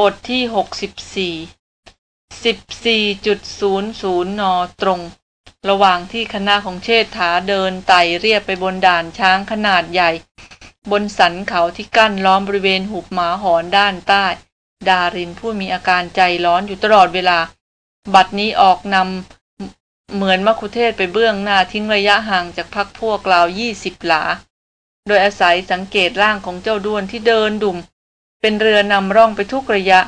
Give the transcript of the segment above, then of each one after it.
บทที่หกสิบสี่สิบสี่จุดศูนย์ศูนย์นตรง ระหว่างที่คณะของเชษฐาเดินไต่เรียบไปบนด่านช้างขนาดใหญ่ บนสันเขาที่กั้นล้อมบริเวณหุบหมาหอนด้านใต้ ดารินผู้มีอาการใจร้อนอยู่ตลอดเวลา บัดนี้ออกนำเหมือนมคุเทศไปเบื้องหน้าทิ้งระยะห่างจากพักพวกราวยี่สิบหลา โดยอาศัยสังเกตร่างของเจ้าด้วนที่เดินดุ่ม เป็นเรือนำร่องไปทุกระยะ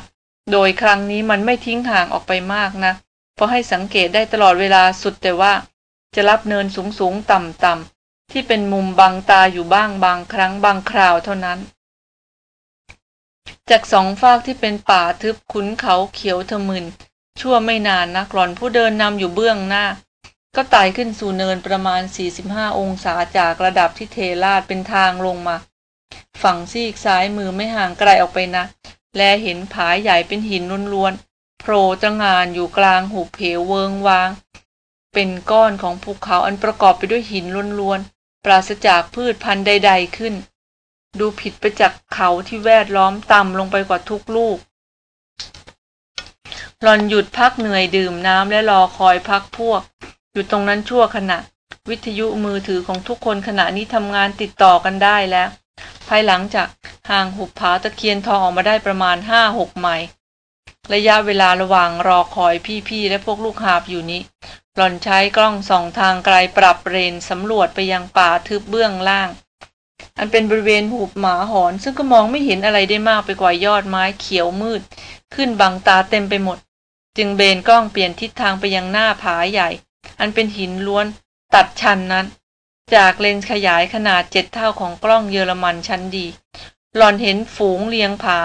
โดยครั้งนี้มันไม่ทิ้งห่างออกไปมากนะ เพราะให้สังเกตได้ตลอดเวลาสุดแต่ว่า จะรับเนินสูงสูงต่ำต่ำที่เป็นมุมบังตาอยู่บ้างบางครั้งบางคราวเท่านั้น จากสองฝากที่เป็นป่าทึบขุนเขาเขียวทะมึน ชั่วไม่นานนักหลอนผู้เดินนำอยู่เบื้องหน้า ก็ไต่ขึ้นสู่เนินประมาณ 45 องศาจากระดับที่เทลาดเป็นทางลงมา ฝั่งซีกซ้ายมือไม่ห่างไกลออกไปนะ และเห็นผาใหญ่เป็นหินล้วนๆโผล่ตระงานอยู่กลางหุบเหวเวิงวาง เป็นก้อนของภูเขาอันประกอบไปด้วยหินล้วนๆปราศจากพืชพันธุ์ใด ๆขึ้น ดูผิดไปจากเขาที่แวดล้อมต่ำลงไปกว่าทุกลูกหลอนหยุดพักเหนื่อยดื่มน้ำและรอคอยพักพวก อยู่ตรงนั้นชั่วขณะ วิทยุมือถือของทุกคนขณะนี้ทำงานติดต่อกันได้แล้ว ภายหลังจากห่างหุบผาตะเคียนทองออกมาได้ประมาณห้าหกไมล์ระยะเวลาระหว่างรอคอยพี่ๆ และพวกลูกหาบอยู่นี้ หล่อนใช้กล้องส่องทางไกลปรับเรนสำรวจไปยังป่าทึบเบื้องล่าง อันเป็นบริเวณหุบหมาหอน ซึ่งก็มองไม่เห็นอะไรได้มากไปกว่ายอดไม้เขียวมืด ขึ้นบังตาเต็มไปหมด จึงเบนกล้องเปลี่ยนทิศทางไปยังหน้าผาใหญ่ อันเป็นหินล้วนตัดชันนั้น จากเลนส์ขยายขนาดเจ็ดเท่าของกล้องเยอรมันชั้นดี หลอนเห็นฝูงเลียงผา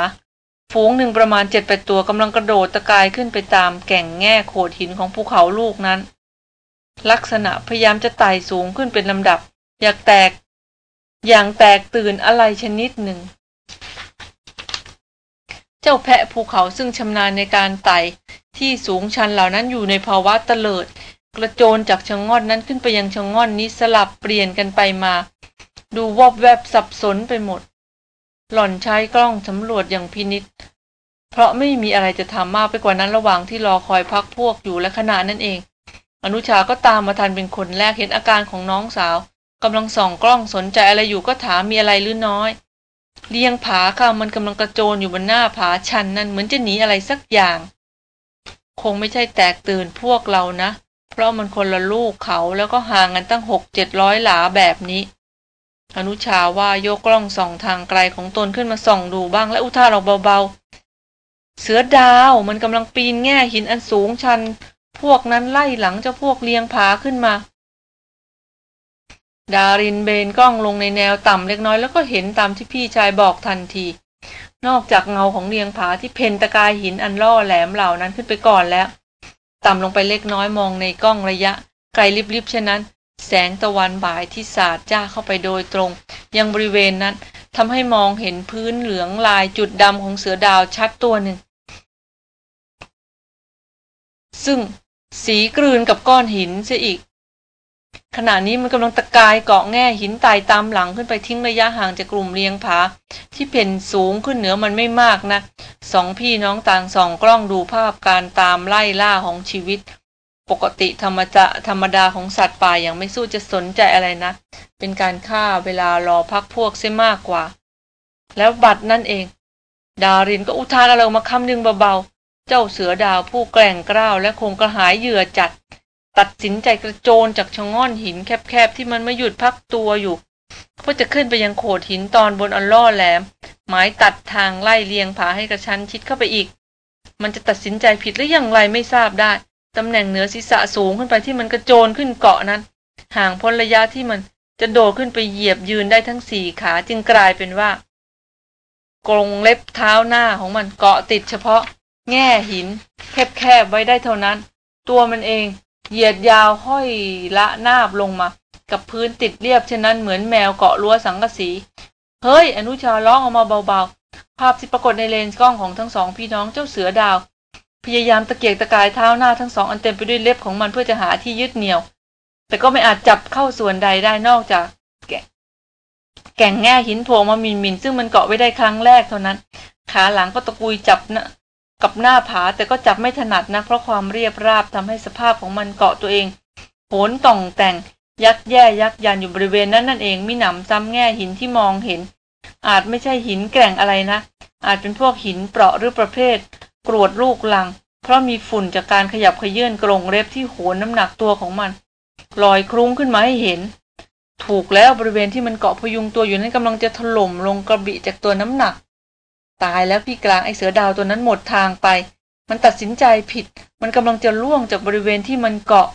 ฝูงหนึ่งประมาณเจ็ดแปดตัวกำลังกระโดดตะกายขึ้นไปตามแก่งแง่โขดหินของภูเขาลูกนั้น ลักษณะพยายามจะไต่สูงขึ้นเป็นลำดับ อยากแตก อย่างแตกตื่นอะไรชนิดหนึ่ง เจ้าแพะภูเขาซึ่งชำนาญในการไต่ที่สูงชันเหล่านั้นอยู่ในภาวะเตลิด กระโจนจากชะงง่อนนั้นขึ้นไปยังชะงง่อนนี้สลับเปลี่ยนกันไปมา ดูวอบแวบสับสนไปหมด หล่อนใช้กล้องสำรวจอย่างพินิษเพราะไม่มีอะไรจะทำมากไปกว่านั้นระหว่างที่รอคอยพักพวกอยู่และขณะนั่นเอง อนุชาก็ตามมาทันเป็นคนแรกเห็นอาการของน้องสาวกำลังส่องกล้องสนใจอะไรอยู่ก็ถามมีอะไรหรือน้อยเลียงผาค่ะมันกำลังกระโจนอยู่บนหน้าผาชันนั่นเหมือนจะหนีอะไรสักอย่าง คงไม่ใช่แตกตื่นพวกเรานะ เพราะมันคนละลูกเขาแล้วก็ห่างกันตั้งหกเจ็ดร้อยหลาแบบนี้ อนุชาว่ายกกล้องส่องทางไกลของตนขึ้นมาส่องดูบ้างและอุทานออกเบาๆ เสือดาวมันกำลังปีนแง่หินอันสูงชัน พวกนั้นไล่หลังเจ้าพวกเลียงผาขึ้นมา ดารินเบนกล้องลงในแนวต่ำเล็กน้อยแล้วก็เห็นตามที่พี่ชายบอกทันที นอกจากเงาของเลียงผาที่เพนตะกายหินอันล่อแหลมเหล่านั้นขึ้นไปก่อนแล้ว ต่ำลงไปเล็กน้อยมองในกล้องระยะ ไกลลิบๆเช่นนั้น แสงตะวันบ่ายที่สาดจ้าเข้าไปโดยตรง ยังบริเวณนั้นทำให้มองเห็นพื้นเหลืองลายจุดดำของเสือดาวชัดตัวหนึ่ง ซึ่งสีกลืนกับก้อนหินเสียอีก ขณะนี้มันกำลังตะกายเกาะแง่หินตายตามหลังขึ้นไปทิ้งระยะห่างจากกลุ่มเลียงผา ที่เพ่นสูงขึ้นเหนือมันไม่มากนะสองพี่น้องต่างส่องกล้องดูภาพการตามไล่ล่าของชีวิต ปกติธรรมจะธรรมดาของสัตว์ป่าอย่างไม่สู้จะสนใจอะไรนะ เป็นการฆ่าเวลารอพักพวกเสียมากกว่า แล้วบัตรนั่นเอง ดารินก็อุทานอะไรมาคำหนึ่งเบาๆ เจ้าเสือดาวผู้แกล่งกล้าวและคงกระหายเหยื่อจัด ตัดสินใจกระโจนจากชะง่อนหินแคบๆ ที่มันไม่หยุดพักตัวอยู่เพื่อจะขึ้นไปยังโขดหินตอนบนอันล่อแหลม หมายตัดทางไล่เลียงผาให้กระชั้นชิดเข้าไปอีก มันจะตัดสินใจผิดหรืออย่างไรไม่ทราบได้ ตำแหน่งเหนือศีรษะสูงขึ้นไปที่มันกระโจนขึ้นเกาะนั้น ห่างพ้นระยะที่มันจะโดดขึ้นไปเหยียบยืนได้ทั้งสี่ขาจึงกลายเป็นว่ากรงเล็บเท้าหน้าของมันเกาะติดเฉพาะ แง่หิน แคบๆไว้ได้เท่านั้น ตัวมันเอง เหยียดยาวห้อยละนาบลงมา กับพื้นติดเรียบเช่นนั้นเหมือนแมวเกาะรั้วสังกะสี เฮ้ย อนุชาร้องออกมาเบาๆ ภาพที่ปรากฏในเลนส์กล้องของทั้งสองพี่น้องเจ้าเสือดาว พยายามตะเกียกตะกายเท้าหน้าทั้งสองอันเต็มไปด้วยเล็บของมันเพื่อจะหาที่ยึดเหนี่ยว แต่ก็ไม่อาจจับเข้าส่วนใดได้นอกจากแก่งแง่หินโผล่มามินมินซึ่งมันเกาะไว้ได้ครั้งแรกเท่านั้น ขาหลังก็ตะกุยจับนะ กับหน้าผาแต่ก็จับไม่ถนัดนะเพราะความเรียบราบทำให้สภาพของมันเกาะตัวเองโหนต่องแต่งยักแย่ยักยันอยู่บริเวณนั้นนั่นเองมีหนำซ้ำแง่หินที่มองเห็น อาจไม่ใช่หินแกร่งอะไรนะ อาจเป็นพวกหินเปราะหรือประเภท กรวดลูกลัง เพราะมีฝุ่นจากการขยับขยื่นกรงเล็บที่โหนน้ำหนักตัวของมันลอยคลุ้งขึ้นมาให้เห็น ถูกแล้วบริเวณที่มันเกาะพยุงตัวอยู่นั้นกำลังจะถล่มลงกระบี่จากตัวน้ำหนัก ตายแล้วพี่กลางไอเสือดาวตัวนั้นหมดทางไป มันตัดสินใจผิด มันกำลังจะล่วงจากบริเวณที่มันเกาะ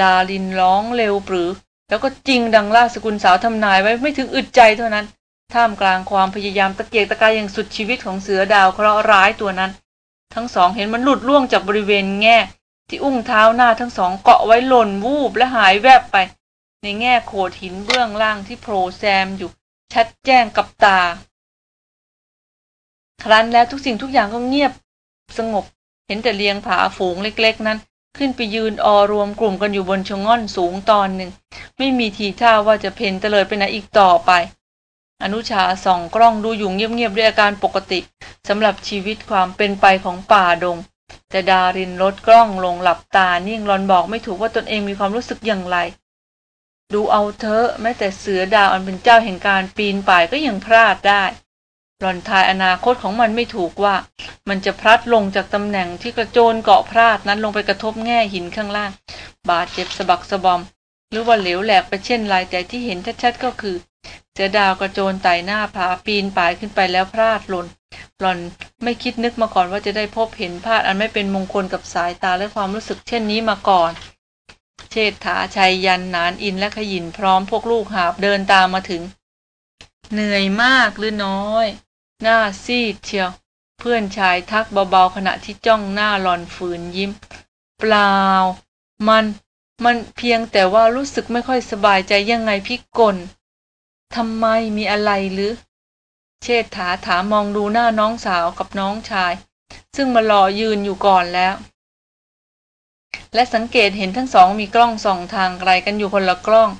ดาลินร้องเร็วปรือ แล้วก็จริงดังล่าสกุลสาวทำนายไว้ไม่ถึงอึดใจเท่านั้น ท่ามกลางความพยายามตะเกียกตะกายอย่างสุดชีวิตของเสือดาวเคราะห์ร้ายตัวนั้น ทั้งสองเห็นมันหลุดล่วงจากบริเวณแง่ ที่อุ้งเท้าหน้าทั้งสองเกาะไว้หล่นวูบและหายแวบไป ในแง่โขดหินเบื้องล่างที่โผล่แซมอยู่ชัดแจ้งกับตา ครั้นแล้วทุกสิ่งทุกอย่างก็เงียบ สงบ เห็นแต่เลียงผาฝูงเล็ก ๆ นั้น ขึ้นไปยืนออรวมกลุ่มกันอยู่บนชงง่อนสูงตอนหนึ่ง ไม่มีทีท่าว่าจะเพนเตลิดไปไหนอีกต่อไป อนุชาส่องกล้องดูอยู่เงียบๆด้วยอาการปกติสำหรับชีวิตความเป็นไปของป่าดง แต่ดารินลดกล้องลงหลับตานิ่งรอนบอกไม่ถูกว่าตนเองมีความรู้สึกอย่างไรดูเอาเถอะแม้แต่เสือดาวอันเป็นเจ้าแห่งการปีนป่ายก็ยังพลาดได้ หล่อนทายอนาคตของมันไม่ถูกว่า มันจะพลัดลงจากตำแหน่งที่กระโจนเกาะพลาดนั้นลงไปกระทบแง่หินข้างล่าง บาดเจ็บสะบักสะบอม หรือว่าเหลวแหลกไปเช่นไรแต่ที่เห็นชัดๆก็คือเสือดาวกระโจนไต่หน้าผาปีนป่ายขึ้นไปแล้วพลาดหล่นหล่อนไม่คิดนึกมาก่อนว่าจะได้พบเห็นภาพอันไม่เป็นมงคลกับสายตาและความรู้สึกเช่นนี้มาก่อน เชษฐาชัยยันนานอินและขยินพร้อมพวกลูกหาบเดินตามมาถึง เหนื่อยมากหรือน้อย หน้าซีดเชียว เพื่อนชายทักเบาๆขณะที่จ้องหน้าหลอนฝืนยิ้ม เปล่า มัน มันเพียงแต่ว่ารู้สึกไม่ค่อยสบายใจยังไงพี่กลทำไมมีอะไรหรือ เชษฐาถามมองดูหน้าน้องสาวกับน้องชาย ซึ่งมารอยืนอยู่ก่อนแล้ว และสังเกตเห็นทั้งสองมีกล้องส่องทางไกลกันอยู่คนละกล้อง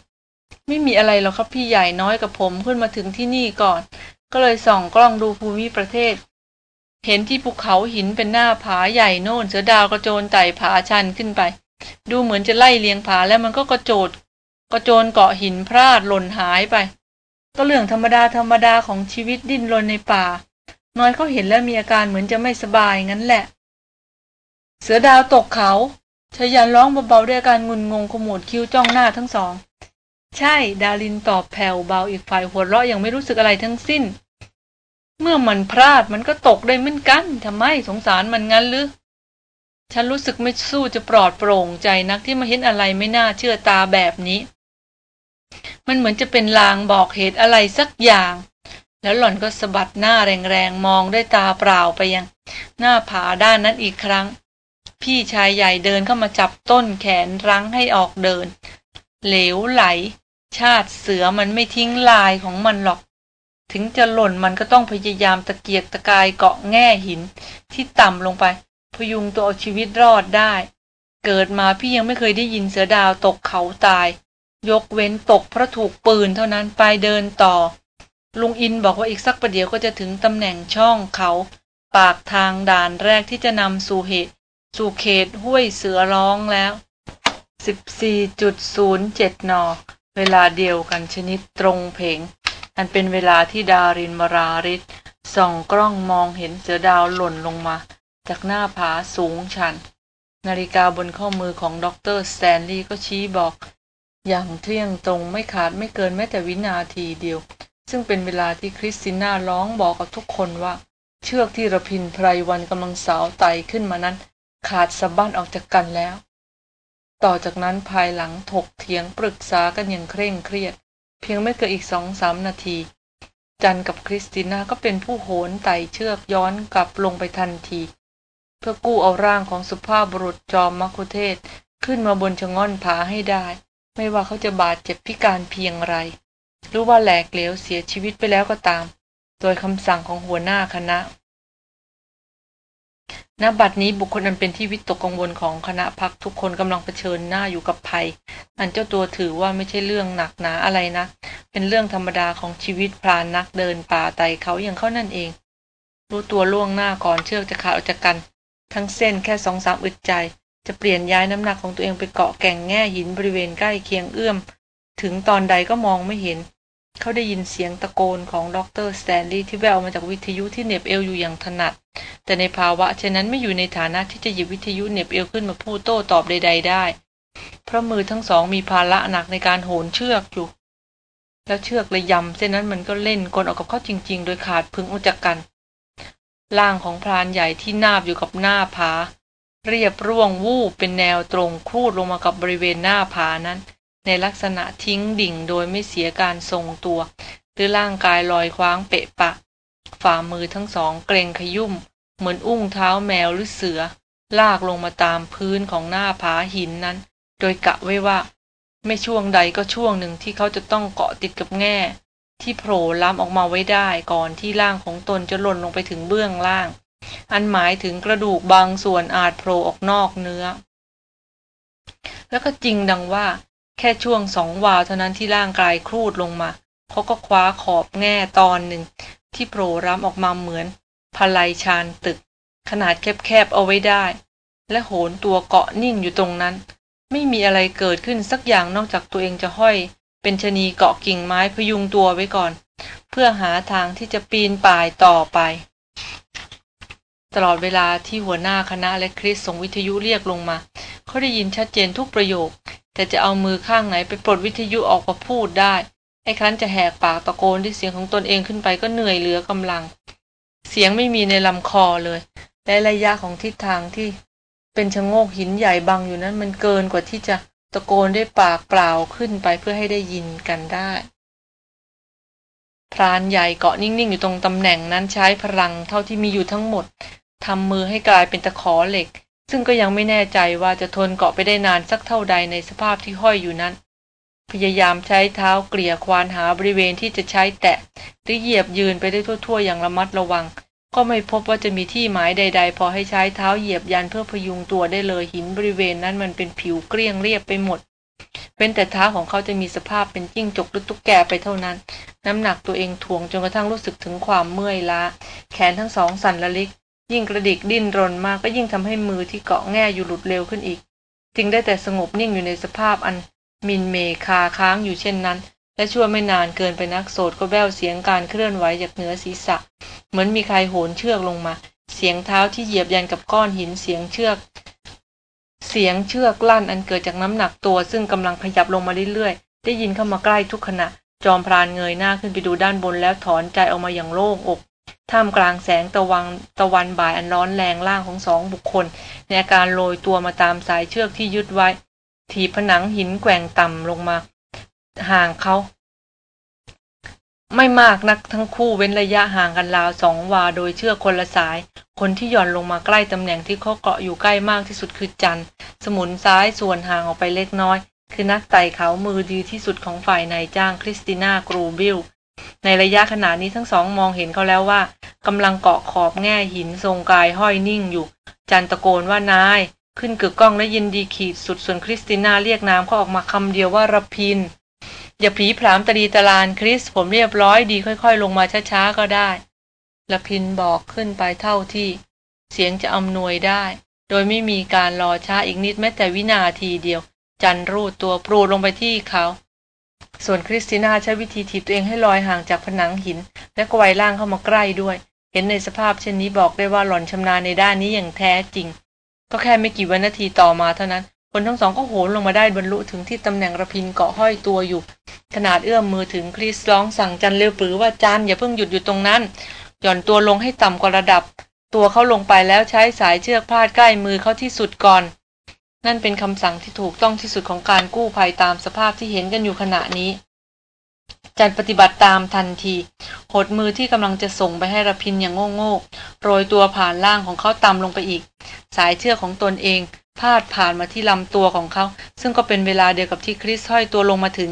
ไม่มีอะไรหรอกครับพี่ใหญ่น้อยกับผมขึ้นมาถึงที่นี่ก่อน ก็เลยส่องกล้องดูภูมิประเทศ เห็นที่ภูเขาหินเป็นหน้าผาใหญ่โน่น เสือดาวกระโจนไต่ผาชันขึ้นไป ดูเหมือนจะไล่เลียงผาแล้วมันก็กระโจดกระโจนเกาะหินพลาดหล่นหายไป ก็เรื่องธรรมดาธรรมดาของชีวิตดิ้นรนในป่า น้อยเขาเห็นแล้วมีอาการเหมือนจะไม่สบายงั้นแหละ เสือดาวตกเขาชายันร้องเบาๆด้วยอาการงุนงงขมวดคิ้วจ้องหน้าทั้งสอง ใช่ ดารินตอบแผ่วเบาอีกฝ่ายหัวเราะยังไม่รู้สึกอะไรทั้งสิ้น เมื่อมันพลาดมันก็ตกได้เหมือนกันทำไมสงสารมันงั้นหรือ ฉันรู้สึกไม่สู้จะปลอดโปร่งใจนักที่มาเห็นอะไรไม่น่าเชื่อตาแบบนี้ มันเหมือนจะเป็นลางบอกเหตุอะไรสักอย่าง แล้วหล่อนก็สะบัดหน้าแรงๆมองด้วยตาเปล่าไปยัง หน้าผาด้านนั้นอีกครั้ง พี่ชายใหญ่เดินเข้ามาจับต้นแขนรั้งให้ออกเดิน เหลวไหล ชาติเสือมันไม่ทิ้งลายของมันหรอก ถึงจะหล่นมันก็ต้องพยายามตะเกียกตะกายเกาะแง่หินที่ต่ำลงไป พยุงตัวเอาชีวิตรอดได้ เกิดมาพี่ยังไม่เคยได้ยินเสือดาวตกเขาตาย ยกเว้นตกเพราะถูกปืนเท่านั้นไปเดินต่อ ลุงอินบอกว่าอีกสักประเดี๋ยวก็จะถึงตำแหน่งช่องเขา ปากทางด่านแรกที่จะนำสู่เหตุ สู่เขตห้วยเสือร้องแล้ว 14.07 น เวลาเดียวกันชนิดตรงเพงอันเป็นเวลาที่ดารินวราฤทธิ์ส่องกล้องมองเห็นเสือดาวหล่นลงมา จากหน้าผาสูงชัน นาฬิกาบนข้อมือของด็อกเตอร์สแตนลีย์ก็ชี้บอก อย่างเที่ยงตรงไม่ขาดไม่เกินแม้แต่วินาทีเดียว ซึ่งเป็นเวลาที่คริสติน่าร้องบอกกับทุกคนว่า เชือกที่ระพินไพรวันกำลังสาวไต่ขึ้นมานั้น ขาดสะบั้นออกจากกันแล้ว ต่อจากนั้นภายหลังถกเถียงปรึกษากันอย่างเคร่งเครียด เพียงไม่เกินอีกสองสามนาที จันกับคริสติน่าก็เป็นผู้โหนไต่เชือกย้อนกลับลงไปทันที เพื่อกู้เอาร่างของสุภาพบุรุษจอมมัคคุเทศขึ้นมาบนชะง่อนผาให้ได้ ไม่ว่าเขาจะบาดเจ็บพิการเพียงไร หรือว่าแหลกเหลวเสียชีวิตไปแล้วก็ตาม โดยคำสั่งของหัวหน้าคณะ ณบัดนี้บุคคลอันเป็นที่วิตกกังวลของคณะพักทุกคนกำลังเผชิญหน้าอยู่กับภัย อันเจ้าตัวถือว่าไม่ใช่เรื่องหนักหนาอะไรนะ เป็นเรื่องธรรมดาของชีวิตพรานนักเดินป่าไต่เขาอย่างเขานั่นเอง รู้ตัวล่วงหน้าก่อนเชือกจะขาดออกจากกัน ทั้งเส้นแค่สองสามอึดใจ จะเปลี่ยนย้ายน้ำหนักของตัวเองไปเกาะแก่งแง่หินบริเวณใกล้เคียงเอื้อม ถึงตอนใดก็มองไม่เห็น เขาได้ยินเสียงตะโกนของดรสแตนลีย์ที่แววมาจากวิทยุที่เหน็บเอวอยู่อย่างถนัด แต่ในภาวะเช่นนั้นไม่อยู่ในฐานะที่จะหยิบวิทยุเหน็บเอวขึ้นมาพูดโต้ตอบใด ๆ ได้ เพราะมือทั้งสองมีภาระหนักในการโหนเชือกอยู่ แล้วเชือกระยำเส้นนั้นมันก็เล่นกลออกกับเขาจริง ๆ โดยขาดพึงออกจากกันล่างของพรานใหญ่ที่นาบอยู่กับหน้าผาเรียบร่วงวูบเป็นแนวตรงครูดลงมากับบริเวณหน้าผานั้น ในลักษณะทิ้งดิ่งโดยไม่เสียการทรงตัว หรือร่างกายลอยคว้างเปะปะ ฝ่ามือทั้งสองเกรงขยุ่ม เหมือนอุ้งเท้าแมวหรือเสือ ลากลงมาตามพื้นของหน้าผาหินนั้น โดยกะไว้ว่า ไม่ช่วงใดก็ช่วงหนึ่งที่เขาจะต้องเกาะติดกับแง่ ที่โผล่ล้ำออกมาไว้ได้ก่อนที่ร่างของตนจะหล่นลงไปถึงเบื้องล่าง อันหมายถึงกระดูกบางส่วนอาจโผล่ออกนอกเนื้อ แล้วก็จริงดังว่า ค่ช่วงสองวาวเท่านั้นที่ร่างกายครูดลงมา เขาก็คว้าขอบแง่ตอนหนึ่ง ที่โผล่ล้ำออกมาเหมือนพลายชานตึก ขนาดแคบๆเอาไว้ได้ และโหนตัวเกาะนิ่งอยู่ตรงนั้น ไม่มีอะไรเกิดขึ้นสักอย่างนอกจากตัวเองจะห้อย เป็นชนีเกาะกิ่งไม้พยุงตัวไว้ก่อน เพื่อหาทางที่จะปีนป่ายต่อไป ตลอดเวลาที่หัวหน้าคณะและคริสส่งวิทยุเรียกลงมา เขาได้ยินชัดเจนทุกประโยค แต่จะเอามือข้างไหนไปปลดวิทยุออกมาพูดได้ ไอ้ครั้นจะแหกปากตะโกนด้วยเสียงของตนเองขึ้นไปก็เหนื่อยเหลือกำลัง เสียงไม่มีในลำคอเลย และระยะของทิศทางที่เป็นชะโงกหินใหญ่บังอยู่นั้นมันเกินกว่าที่จะตะโกนด้วยปากเปล่าขึ้นไปเพื่อให้ได้ยินกันได้ พรานใหญ่เกาะนิ่งๆ อยู่ตรงตำแหน่งนั้นใช้พลังเท่าที่มีอยู่ทั้งหมดทำมือให้กลายเป็นตะขอเหล็ก ซึ่งก็ยังไม่แน่ใจว่าจะทนเกาะไปได้นานสักเท่าใดในสภาพที่ห้อยอยู่นั้น พยายามใช้เท้าเกลี่ยควานหาบริเวณที่จะใช้แตะ หรือเหยียบยืนไปได้ทั่วๆ อย่างระมัดระวัง ก็ไม่พบว่าจะมีที่หมายใด ๆ พอให้ใช้เท้าเหยียบยันเพื่อพยุงตัวได้เลยหินบริเวณนั้นมันเป็นผิวเกลี้ยงเรียบไปหมดเป็นแต่เท้าของเขาจะมีสภาพเป็นจิ้งจกหรือตุ๊กแกไปเท่านั้น น้ำหนักตัวเองถ่วงจนกระทั่งรู้สึกถึงความเมื่อยล้า แขนทั้งสองสั่นละลิก ยิ่งกระดิกดิ้นรนมากก็ยิ่งทำให้มือที่เกาะแง่อยู่หลุดเร็วขึ้นอีก จึงได้แต่สงบนิ่งอยู่ในสภาพอันมินเมคาค้างอยู่เช่นนั้น และชั่วไม่นานเกินไปนักโสดก็แววเสียงการเคลื่อนไหวจากเหนือศีรษะ เหมือนมีใครโหนเชือกลงมา เสียงเท้าที่เหยียบยันกับก้อนหินเสียงเชือก เสียงเชือกลั่นอันเกิดจากน้ำหนักตัว ซึ่งกำลังขยับลงมาเรื่อยๆ ได้ยินเข้ามาใกล้ทุกขณะ จอมพรานเงยหน้าขึ้นไปดูด้านบนแล้วถอนใจออกมาอย่างโล่งอก ท่ามกลางแสงตะวันตะวันบ่ายอันร้อนแรงร่างของสองบุคคล ในอาการโรยตัวมาตามสายเชือกที่ยึดไว้ ถีบผนังหินแกว่งต่ำลงมา ห่างเขา ไม่มากนักทั้งคู่เว้นระยะห่างกันราวสองวาโดยเชือกคนละสาย คนที่หย่อนลงมาใกล้ตำแหน่งที่เขาเกาะอยู่ใกล้มากที่สุดคือจันสมุนซ้ายส่วนห่างออกไปเล็กน้อย คือนักไต่เขามือดีที่สุดของฝ่ายนายจ้างคริสติน่ากรูบิล ในระยะขณะนี้ทั้งสองมองเห็นเขาแล้วว่ากำลังเกาะขอบแง่หินทรงกายห้อยนิ่งอยู่ จันตะโกนว่านาย ขึ้นกึกก้องและยินดีขีดสุดส่วนคริสติน่าเรียกนามเขาออกมาคำเดียวว่ารพิน อย่าผีผามตรีตะลานคริสผมเรียบร้อยดีค่อย ๆ ลงมาช้าๆก็ได้ละพินบอกขึ้นไปเท่าที่ เสียงจะอำนวยได้ โดยไม่มีการรอช้าอีกนิดแม้แต่วินาทีเดียว จันรูดตัวปรูลงไปที่เขา ส่วนคริสติน่าใช้วิธีถีบตัวเองให้ลอยห่างจากผนังหิน และก็ไวล่างเข้ามาใกล้ด้วย เห็นในสภาพเช่นนี้บอกได้ว่าหล่อนชำนาญในด้านนี้อย่างแท้จริง ก็แค่ไม่กี่วินาทีต่อมาเท่านั้นคนทั้งสองก็โหนลงมาได้บรรลุถึงที่ตำแหน่งระพินเกาะห้อยตัวอยู่ ขนาดเอื้อมมือถึงคริสร้องสั่งจันเร็วปือว่าจันอย่าเพิ่งหยุดอยู่ตรงนั้น หย่อนตัวลงให้ต่ำกว่าระดับ ตัวเขาลงไปแล้วใช้สายเชือกพาดใกล้มือเขาที่สุดก่อน นั่นเป็นคำสั่งที่ถูกต้องที่สุดของการกู้ภัยตามสภาพที่เห็นกันอยู่ขณะนี้ จันปฏิบัติตามทันทีหดมือที่กำลังจะส่งไปให้ระพินอย่างโง่ๆโรยตัวผ่านล่างของเขาต่ำลงไปอีก สายเชือกของตนเองพาดผ่านมาที่ลำตัวของเขา ซึ่งก็เป็นเวลาเดียวกับที่คริสห้อยตัวลงมาถึง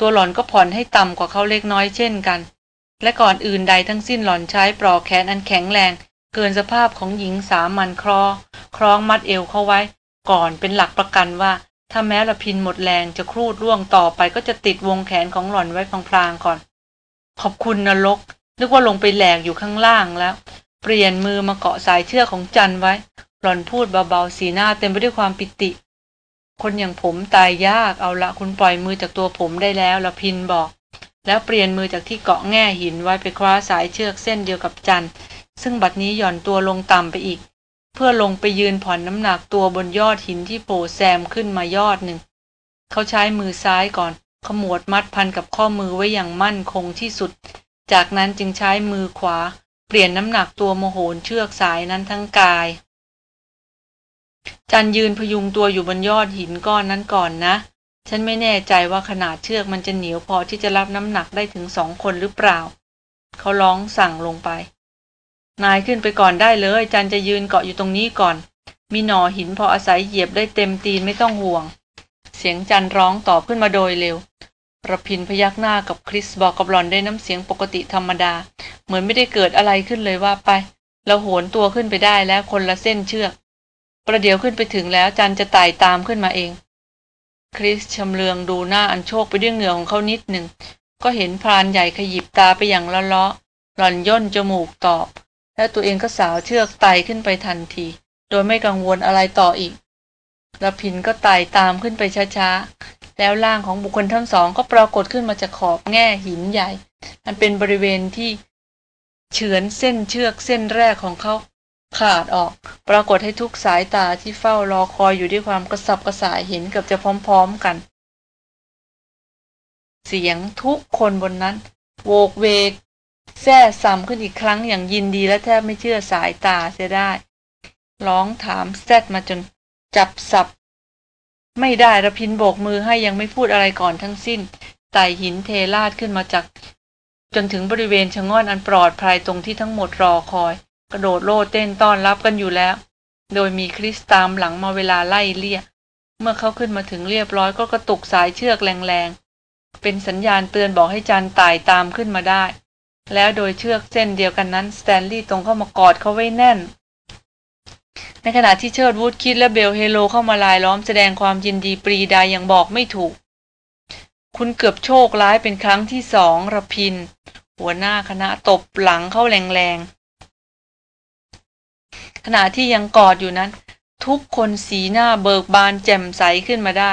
ตัวหล่อนก็ผ่อนให้ต่ำกว่าเขาเล็กน้อยเช่นกัน และก่อนอื่นใดทั้งสิ้นหล่อนใช้ปลอกแขนอันแข็งแรง เกินสภาพของหญิงสามัญครอ คล้องมัดเอวเข้าไว้ ก่อนเป็นหลักประกันว่า ถ้าแม้ละพินหมดแรงจะครูดร่วงต่อไปก็จะติดวงแขนของหล่อนไว้พลางๆก่อน ขอบคุณนรก นึกว่าลงไปแหลกอยู่ข้างล่างแล้ว เปลี่ยนมือมาเกาะสายเชือกของจันไว้ หล่อนพูดเบาๆสีหน้าเต็มไปด้วยความปิติ คนอย่างผมตายยากเอาละคุณปล่อยมือจากตัวผมได้แล้วละพินบอก แล้วเปลี่ยนมือจากที่เกาะแง่หินไว้ไปคว้าสายเชือกเส้นเดียวกับจันซึ่งบัดนี้หย่อนตัวลงต่ำไปอีก เพื่อลงไปยืนผ่อนน้ำหนักตัวบนยอดหินที่โผล่แซมขึ้นมายอดหนึ่ง เขาใช้มือซ้ายก่อน ขมวดมัดพันกับข้อมือไว้อย่างมั่นคงที่สุด จากนั้นจึงใช้มือขวา เปลี่ยนน้ำหนักตัวโมโหนเชือกสายนั้นทั้งกาย จันยืนพยุงตัวอยู่บนยอดหินก้อนนั้นก่อนนะ ฉันไม่แน่ใจว่าขนาดเชือกมันจะเหนียวพอที่จะรับน้ำหนักได้ถึงสองคนหรือเปล่า เขาร้องสั่งลงไป นายขึ้นไปก่อนได้เลย จันจะยืนเกาะอยู่ตรงนี้ก่อน มีหน่อหินพออาศัยเหยียบได้เต็มตีนไม่ต้องห่วง เสียงจันร้องตอบขึ้นมาโดยเร็วระพินพยักหน้ากับคริสบอกกับหลอนได้น้ำเสียงปกติธรรมดา เหมือนไม่ได้เกิดอะไรขึ้นเลยว่าไป เราโหนตัวขึ้นไปได้แล้วคนละเส้นเชือก ประเดี๋ยวขึ้นไปถึงแล้วจันจะไต่ตามขึ้นมาเอง คริสชำเลืองดูหน้าอันโชคไปด้วยเหงื่อของเขานิดหนึ่ง ก็เห็นพรานใหญ่ขยิบตาไปอย่างละเลาะหล่อนย่นจมูกตอบ แล้วตัวเองก็สาวเชือกไต่ขึ้นไปทันที โดยไม่กังวลอะไรต่ออีกระพินก็ไต่ตามขึ้นไปช้าๆ แล้วร่างของบุคคลทั้งสองก็ปรากฏขึ้นมาจากขอบแง่หินใหญ่ อันเป็นบริเวณที่เฉือนเส้นเชือกเส้นแรกของเขาขาดออก ปรากฏให้ทุกสายตาที่เฝ้ารอคอยอยู่ด้วยความกระสับกระส่ายเห็นกับจะพร้อมๆกัน เสียงทุกคนบนนั้น โวกเวก แซ่ซ้ำขึ้นอีกครั้งอย่างยินดีและแทบไม่เชื่อสายตาเสียได้ ร้องถามแซดมาจนจับสับ ไม่ได้ระพินโบกมือให้ยังไม่พูดอะไรก่อนทั้งสิ้นไต่หินเทลาดขึ้นมาจาก จนถึงบริเวณชะง่อนอันปลอดภัยตรงที่ทั้งหมดรอคอย กระโดดโลดเต้นต้อนรับกันอยู่แล้ว โดยมีคริสตามหลังมาเวลาไล่เลี่ยเมื่อเขาขึ้นมาถึงเรียบร้อยก็กระตุกสายเชือกแรงๆ เป็นสัญญาณเตือนบอกให้จันไต่ตามขึ้นมาได้ แล้วโดยเชือกเส้นเดียวกันนั้นสแตนลีย์ตรงเข้ามากอดเขาไว้แน่น ในขณะที่เชิดวุธคีธและเบลเฮโลเข้ามารายล้อมแสดงความยินดีปรีดาอย่างบอกไม่ถูก คุณเกือบโชคร้ายเป็นครั้งที่สองระพิน หัวหน้าคณะตบหลังเขาแรงๆ ขณะที่ยังกอดอยู่นั้น ทุกคนสีหน้าเบิกบานแจ่มใสขึ้นมาได้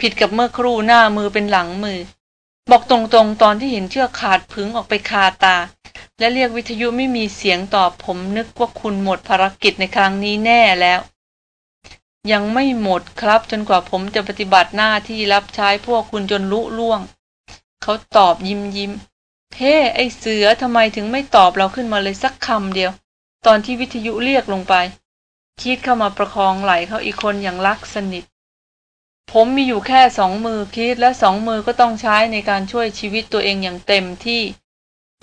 ผิดกับเมื่อครู่หน้ามือเป็นหลังมือ บอกตรงๆ ตอนที่เห็นเชือกขาดพึงออกไปคาตา และเรียกวิทยุไม่มีเสียงตอบผมนึกว่าคุณหมดภารกิจในครั้งนี้แน่แล้ว ยังไม่หมดครับจนกว่าผมจะปฏิบัติหน้าที่รับใช้พวกคุณจนลุล่วง เขาตอบยิ้มยิ้มเฮ้ไอเสือทำไมถึงไม่ตอบเราขึ้นมาเลยสักคำเดียว ตอนที่วิทยุเรียกลงไป คิดเข้ามาประคองไหลเขาอีกคนอย่างรักสนิท ผมมีอยู่แค่สองมือคิดและสองมือก็ต้องใช้ในการช่วยชีวิตตัวเองอย่างเต็มที่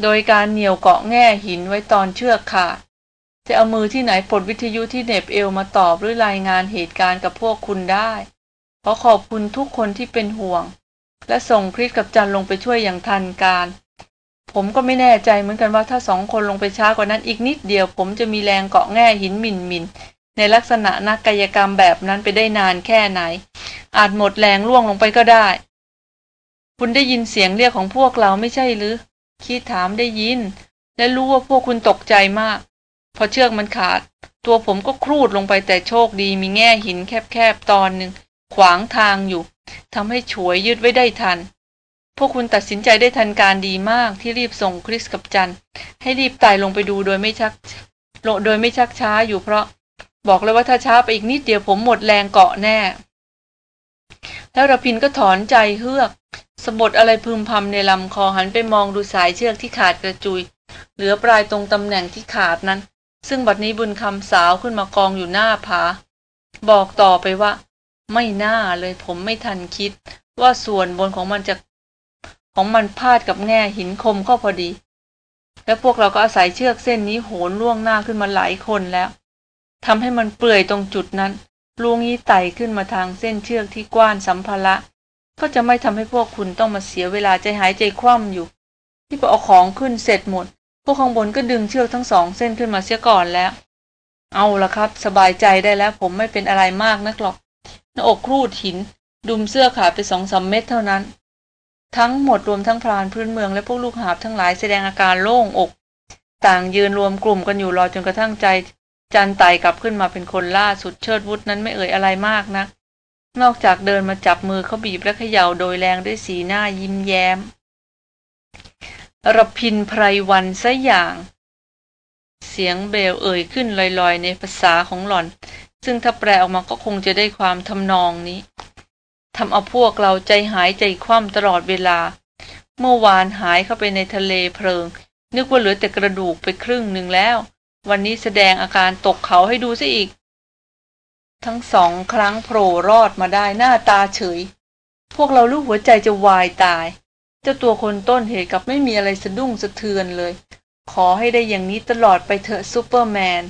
โดยการเหนี่ยวเกาะแง่หินไว้ตอนเชือกขาดจะเอามือที่ไหนปลดวิทยุที่เน็บเอวมาตอบหรือรายงานเหตุการณ์กับพวกคุณได้ขอขอบคุณทุกคนที่เป็นห่วง และส่งคริสกับจันลงไปช่วยอย่างทันการ ผมก็ไม่แน่ใจเหมือนกันว่าถ้าสองคนลงไปช้ากว่านั้นอีกนิดเดียว ผมจะมีแรงเกาะแง่หินมินมิน ในลักษณะนักกายกรรมแบบนั้นไปได้นานแค่ไหน อาจหมดแรงล่วงลงไปก็ได้ คุณได้ยินเสียงเรียกของพวกเราไม่ใช่หรือ คิดถามได้ยิน และรู้ว่าพวกคุณตกใจมาก พอเชือกมันขาด ตัวผมก็ครูดลงไปแต่โชคดีมีแง่หินแคบๆตอนหนึ่งขวางทางอยู่ทำให้ฉวยยึดไว้ได้ทัน พวกคุณตัดสินใจได้ทันการดีมากที่รีบส่งคริสกับจันให้รีบไต่ลงไปดูโดยไม่ชักโดยไม่ชักช้าอยู่เพราะ บอกเลยว่าถ้าช้าไปอีกนิดเดียวผมหมดแรงเกาะแน่ แล้วระพินก็ถอนใจเฮือก สะบดอะไรพึมพำในลำคอหันไปมองดูสายเชือกที่ขาดกระจุย เหลือปลายตรงตำแหน่งที่ขาดนั้น ซึ่งบัดนี้บุญคำสาวขึ้นมากองอยู่หน้าผา บอกต่อไปว่า ไม่น่าเลยผมไม่ทันคิด ว่าส่วนบนของมันจะของมันพาดกับแง่หินคมเข้าพอดี และพวกเราก็อาศัยเชือกเส้นนี้โหนล่วงหน้าขึ้นมาหลายคนแล้ว ทำให้มันเปื่อยตรงจุดนั้นลุงยี้ไต่ขึ้นมาทางเส้นเชือกที่กว้านสัมภาระ ก็จะไม่ทำให้พวกคุณต้องมาเสียเวลาใจหายใจคว่ำอยู่ ที่พอเอาของขึ้นเสร็จหมด พวกข้างบนก็ดึงเชือกทั้งสองเส้นขึ้นมาเสียก่อนแล้ว เอาละครับ สบายใจได้แล้ว ผมไม่เป็นอะไรมากนักหรอกหน้าอกครูดหิน ดุมเสื้อขาดไปสองสามเม็ดเท่านั้น ทั้งหมดรวมทั้งพรานพื้นเมืองและพวกลูกหาบทั้งหลายแสดงอาการโล่งอก ต่างยืนรวมกลุ่มกันอยู่รอจนกระทั่งใจ จันไต่กลับขึ้นมาเป็นคนล่าสุดเชิดวุฒนั้นไม่เอ่ยอะไรมากนะนอกจากเดินมาจับมือเขาบีบและเขย่าโดยแรงด้วยสีหน้ายิ้มแย้มระพินไพรวันซะอย่าง เสียงเบลเอ่ยขึ้นลอยๆ ในภาษาของหล่อน ซึ่งถ้าแปลออกมาก็คงจะได้ความทำนองนี้ทำเอาพวกเราใจหายใจคว่ำตลอดเวลา เมื่อวานหายเข้าไปในทะเลเพลิง นึกว่าเหลือแต่กระดูกไปครึ่งหนึ่งแล้ว วันนี้แสดงอาการตกเขาให้ดูซะอีก ทั้งสองครั้งโผล่รอดมาได้หน้าตาเฉย พวกเราลูกหัวใจจะวายตาย เจ้าตัวคนต้นเหตุกลับไม่มีอะไรสะดุ้งสะเทือนเลย ขอให้ได้อย่างนี้ตลอดไปเถอะซูเปอร์แมน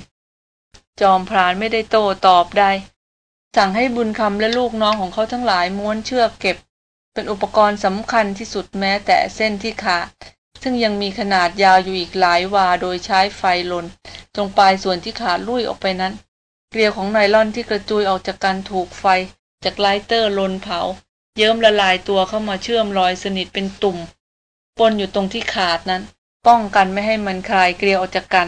จอมพรานไม่ได้โต้ตอบได้สั่งให้บุญคำและลูกน้องของเขาทั้งหลายม้วนเชือกเก็บ เป็นอุปกรณ์สำคัญที่สุดแม้แต่เส้นที่ขาด ซึ่งยังมีขนาดยาวอยู่อีกหลายวาโดยใช้ไฟลน ตรงปลายส่วนที่ขาดลุ่ยออกไปนั้น เกลียวของไนล่อนที่กระจุยออกจากการถูกไฟ จาก lighter ลนเผา เยิ้มละลายตัวเข้ามาเชื่อมรอยสนิทเป็นตุ่ม ปนอยู่ตรงที่ขาดนั้น ป้องกันไม่ให้มันคลายเกลียวออกจากกัน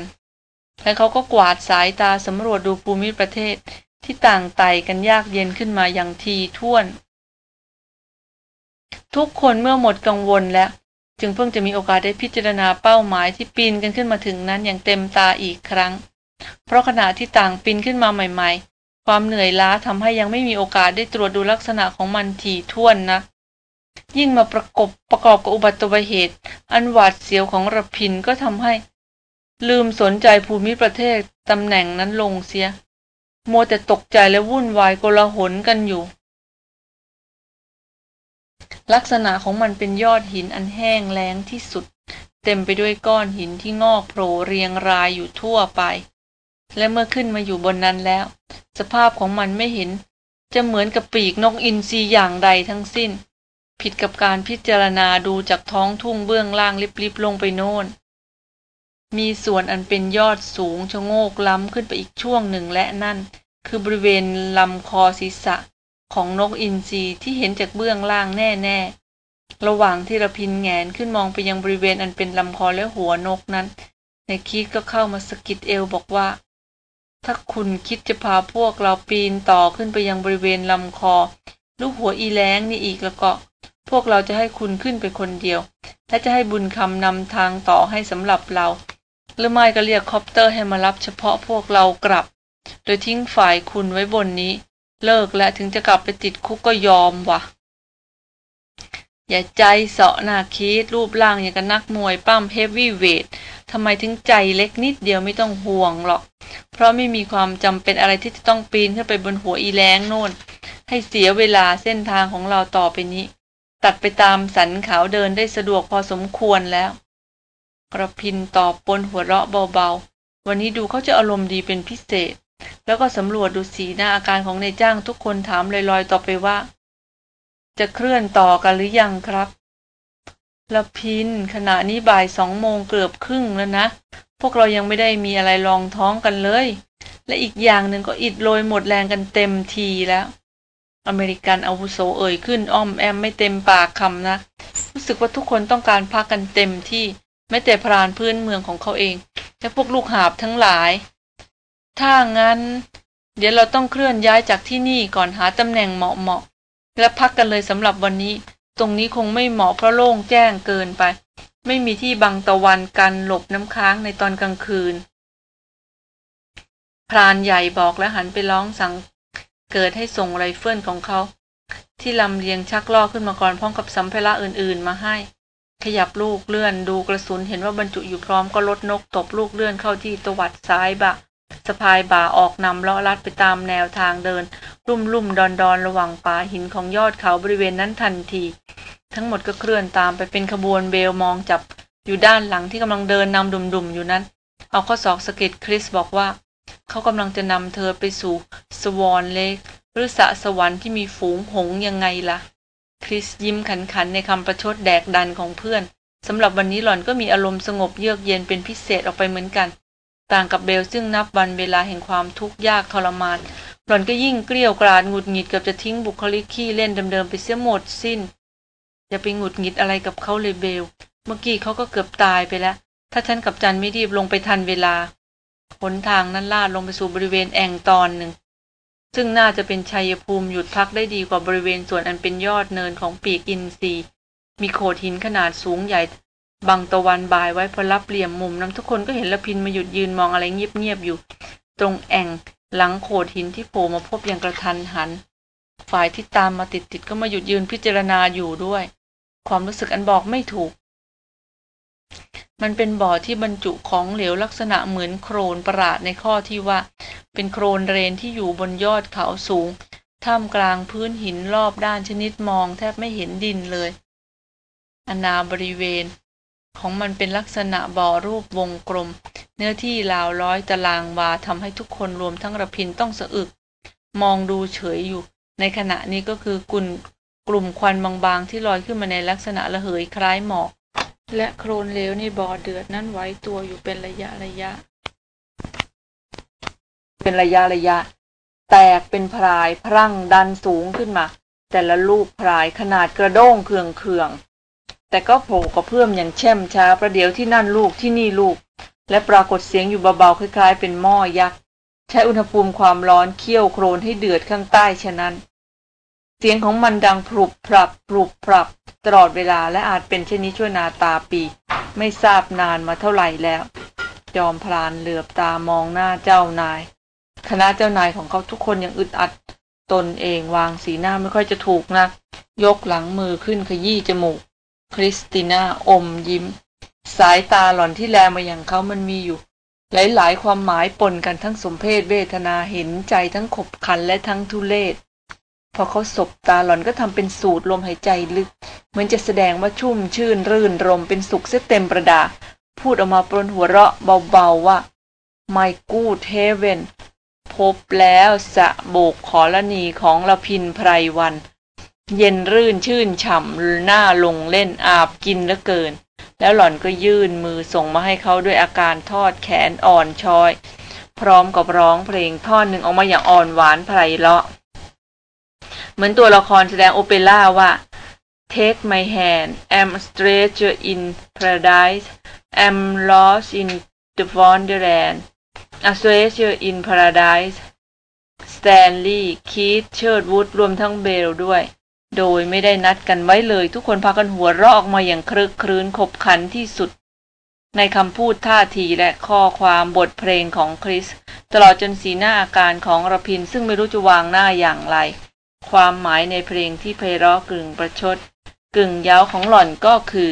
และเขาก็กวาดสายตาสำรวจดูภูมิประเทศที่ต่างไต่กันยากเย็นขึ้นมาอย่างถี่ถ้วน ทุกคนเมื่อหมดกังวลแล้ว จึงเพิ่งจะมีโอกาสได้พิจารณาเป้าหมายที่ปีนกันขึ้นมาถึงนั้นอย่างเต็มตาอีกครั้ง เพราะขณะที่ต่างปีนขึ้นมาใหม่ ๆ ความเหนื่อยล้าทำให้ยังไม่มีโอกาสได้ตรวจดูลักษณะของมันถี่ถ้วนนะ ยิ่งมาประกบประกอบกับอุบัติเหตุ อันหวาดเสียวของระพินก็ทำให้ ลืมสนใจภูมิประเทศตำแหน่งนั้นลงเสีย โมแต่ตกใจและวุ่นวายโกลาหลกันอยู่ ลักษณะของมันเป็นยอดหินอันแห้งแล้งที่สุด เต็มไปด้วยก้อนหินที่งอกโผล่เรียงรายอยู่ทั่วไป และเมื่อขึ้นมาอยู่บนนั้นแล้ว สภาพของมันไม่เห็น จะเหมือนกับปีกนกอินทรีอย่างใดทั้งสิ้น ผิดกับการพิจารณาดูจากท้องทุ่งเบื้องล่างลิบๆลงไปโน่นมีส่วนอันเป็นยอดสูงชะโงกล้ำขึ้นไปอีกช่วงหนึ่งและนั่น คือบริเวณลำคอศีรษะ ของนกอินทรีที่เห็นจากเบื้องล่างแน่ๆ ระหว่างที่ระพินแหงนขึ้นมองไปยังบริเวณอันเป็นลำคอและหัวนกนั้น นายคิดก็เข้ามาสะกิดเอวบอกว่า ถ้าคุณคิดจะพาพวกเราปีนต่อขึ้นไปยังบริเวณลำคอหรือหัวอีแร้งนี่อีกละก็ พวกเราจะให้คุณขึ้นไปคนเดียว และจะให้บุญคำนำทางต่อให้สำหรับเรา หรือไม่ก็เรียกคอปเตอร์ให้มารับเฉพาะพวกเรากลับ โดยทิ้งฝ่ายคุณไว้บนนี้ เลิกและถึงจะกลับไปติดคุกก็ยอมวะอย่าใจเสาะหน้าคิดรูปร่างอย่างกับนักมวยปั้มเฮฟวี่เวททำไมถึงใจเล็กนิดเดียวไม่ต้องห่วงหรอก เพราะไม่มีความจำเป็นอะไรที่จะต้องปีนขึ้นไปบนหัวอีแรงโน่น ให้เสียเวลาเส้นทางของเราต่อไปนี้ ตัดไปตามสันเขาเดินได้สะดวกพอสมควรแล้วกระพินตอบปนหัวเราะเบาๆ วันนี้ดูเขาจะอารมณ์ดีเป็นพิเศษ แล้วก็สำรวจดูสีหน้าอาการของนายจ้างทุกคนถามลอยๆ ต่อไปว่า จะเคลื่อนต่อกันหรือยังครับละพินขณะนี้บ่ายสองโมงเกือบครึ่งแล้วนะ พวกเรายังไม่ได้มีอะไรรองท้องกันเลย และอีกอย่างหนึ่งก็อิดโรยหมดแรงกันเต็มทีแล้ว อเมริกันอาวุโสเอ่ยขึ้นอ้อมแอมไม่เต็มปากคำนะ รู้สึกว่าทุกคนต้องการพักกันเต็มที่แม้แต่พรานพื้นเมืองของเขาเอง และพวกลูกหาบทั้งหลาย ถ้างั้น เดี๋ยวเราต้องเคลื่อนย้ายจากที่นี่ก่อนหาตำแหน่งเหมาะๆและพักกันเลยสำหรับวันนี้ ตรงนี้คงไม่เหมาะเพราะโล่งแจ้งเกินไป ไม่มีที่บังตะวันกันหลบน้ำค้างในตอนกลางคืน พรานใหญ่บอกและหันไปร้องสั่งเกิดให้ส่งไรเฟิลของเขา ที่ลำเลียงชักรอกขึ้นมาก่อนพร้อมกับสัมภาระอื่นๆ มาให้ ขยับลูกเลื่อนดูกระสุนเห็นว่าบรรจุอยู่พร้อมก็ลดนกตบลูกเลื่อนเข้าที่ตวัดซ้ายบะ สะพายบ่าออกนำเลาะลัดไปตามแนวทางเดินลุ่มลุ่มดอนดอนระหว่างป่าหินของยอดเขาบริเวณนั้นทันที ทั้งหมดก็เคลื่อนตามไปเป็นขบวนเบลมองจับอยู่ด้านหลังที่กำลังเดินนำดุ่มๆอยู่นั้น เอาข้อศอกสะกิดคริสบอกว่า เขากำลังจะนำเธอไปสู่สวอนเลกหรือสะสวรรค์ที่มีฝูงหงยังไงละ่ะ คริสยิ้มขันๆในคำประชดแดกดันของเพื่อนสำหรับวันนี้หล่อนก็มีอารมณ์สงบเยือกเย็นเป็นพิเศษออกไปเหมือนกัน ต่างกับเบลซึ่งนับวันเวลาแห่งความทุกข์ยากทรมานหล่อนก็ยิ่งเกลี้ยวกราดหงุดหงิดกับจะทิ้งบุคลิกขี้เล่นเดิมๆไปเสียหมดสิ้นอย่าไปหงุดหงิดอะไรกับเขาเลยเบล เมื่อกี้เขาก็เกือบตายไปแล้ว ถ้าฉันกับจันไม่รีบลงไปทันเวลาหนทางนั้นลาดลงไปสู่บริเวณแอ่งตอนหนึ่ง ซึ่งน่าจะเป็นชัยภูมิหยุดพักได้ดีกว่าบริเวณส่วนอันเป็นยอดเนินของปีกอินทรีมีโขดหินขนาดสูงใหญ่ บังตะวันบายไว้พอรับเหลี่ยมมุมนั้นทุกคนก็เห็นละพินมาหยุดยืนมองอะไรเงียบๆอยู่ ตรงแอ่งหลังโขดหินที่โผล่มาพบอย่างกระทันหัน ฝ่ายที่ตามมาติดๆก็มาหยุดยืนพิจารณาอยู่ด้วย ความรู้สึกอันบอกไม่ถูก มันเป็นบ่อที่บรรจุของเหลวลักษณะเหมือนโครนประหลาดในข้อที่ว่า เป็นโครนเรนที่อยู่บนยอดเขาสูงท่ามกลางพื้นหินรอบด้านชนิดมองแทบไม่เห็นดินเลย อนาบริเวณ ของมันเป็นลักษณะบ่อรูปวงกลม เนื้อที่ราวร้อยตารางวาทำให้ทุกคนรวมทั้งระพินต้องสะอึก มองดูเฉยอยู่ ในขณะนี้ก็คือกลุ่มกลุ่มควันบางๆ ที่ลอยขึ้นมาในลักษณะระเหยคล้ายหมอก และโครนเหลวในบ่อเดือดนั้นไว้ตัวอยู่เป็นระยะระยะ เป็นระยะระยะ แตกเป็นพรายพรั่งดันสูงขึ้นมา แต่ละลูกพรายขนาดกระด้งเคืองเคือง แต่ก็โผล่กระเพื่อมอย่างแช่มช้าประเดี๋ยวที่นั่นลูกที่นี่ลูก และปรากฏเสียงอยู่เบาๆคล้ายๆ เป็นหม้อยักษ์ใช้อุณหภูมิความร้อนเคี่ยวโครนให้เดือดข้างใต้ฉะนั้น เสียงของมันดังพรุบพรับพรุบพรับตลอดเวลาและอาจเป็นเช่นนี้ชั่วนาตาปี ไม่ทราบนานมาเท่าไหร่แล้ว จอมพลานเหลือบตามองหน้าเจ้านาย คณะเจ้านายของเขาทุกคนยังอึดอัด ตนเองวางสีหน้าไม่ค่อยจะถูกนะยกหลังมือขึ้นขยี้จมูก คริสติน่าอมยิ้ม สายตาหล่อนที่แลมาอย่างเขามันมีอยู่ หลายๆ ความหมายปนกันทั้งสมเพศเวทนาเห็นใจทั้งขบขันและทั้งทุเลศพอเขาสบตาหล่อนก็ทำเป็นสูดลมหายใจลึก เหมือนจะแสดงว่าชุ่มชื่นรื่นรมเป็นสุขเสียเต็มประดา พูดออกมาปรนหัวเราะเบาๆว่า My good heaven พบแล้วสะโบกขอละนีของละพินไพรวัน เย็นรื่นชื่นฉ่ำหน้าลงเล่นอาบกินเหลือเกิน แล้วหล่อนก็ยื่นมือส่งมาให้เขาด้วยอาการทอดแขนอ่อนช้อย พร้อมกับร้องเพลงท่อนหนึ่งออกมาอย่างอ่อนหวานไพเราะ เหมือนตัวละครแสดงโอเปร่าว่า Take my hand I'm a stranger in paradise I'm lost in the wonderland a stranger in paradise Stanley Keith เชิดวูดรวมทั้งเบลด้วย โดยไม่ได้นัดกันไว้เลย ทุกคนพากันหัวเราะออกมาอย่างครึกครื้นขบขันที่สุด ในคำพูดท่าทีและข้อความบทเพลงของคริส ตลอดจนสีหน้าอาการของระพินซึ่งไม่รู้จะวางหน้าอย่างไร ความหมายในเพลงที่ไพเราะกึ่งประชด กึ่งย้าวของหล่อนก็คือ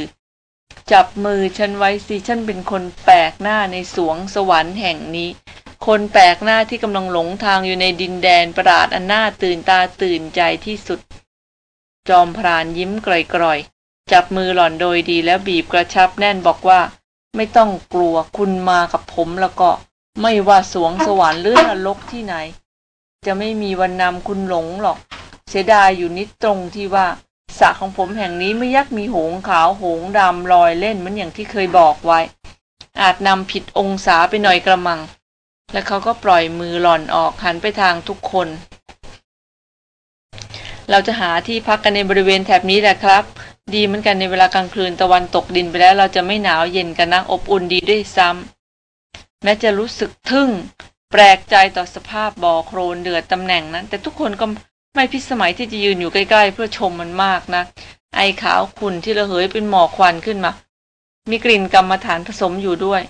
จับมือฉันไว้สิฉันเป็นคนแปลกหน้าในสวงสวรรค์แห่งนี้คนแปลกหน้าที่กำลังหลงทางอยู่ในดินแดนประหลาดอันน่าตื่นตาตื่นใจที่สุด จอมพรานยิ้มกร่อยๆ จับมือหล่อนโดยดีแล้วบีบกระชับแน่นบอกว่า ไม่ต้องกลัวคุณมากับผมแล้วก็ ไม่ว่าสวงสวรรค์หรือนรกที่ไหน จะไม่มีวันนำคุณหลงหรอก เสียดายอยู่นิดตรงที่ว่าสระของผมแห่งนี้ไม่ยักมีหงขาวหงดำลอยเล่นเหมือนอย่างที่เคยบอกไว้ อาจนำผิดองศาไปหน่อยกระมัง และเขาก็ปล่อยมือหล่อนออกหันไปทางทุกคน เราจะหาที่พักกันในบริเวณแถบนี้แหละครับ ดีเหมือนกันในเวลากลางคืนตะวันตกดินไปแล้วเราจะไม่หนาวเย็นกันนักอบอุ่นดีด้วยซ้ำแม้จะรู้สึกทึ่ง แปลกใจต่อสภาพบ่อโครนเดือดตำแหน่งนั้น แต่ทุกคนก็ไม่พิสมัยที่จะยืนอยู่ใกล้ๆ เพื่อชมมันมากนะ ไอขาวขุ่นที่ระเหยเป็นหมอกควันขึ้นมา มีกลิ่นกรรมฐานผสมอยู่ด้วย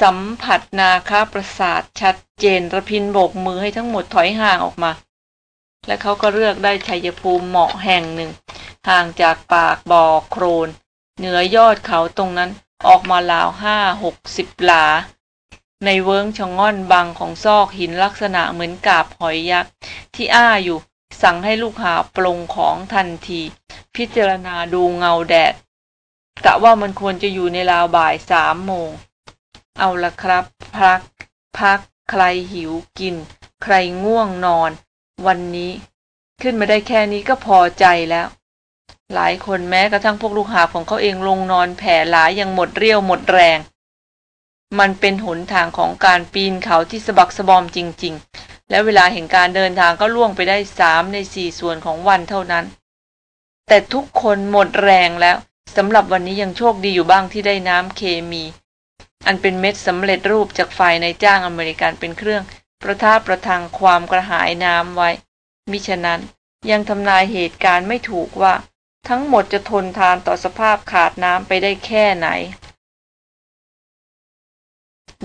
สัมผัสนาคาประสาทชัดเจนระพินโบกมือให้ทั้งหมดถอยห่างออกมา และเขาก็เลือกได้ชัยภูมิเหมาะแห่งหนึ่ง ห่างจากปากบ่อโครน เหนือยอดเขาตรงนั้นออกมาลาวห้าหกสิบหลา ในเวิ้งชงง่อนบางของซอกหินลักษณะเหมือนกาบหอยยักษ์ที่อ้าอยู่ สั่งให้ลูกหาปลงของทันที พิจารณาดูเงาแดดกะว่ามันควรจะอยู่ในราวบ่ายสามโมง เอาละครับ พัก พัก ใครหิวกิน ใครง่วงนอน วันนี้ ขึ้นมาได้แค่นี้ก็พอใจแล้ว หลายคนแม้กระทั่งพวกลูกหาของเขาเองลงนอนแผ่หลายยังหมดเรี่ยวหมดแรง มันเป็นหนทางของการปีนเขาที่สะบักสะบอมจริง ๆ และเวลาแห่งการเดินทางก็ล่วงไปได้สามในสี่ส่วนของวันเท่านั้น แต่ทุกคนหมดแรงแล้วสำหรับวันนี้ยังโชคดีอยู่บ้างที่ได้น้ำเคมี อันเป็นเม็ดสำเร็จรูปจากฝ่ายในจ้างอเมริกันเป็นเครื่อง ประท่าประทังความกระหายน้ำไว้ มิฉะนั้นยังทำนายเหตุการณ์ไม่ถูกว่า ทั้งหมดจะทนทานต่อสภาพขาดน้ำไปได้แค่ไหน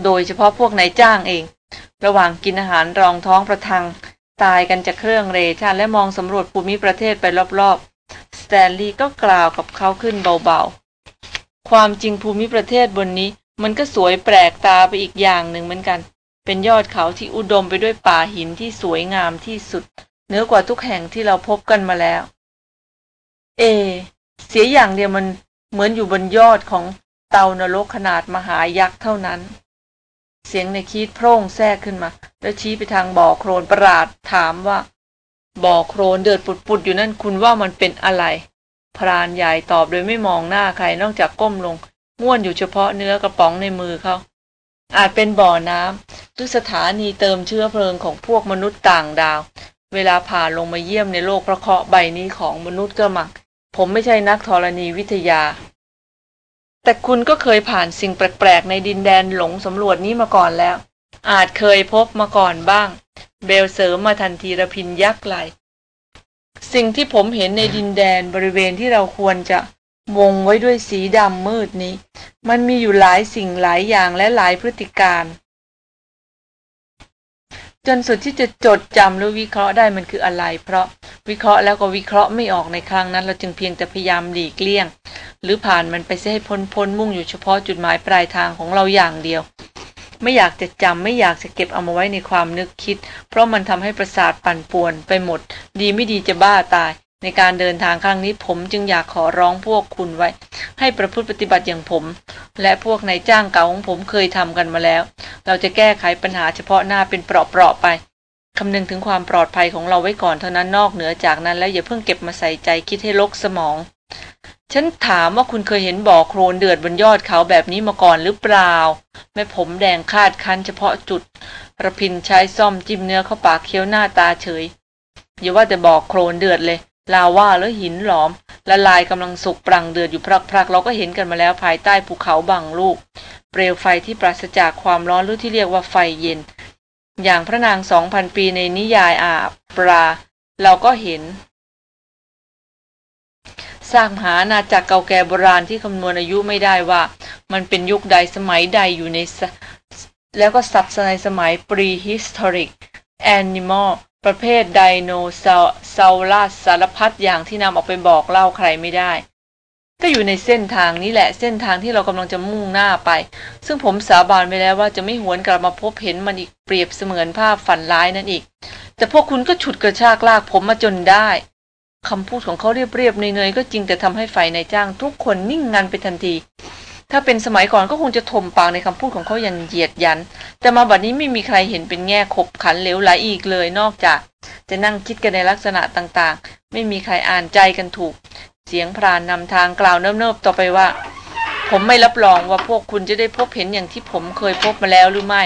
โดยเฉพาะพวกนายจ้างเอง ระหว่างกินอาหารรองท้องประทัง ตายกันจากเครื่องเรชาและมองสำรวจภูมิประเทศไปรอบๆ สแตนลีย์ก็กล่าวกับเขาขึ้นเบาๆ ความจริงภูมิประเทศบนนี้มันก็สวยแปลกตาไปอีกอย่างหนึ่งเหมือนกัน เป็นยอดเขาที่อุดมไปด้วยป่าหินที่สวยงามที่สุด เหนือกว่าทุกแห่งที่เราพบกันมาแล้ว เอ เสียอย่างเดียวมันเหมือนอยู่บนยอดของเตานรกขนาดมหายักษ์เท่านั้น เสียงในคีดโพร่งแทรกขึ้นมา แล้วชี้ไปทางบ่อโครนประหลาดถามว่า บ่อโครนเดือดปุดๆอยู่นั่นคุณว่ามันเป็นอะไร พรานใหญ่ตอบโดยไม่มองหน้าใครนอกจากก้มลงม้วนอยู่เฉพาะเนื้อกระป๋องในมือเขา อาจเป็นบ่อน้ำหรือสถานีเติมเชื้อเพลิงของพวกมนุษย์ต่างดาว เวลาผ่านลงมาเยี่ยมในโลกพระเคราะห์ใบนี้ของมนุษย์ก็มัก ผมไม่ใช่นักธรณีวิทยา แต่คุณก็เคยผ่านสิ่งแปลกๆในดินแดนหลงสำรวจนี้มาก่อนแล้ว อาจเคยพบมาก่อนบ้าง เบลเสริมมาทันทีระพินยักไหล สิ่งที่ผมเห็นในดินแดนบริเวณที่เราควรจะ วงไว้ด้วยสีดำมืดนี้ มันมีอยู่หลายสิ่งหลายอย่างและหลายพฤติการ จนสุดที่จะจดจำหรือวิเคราะห์ได้มันคืออะไร เพราะวิเคราะห์แล้วก็วิเคราะห์ไม่ออกในครั้งนั้น เราจึงเพียงแต่พยายามหลีกเลี่ยง หรือผ่านมันไปเสียให้พ้นพ้นมุ่งอยู่เฉพาะจุดหมายปลายทางของเราอย่างเดียว ไม่อยากจะจำไม่อยากจะเก็บเอามาไว้ในความนึกคิด เพราะมันทำให้ประสาทปั่นป่วนไปหมด ดีไม่ดีจะบ้าตาย ในการเดินทางครั้งนี้ผมจึงอยากขอร้องพวกคุณไว้ ให้ประพฤติปฏิบัติอย่างผม และพวกนายจ้างเก่าของผมเคยทำกันมาแล้ว เราจะแก้ไขปัญหาเฉพาะหน้าเป็นเปราะๆไปคำนึงถึงความปลอดภัยของเราไว้ก่อนเท่านั้นนอกเหนือจากนั้นแล้วอย่าเพิ่งเก็บมาใส่ใจคิดให้ลกสมอง ฉันถามว่าคุณเคยเห็นบ่อโครนเดือดบนยอดเขาแบบนี้มาก่อนหรือเปล่า แม่ผมแดงคาดคันเฉพาะจุดระพินใช้ซ่อมจิ้มเนื้อเข้าปากเคี้ยวหน้าตาเฉยอย่าว่าแต่บ่อโครนเดือดเลย ลาว่าแล้วหินหลอมละลายกำลังสุกปรังเดือดอยู่พรักๆ เราก็เห็นกันมาแล้วภายใต้ภูเขาบางลูก เปลวไฟที่ปราศจากความร้อนหรือที่เรียกว่าไฟเย็น อย่างพระนางสองพันปีในนิยายอาปรา เราก็เห็นสร้างหานาจากเก่าแก่โบราณที่คำนวณอายุไม่ได้ว่า มันเป็นยุคใดสมัยใดอยู่ใน แล้วก็สัตว์ในสมัย prehistoric animal ประเภทไดโนเสาร์ซาลัสสารพัดอย่างที่นำออกไปบอกเล่าใครไม่ได้ ก็อยู่ในเส้นทางนี้แหละเส้นทางที่เรากำลังจะมุ่งหน้าไป ซึ่งผมสาบานไปแล้วว่าจะไม่หวนกลับมาพบเห็นมันอีกเปรียบเสมือนภาพฝันร้ายนั่นอีก แต่พวกคุณก็ฉุดกระชากลากผมมาจนได้คำพูดของเขาเรียบๆเนยๆก็จริงแต่ทำให้ฝ่ายนายจ้างทุกคนนิ่งงันไปทันที ถ้าเป็นสมัยก่อนก็คงจะถมปากในคำพูดของเขาอย่างเหยียดยัน แต่มาบัดนี้ไม่มีใครเห็นเป็นแง่ขบขันเหลวไหลอีกเลยนอกจาก จะนั่งคิดกันในลักษณะต่างๆ ไม่มีใครอ่านใจกันถูก เสียงพรานนำทางกล่าวเนิบๆต่อไปว่า ผมไม่รับรองว่าพวกคุณจะได้พบเห็นอย่างที่ผมเคยพบมาแล้วหรือไม่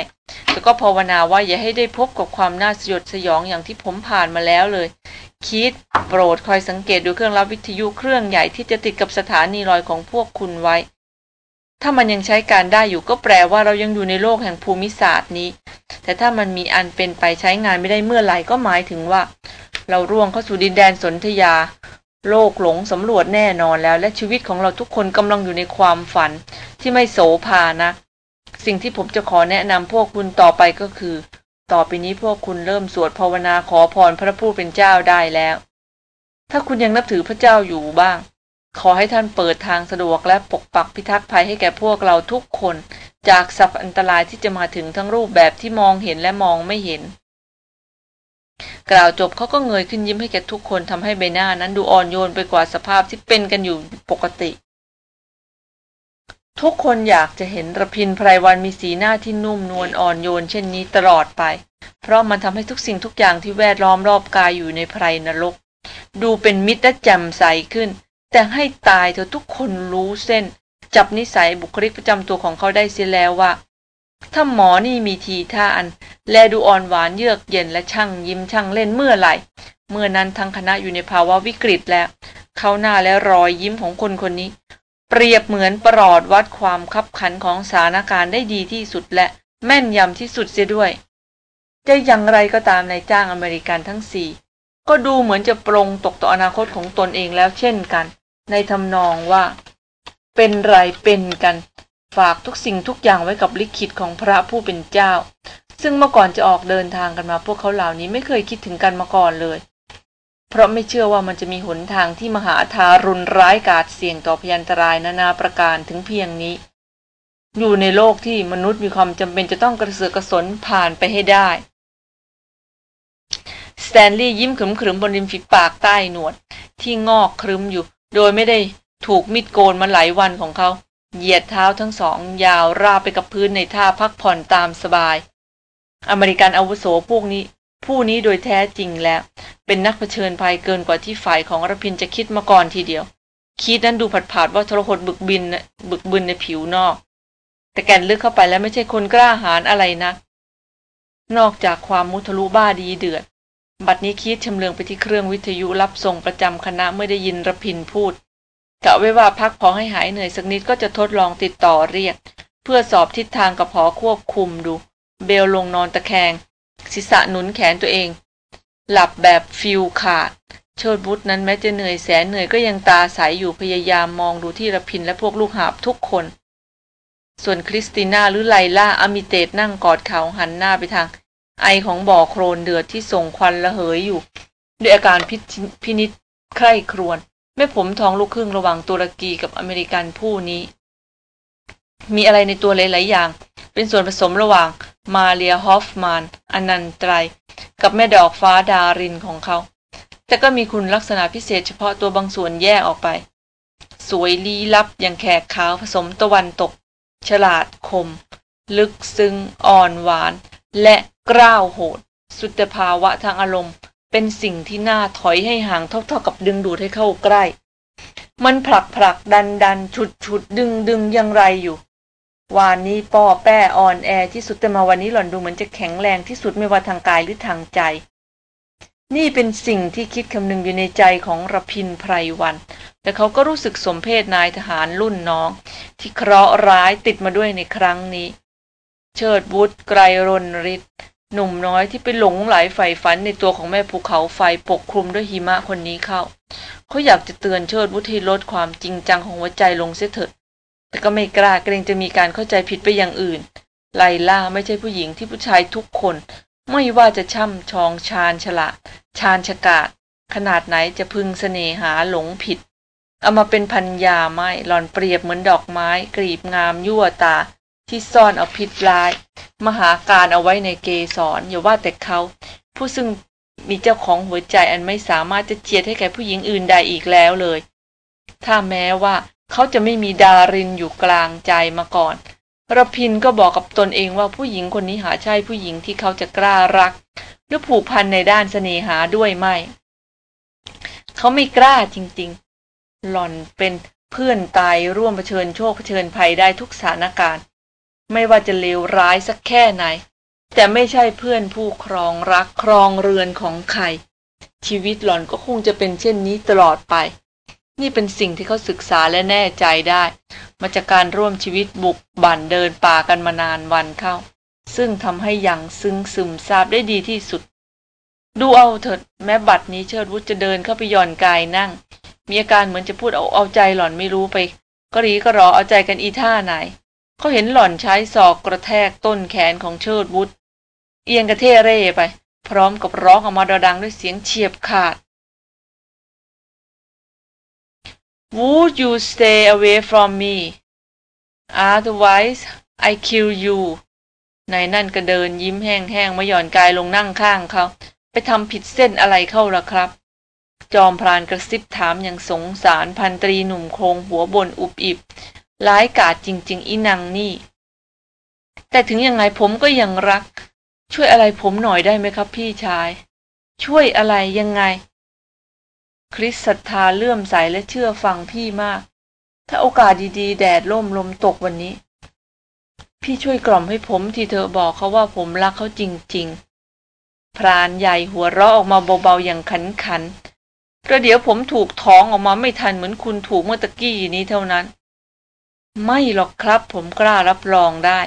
แต่ก็ภาวนาว่าอย่าให้ได้พบกับความน่าสยดสยองอย่างที่ผมผ่านมาแล้วเลยคิดโปรดคอยสังเกตดูเครื่องรับวิทยุเครื่องใหญ่ที่จะติดกับสถานีลอยของพวกคุณไว้ ถ้ามันยังใช้การได้อยู่ก็แปลว่าเรายังอยู่ในโลกแห่งภูมิศาสตร์นี้ แต่ถ้ามันมีอันเป็นไปใช้งานไม่ได้เมื่อไหร่ก็หมายถึงว่า เราร่วงเข้าสู่ดินแดนสนธยา โลกหลงสำรวจแน่นอนแล้ว และชีวิตของเราทุกคนกำลังอยู่ในความฝันที่ไม่โสภานะ สิ่งที่ผมจะขอแนะนำพวกคุณต่อไปก็คือ ต่อไปนี้พวกคุณเริ่มสวดภาวนาขอพรพระผู้เป็นเจ้าได้แล้ว ถ้าคุณยังนับถือพระเจ้าอยู่บ้าง ขอให้ท่านเปิดทางสะดวกและปกปักพิทักษ์ภัยให้แก่พวกเราทุกคน จากสัพอันตรายที่จะมาถึงทั้งรูปแบบที่มองเห็นและมองไม่เห็น กล่าวจบเขาก็เงยขึ้นยิ้มให้แก่ทุกคนทำให้ใบหน้านั้นดูอ่อนโยนไปกว่าสภาพที่เป็นกันอยู่ปกติ ทุกคนอยากจะเห็นระพินไพรวันมีสีหน้าที่นุ่มนวลอ่อนโยนเช่นนี้ตลอดไป เพราะมันทำให้ทุกสิ่งทุกอย่างที่แวดล้อมรอบกายอยู่ในไพรนรก ดูเป็นมิตรและแจ่มใสขึ้น แต่ให้ตายเธอทุกคนรู้เส้น จับนิสัยบุคลิกประจำตัวของเขาได้เสียแล้วว่า ถ้าหมอนี่มีทีท่าอัน แลดูอ่อนหวานเยือกเย็นและช่างยิ้มช่างเล่นเมื่อไหร่ เมื่อนั้นทั้งคณะอยู่ในภาวะวิกฤตแล้ว เขาหน้าและรอยยิ้มของคนคนนี้ เปรียบเหมือนประหลอดวัดความคับขันของสถานการณ์ได้ดีที่สุดและแม่นยำที่สุดเสียด้วยจะอย่างไรก็ตามนายจ้างอเมริกันทั้งสี่ก็ดูเหมือนจะปรงตกต่ออนาคตของตนเองแล้วเช่นกัน ในทำนองว่า เป็นไรเป็นกัน ฝากทุกสิ่งทุกอย่างไว้กับลิขิตของพระผู้เป็นเจ้า ซึ่งเมื่อก่อนจะออกเดินทางกันมาพวกเขาเหล่านี้ไม่เคยคิดถึงกันมาก่อนเลย เพราะไม่เชื่อว่ามันจะมีหนทางที่มหาทารุณร้ายกาจเสี่ยงต่อพยันตรายนานาประการถึงเพียงนี้ อยู่ในโลกที่มนุษย์มีความจำเป็นจะต้องกระเสือกกระสนผ่านไปให้ได้สแตนลีย์ยิ้มขรึมๆบนริมฝีปากใต้หนวด ที่งอกครึมอยู่ โดยไม่ได้ถูกมิดโกนมาหลายวันของเขา เหยียดเท้าทั้งสองยาวราบไปกับพื้นในท่าพักผ่อนตามสบาย อเมริกันอาวุโสพวกนี้ ผู้นี้โดยแท้จริงแล้ว เป็นนักเผชิญภัยเกินกว่าที่ฝ่ายของรพินจะคิดมาก่อนทีเดียว คิดนั้นดูผัดผาดว่าทรหดบึกบินบึกบึนในผิวนอก แต่แก่นลึกเข้าไปแล้วไม่ใช่คนกล้าหาญอะไรนะักนอกจากความมุทะลุบ้าดีเดือด บัดนี้คิดชำเลืองไปที่เครื่องวิทยุรับส่งประจำคณะเมื่อได้ยินระพินพูดกะไว้ว่าพักพอให้หายเหนื่อยสักนิดก็จะทดลองติดต่อเรียก เพื่อสอบทิศทางกับพอควบคุมดู เบลลงนอนตะแคง ศีรษะหนุนแขนตัวเอง หลับแบบฟิวขาด เชิดวุฒินั้นแม้จะเหนื่อยแสนเหนื่อยก็ยังตาใสอยู่พยายามมองดูที่ระพินและพวกลูกหาบทุกคน ส่วนคริสติน่าหรือไลล่าอมิเตตนั่งกอดเข่าหันหน้าไปทาง ไอของบ่อโคลนเดือดที่ส่งควันระเหยอยู่ ด้วยอาการพินิจใคร่ครวญแม่ผมทองลูกครึ่งระหว่างตุรกีกับอเมริกันผู้นี้ มีอะไรในตัวหลาย ๆ อย่าง เป็นส่วนผสมระหว่างมาเรียฮอฟมานอนันตรายกับแม่ดอกฟ้าดารินของเขา แต่ก็มีคุณลักษณะพิเศษเฉพาะตัวบางส่วนแยกออกไป สวยลี้ลับอย่างแขกขาวผสมตะวันตก ฉลาดคม ลึกซึ้งอ่อนหวาน และกล้าวโหด สุดภาวะทางอารมณ์ เป็นสิ่งที่น่าถอยให้ห่างเท่าๆกับดึงดูดให้เข้าใกล้ มันผลักผลักดันดันฉุดฉุดดึงดึงยังไรอยู่ วานนี้ป้อแป้อ่อนแอที่สุดแต่มาวันนี้หล่อนดูเหมือนจะแข็งแรงที่สุดไม่ว่าทางกายหรือทางใจ นี่เป็นสิ่งที่คิดคำนึงอยู่ในใจของรพินไพรวัน แต่เขาก็รู้สึกสมเพศนายทหารรุ่นน้อง ที่เคราะห์ร้ายติดมาด้วยในครั้งนี้ เชิดบุตรไกรรนริศหนุ่มน้อยที่ไปหลงไหลใฝ่ฝันในตัวของแม่ภูเขาไฟปกคลุมด้วยหิมะคนนี้เข้า เขาอยากจะเตือนเชิดบุตรให้ลดความจริงจังของหัวใจลงเสียเถิดแต่ก็ไม่กล้าเกรงจะมีการเข้าใจผิดไปอย่างอื่น ไลล่าไม่ใช่ผู้หญิงที่ผู้ชายทุกคน ไม่ว่าจะช่ำชองชาญฉลาดชาญฉกาดขนาดไหนจะพึงเสน่หาหลงผิด เอามาเป็นพันยาไม้หล่อนเปรียบเหมือนดอกไม้ กรีบงามยั่วตา ที่ซ่อนเอาพิษร้าย มหาการเอาไว้ในเกสรอย่าว่าแต่เขา ผู้ซึ่งมีเจ้าของหัวใจอันไม่สามารถจะเจียดให้แก่ผู้หญิงอื่นใดอีกแล้วเลย ถ้าแม้ว่าเขาจะไม่มีดารินอยู่กลางใจมาก่อนระพินก็บอกกับตนเองว่าผู้หญิงคนนี้หาใช่ผู้หญิงที่เขาจะกล้ารัก หรือผูกพันในด้านเสน่หาด้วยไม่ เขาไม่กล้าจริง ๆ หล่อนเป็นเพื่อนตายร่วมเผชิญโชคเผชิญภัยได้ทุกสถานการณ์ ไม่ว่าจะเลวร้ายสักแค่ไหน แต่ไม่ใช่เพื่อนผู้ครองรักครองเรือนของใคร ชีวิตหล่อนก็คงจะเป็นเช่นนี้ตลอดไป นี่เป็นสิ่งที่เขาศึกษาและแน่ใจได้ มาจากการร่วมชีวิตบุกบั่นเดินป่ากันมานานวันเข้า ซึ่งทำให้ยังซึ้งซึมซาบได้ดีที่สุด ดูเอาเถิดแม้บัดนี้เชิดวุฒจะเดินเข้าไปย่อนกายนั่ง มีอาการเหมือนจะพูดเอาเอาใจหล่อนไม่รู้ไปก็รีก็รอเอาใจกันอีท่าไหน เขาเห็นหล่อนใช้ศอกกระแทกต้นแขนของเชิดวุฒเอียงกระเทเร่ไป พร้อมกับร้องออกมาดังด้วยเสียงเฉียบขาด Would you stay away from me otherwise I kill you นายนั่นก็เดินยิ้มแห้งๆมาหย่อนกายลงนั่งข้างเขา ไปทำผิดเส้นอะไรเข้าล่ะครับ จอมพรานกระซิบถามอย่างสงสารพันตรีหนุ่มโครงหัวบนอุบอิบ ร้ายกาจจริง ๆ อีนังนี่ แต่ถึงยังไงผมก็ยังรัก ช่วยอะไรผมหน่อยได้ไหมครับพี่ชาย ช่วยอะไรยังไง คริสศรัทธาเลื่อมใสและเชื่อฟังพี่มาก ถ้าโอกาสดีๆ แดดล่มลมตกวันนี้ พี่ช่วยกล่อมให้ผมที่เธอบอกเขาว่าผมรักเขาจริง ๆ พรานใหญ่หัวเราะออกมาเบาๆอย่างขันขันประเดี๋ยวผมถูกท้องออกมาไม่ทันเหมือนคุณถูกเมื่อตะกี้นี้เท่านั้น ไม่หรอกครับผมกล้ารับรองได้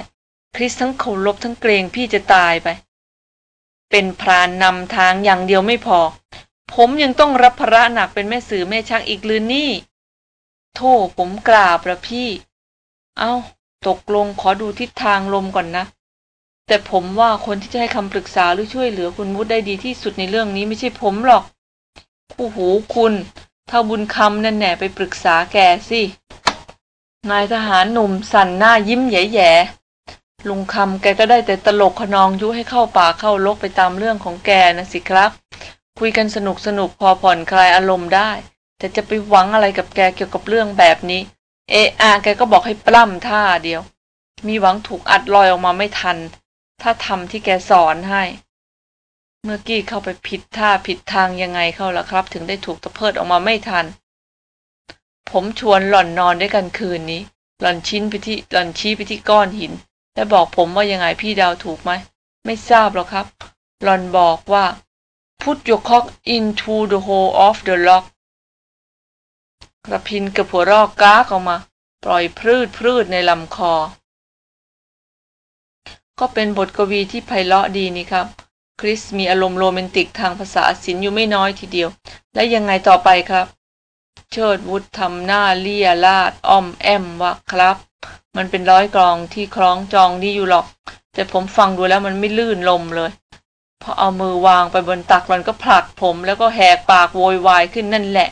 คริสทั้งเคารพทั้งเกรงพี่จะตายไป เป็นพรานนำทางอย่างเดียวไม่พอ ผมยังต้องรับภาระหนักเป็นแม่สื่อแม่ชักอีกลืนนี่ โทษผมกราบละพี่ เอา้า ตกลงขอดูทิศทางลมก่อนนะ แต่ผมว่าคนที่จะให้คำปรึกษาหรือช่วยเหลือคุณวุฒิได้ดีที่สุดในเรื่องนี้ไม่ใช่ผมหรอกโอ้โหคุณ ถ้าบุญคำนั่นแหน่ไปปรึกษาแกสิ นายทหารหนุ่มสั่นหน้ายิ้มแย่ๆลุงคำแกก็ได้แต่ตลกขนองยุให้เข้าป่าเข้าลกไปตามเรื่องของแกนะสิครับ คุยกันสนุกสนุกพอผ่อนคลายอารมณ์ได้ แต่จะไปหวังอะไรกับแกเกี่ยวกับเรื่องแบบนี้ เออาแกก็บอกให้ปล้ำท่าเดียว มีหวังถูกอัดลอยออกมาไม่ทัน ถ้าทำที่แกสอนให้ เมื่อกี้เข้าไปผิดท่าผิดทางยังไงเข้าล่ะครับ ถึงได้ถูกตะเพิดออกมาไม่ทัน ผมชวนหล่อนนอนด้วยกันคืนนี้ หล่อนชิ้นไปที่หล่อนชี้ไปที่ก้อนหิน และบอกผมว่ายังไงพี่ดาวถูกไหม ไม่ทราบหรอกครับ หล่อนบอกว่า put your cock into the hole of the lock กระพินกับหัวรอกก้ากออกมา ปล่อยพรืดพรืดในลำคอ ก็เป็นบทกวีที่ไพเราะดีนี่ครับ คริสมีอารมณ์โรแมนติกทางภาษาศิลป์อยู่ไม่น้อยทีเดียว และยังไงต่อไปครับ เชิดวุฒทำหน้าเลี่ยลาดอ้อมแอมว่าครับ มันเป็นร้อยกรองที่คล้องจองดีอยู่หรอก แต่ผมฟังดูแล้วมันไม่ลื่นลมเลย พอเอามือวางไปบนตักมันก็ผลักผมแล้วก็แหกปากโวยวายขึ้นนั่นแหละ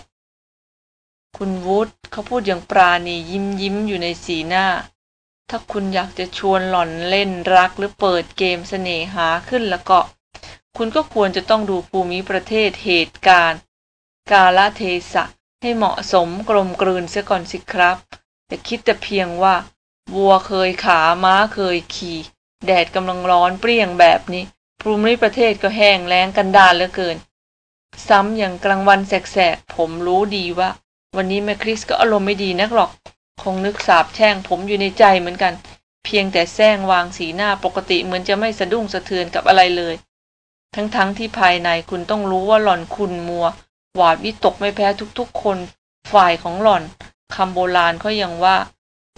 คุณวุฒเขาพูดอย่างปราณียิ้มยิ้มอยู่ในสีหน้า ถ้าคุณอยากจะชวนหล่อนเล่นรักหรือเปิดเกมเสน่หาขึ้นแล้วก็ คุณก็ควรจะต้องดูภูมิประเทศเหตุการณ์ กาลเทศะ ให้เหมาะสมกลมกลืนเสียก่อนสิครับ แต่คิดแต่เพียงว่า วัวเคยขาม้าเคยขี่ แดดกำลังร้อนเปรี้ยงแบบนี้ภูมิประเทศก็แห้งแล้งกันดานเหลือเกิน ซ้ำอย่างกลางวันแสกๆ ผมรู้ดีว่า วันนี้แม่คริสก็อารมณ์ไม่ดีนักหรอก คงนึกสาบแช่งผมอยู่ในใจเหมือนกัน เพียงแต่แซงวางสีหน้าปกติเหมือนจะไม่สะดุ้งสะเทือนกับอะไรเลย ทั้งๆทที่ภายในคุณต้องรู้ว่าหล่อนคุณมัว หวาดวิตกไม่แพ้ทุกๆ คนฝ่ายของหล่อนคำโบราณเขายังว่า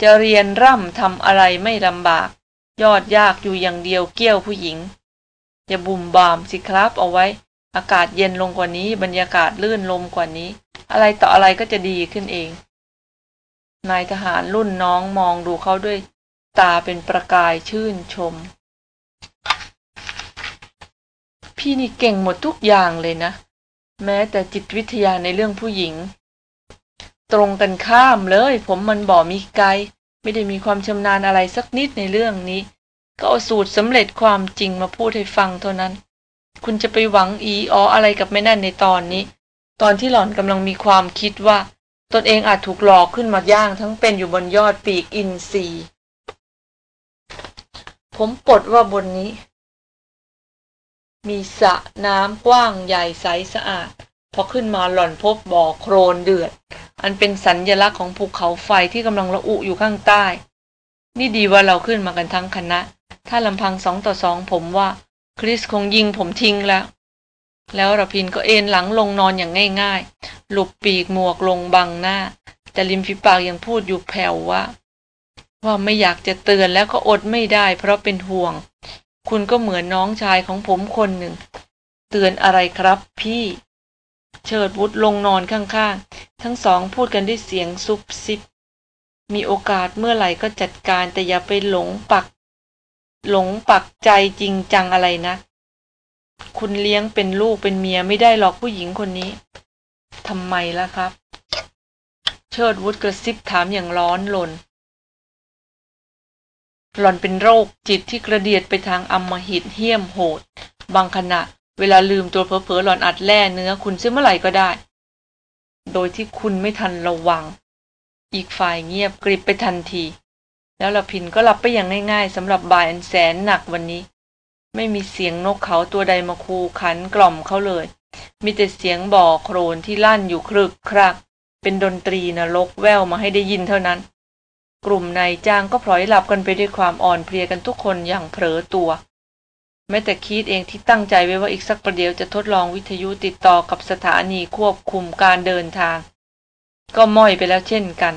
จะเรียนร่ำทำอะไรไม่ลำบาก ยอดยากอยู่อย่างเดียวเกี้ยวผู้หญิง อย่าบุ่มบามสิครับเอาไว้ อากาศเย็นลงกว่านี้บรรยากาศลื่นลมกว่านี้ อะไรต่ออะไรก็จะดีขึ้นเอง นายทหารรุ่นน้องมองดูเขาด้วย ตาเป็นประกายชื่นชม พี่นี่เก่งหมดทุกอย่างเลยนะ แม้แต่จิตวิทยาในเรื่องผู้หญิง ตรงกันข้ามเลย ผมมันบ่มีไกลไม่ได้มีความชำนาญอะไรสักนิดในเรื่องนี้ ก็เอาสูตรสำเร็จความจริงมาพูดให้ฟังเท่านั้น คุณจะไปหวังอีอออะไรกับแม่นั่นในตอนนี้ ตอนที่หล่อนกำลังมีความคิดว่า ตนเองอาจถูกหลอกขึ้นมาย่างทั้งเป็นอยู่บนยอดปีกอินทรีผมปลดว่าบนนี้ มีสระน้ำกว้างใหญ่ใสสะอาด พอขึ้นมาหล่อนพบบ่อโครนเดือด อันเป็นสัญญลักษณ์ของภูเขาไฟที่กำลังระอุอยู่ข้างใต้ นี่ดีว่าเราขึ้นมากันทั้งคณะ ถ้าลำพังสองต่อสองผมว่า คริสคงยิงผมทิ้งแล้ว แล้วระพินก็เอนหลังลงนอนอย่างง่ายๆ หลบปีกหมวกลงบังหน้า แต่ริมฝีปากยังพูดอยู่แผ่วว่า ว่าไม่อยากจะเตือนแล้วก็อดไม่ได้ เพราะเป็นห่วง คุณก็เหมือนน้องชายของผมคนหนึ่ง เตือนอะไรครับพี่ เชิดวุฒลงนอนข้างๆ ทั้งสองพูดกันด้วยเสียงซุบซิบ มีโอกาสเมื่อไหร่ก็จัดการแต่อย่าไปหลงปัก หลงปักใจจริงจังอะไรนะ คุณเลี้ยงเป็นลูกเป็นเมียไม่ได้หรอกผู้หญิงคนนี้ทำไมล่ะครับ เชิดวุฒกระซิบถามอย่างร้อนลน หล่อนเป็นโรคจิตที่กระเดียดไปทางอำมหิตเหี้ยมโหด บางขณะ เวลาลืมตัวเผลอๆหล่อนอัดแล่เนื้อคุณซื้อเมื่อไหร่ก็ได้ โดยที่คุณไม่ทันระวัง อีกฝ่ายเงียบกริบไปทันที แล้วละพินก็หลับไปอย่างง่ายๆสำหรับบ่ายอันแสนหนักวันนี้ ไม่มีเสียงนกเขาตัวใดมาคูขันกล่อมเขาเลย มีแต่เสียงบ่อโครนที่ลั่นอยู่ครึกครัก เป็นดนตรีนรกแววมาให้ได้ยินเท่านั้น กลุ่มนายจ้างก็พลอยหลับกันไปด้วยความอ่อนเพลียกันทุกคนอย่างเผลอตัว แม้แต่คีดเองที่ตั้งใจไว้ว่าอีกสักประเดี๋ยวจะทดลองวิทยุติดต่อกับสถานีควบคุมการเดินทาง ก็ม้อยไปแล้วเช่นกัน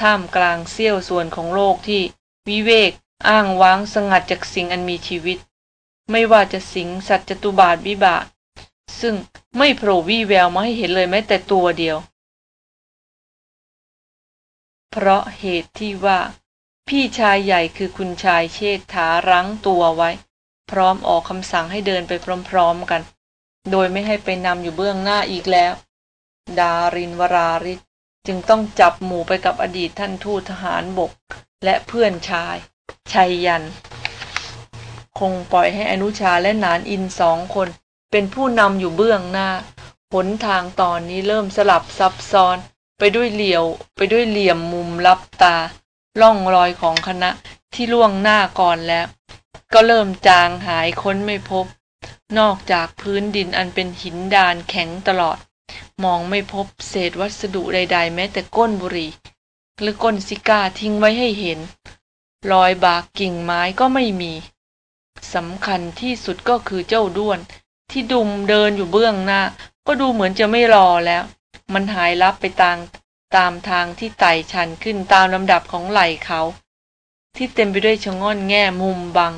ท่ามกลางเสี้ยวส่วนของโลกที่ วิเวก อ้างว้างสงัดจากสิ่งอันมีชีวิต ไม่ว่าจะสิงสัตว์จตุบาทวิบากซึ่งไม่โผล่วี่แววมาให้เห็นเลยแม้แต่ตัวเดียว เพราะเหตุที่ว่า พี่ชายใหญ่คือคุณชายเชษฐารั้งตัวไว้ พร้อมออกคำสั่งให้เดินไปพร้อมๆกัน โดยไม่ให้ไปนำอยู่เบื้องหน้าอีกแล้ว ดารินวราริศจึงต้องจับหมู่ไปกับอดีตท่านทูตทหารบก และเพื่อนชาย ชัยยัน คงปล่อยให้อนุชาและนานอินสองคน เป็นผู้นำอยู่เบื้องหน้า หนทางตอนนี้เริ่มสลับซับซ้อน ไปด้วยเหลี่ยว ไปด้วยเหลี่ยมมุมลับตา ล่องรอยของคณะที่ล่วงหน้าก่อนแล้ว ก็เริ่มจางหายค้นไม่พบ นอกจากพื้นดินอันเป็นหินดานแข็งตลอด มองไม่พบเศษวัสดุใด ๆ แม้แต่ก้นบุหรี่หรือก้นซิก้าทิ้งไว้ให้เห็น รอยบากกิ่งไม้ก็ไม่มีสำคัญที่สุดก็คือเจ้าด้วน ที่ดุมเดินอยู่เบื้องหน้า ก็ดูเหมือนจะไม่รอแล้ว มันหายลับไปตามตามทางที่ไต่ชันขึ้นตามลำดับของไหล่เขา ที่เต็มไปด้วยชะง่อนแง่มุมบัง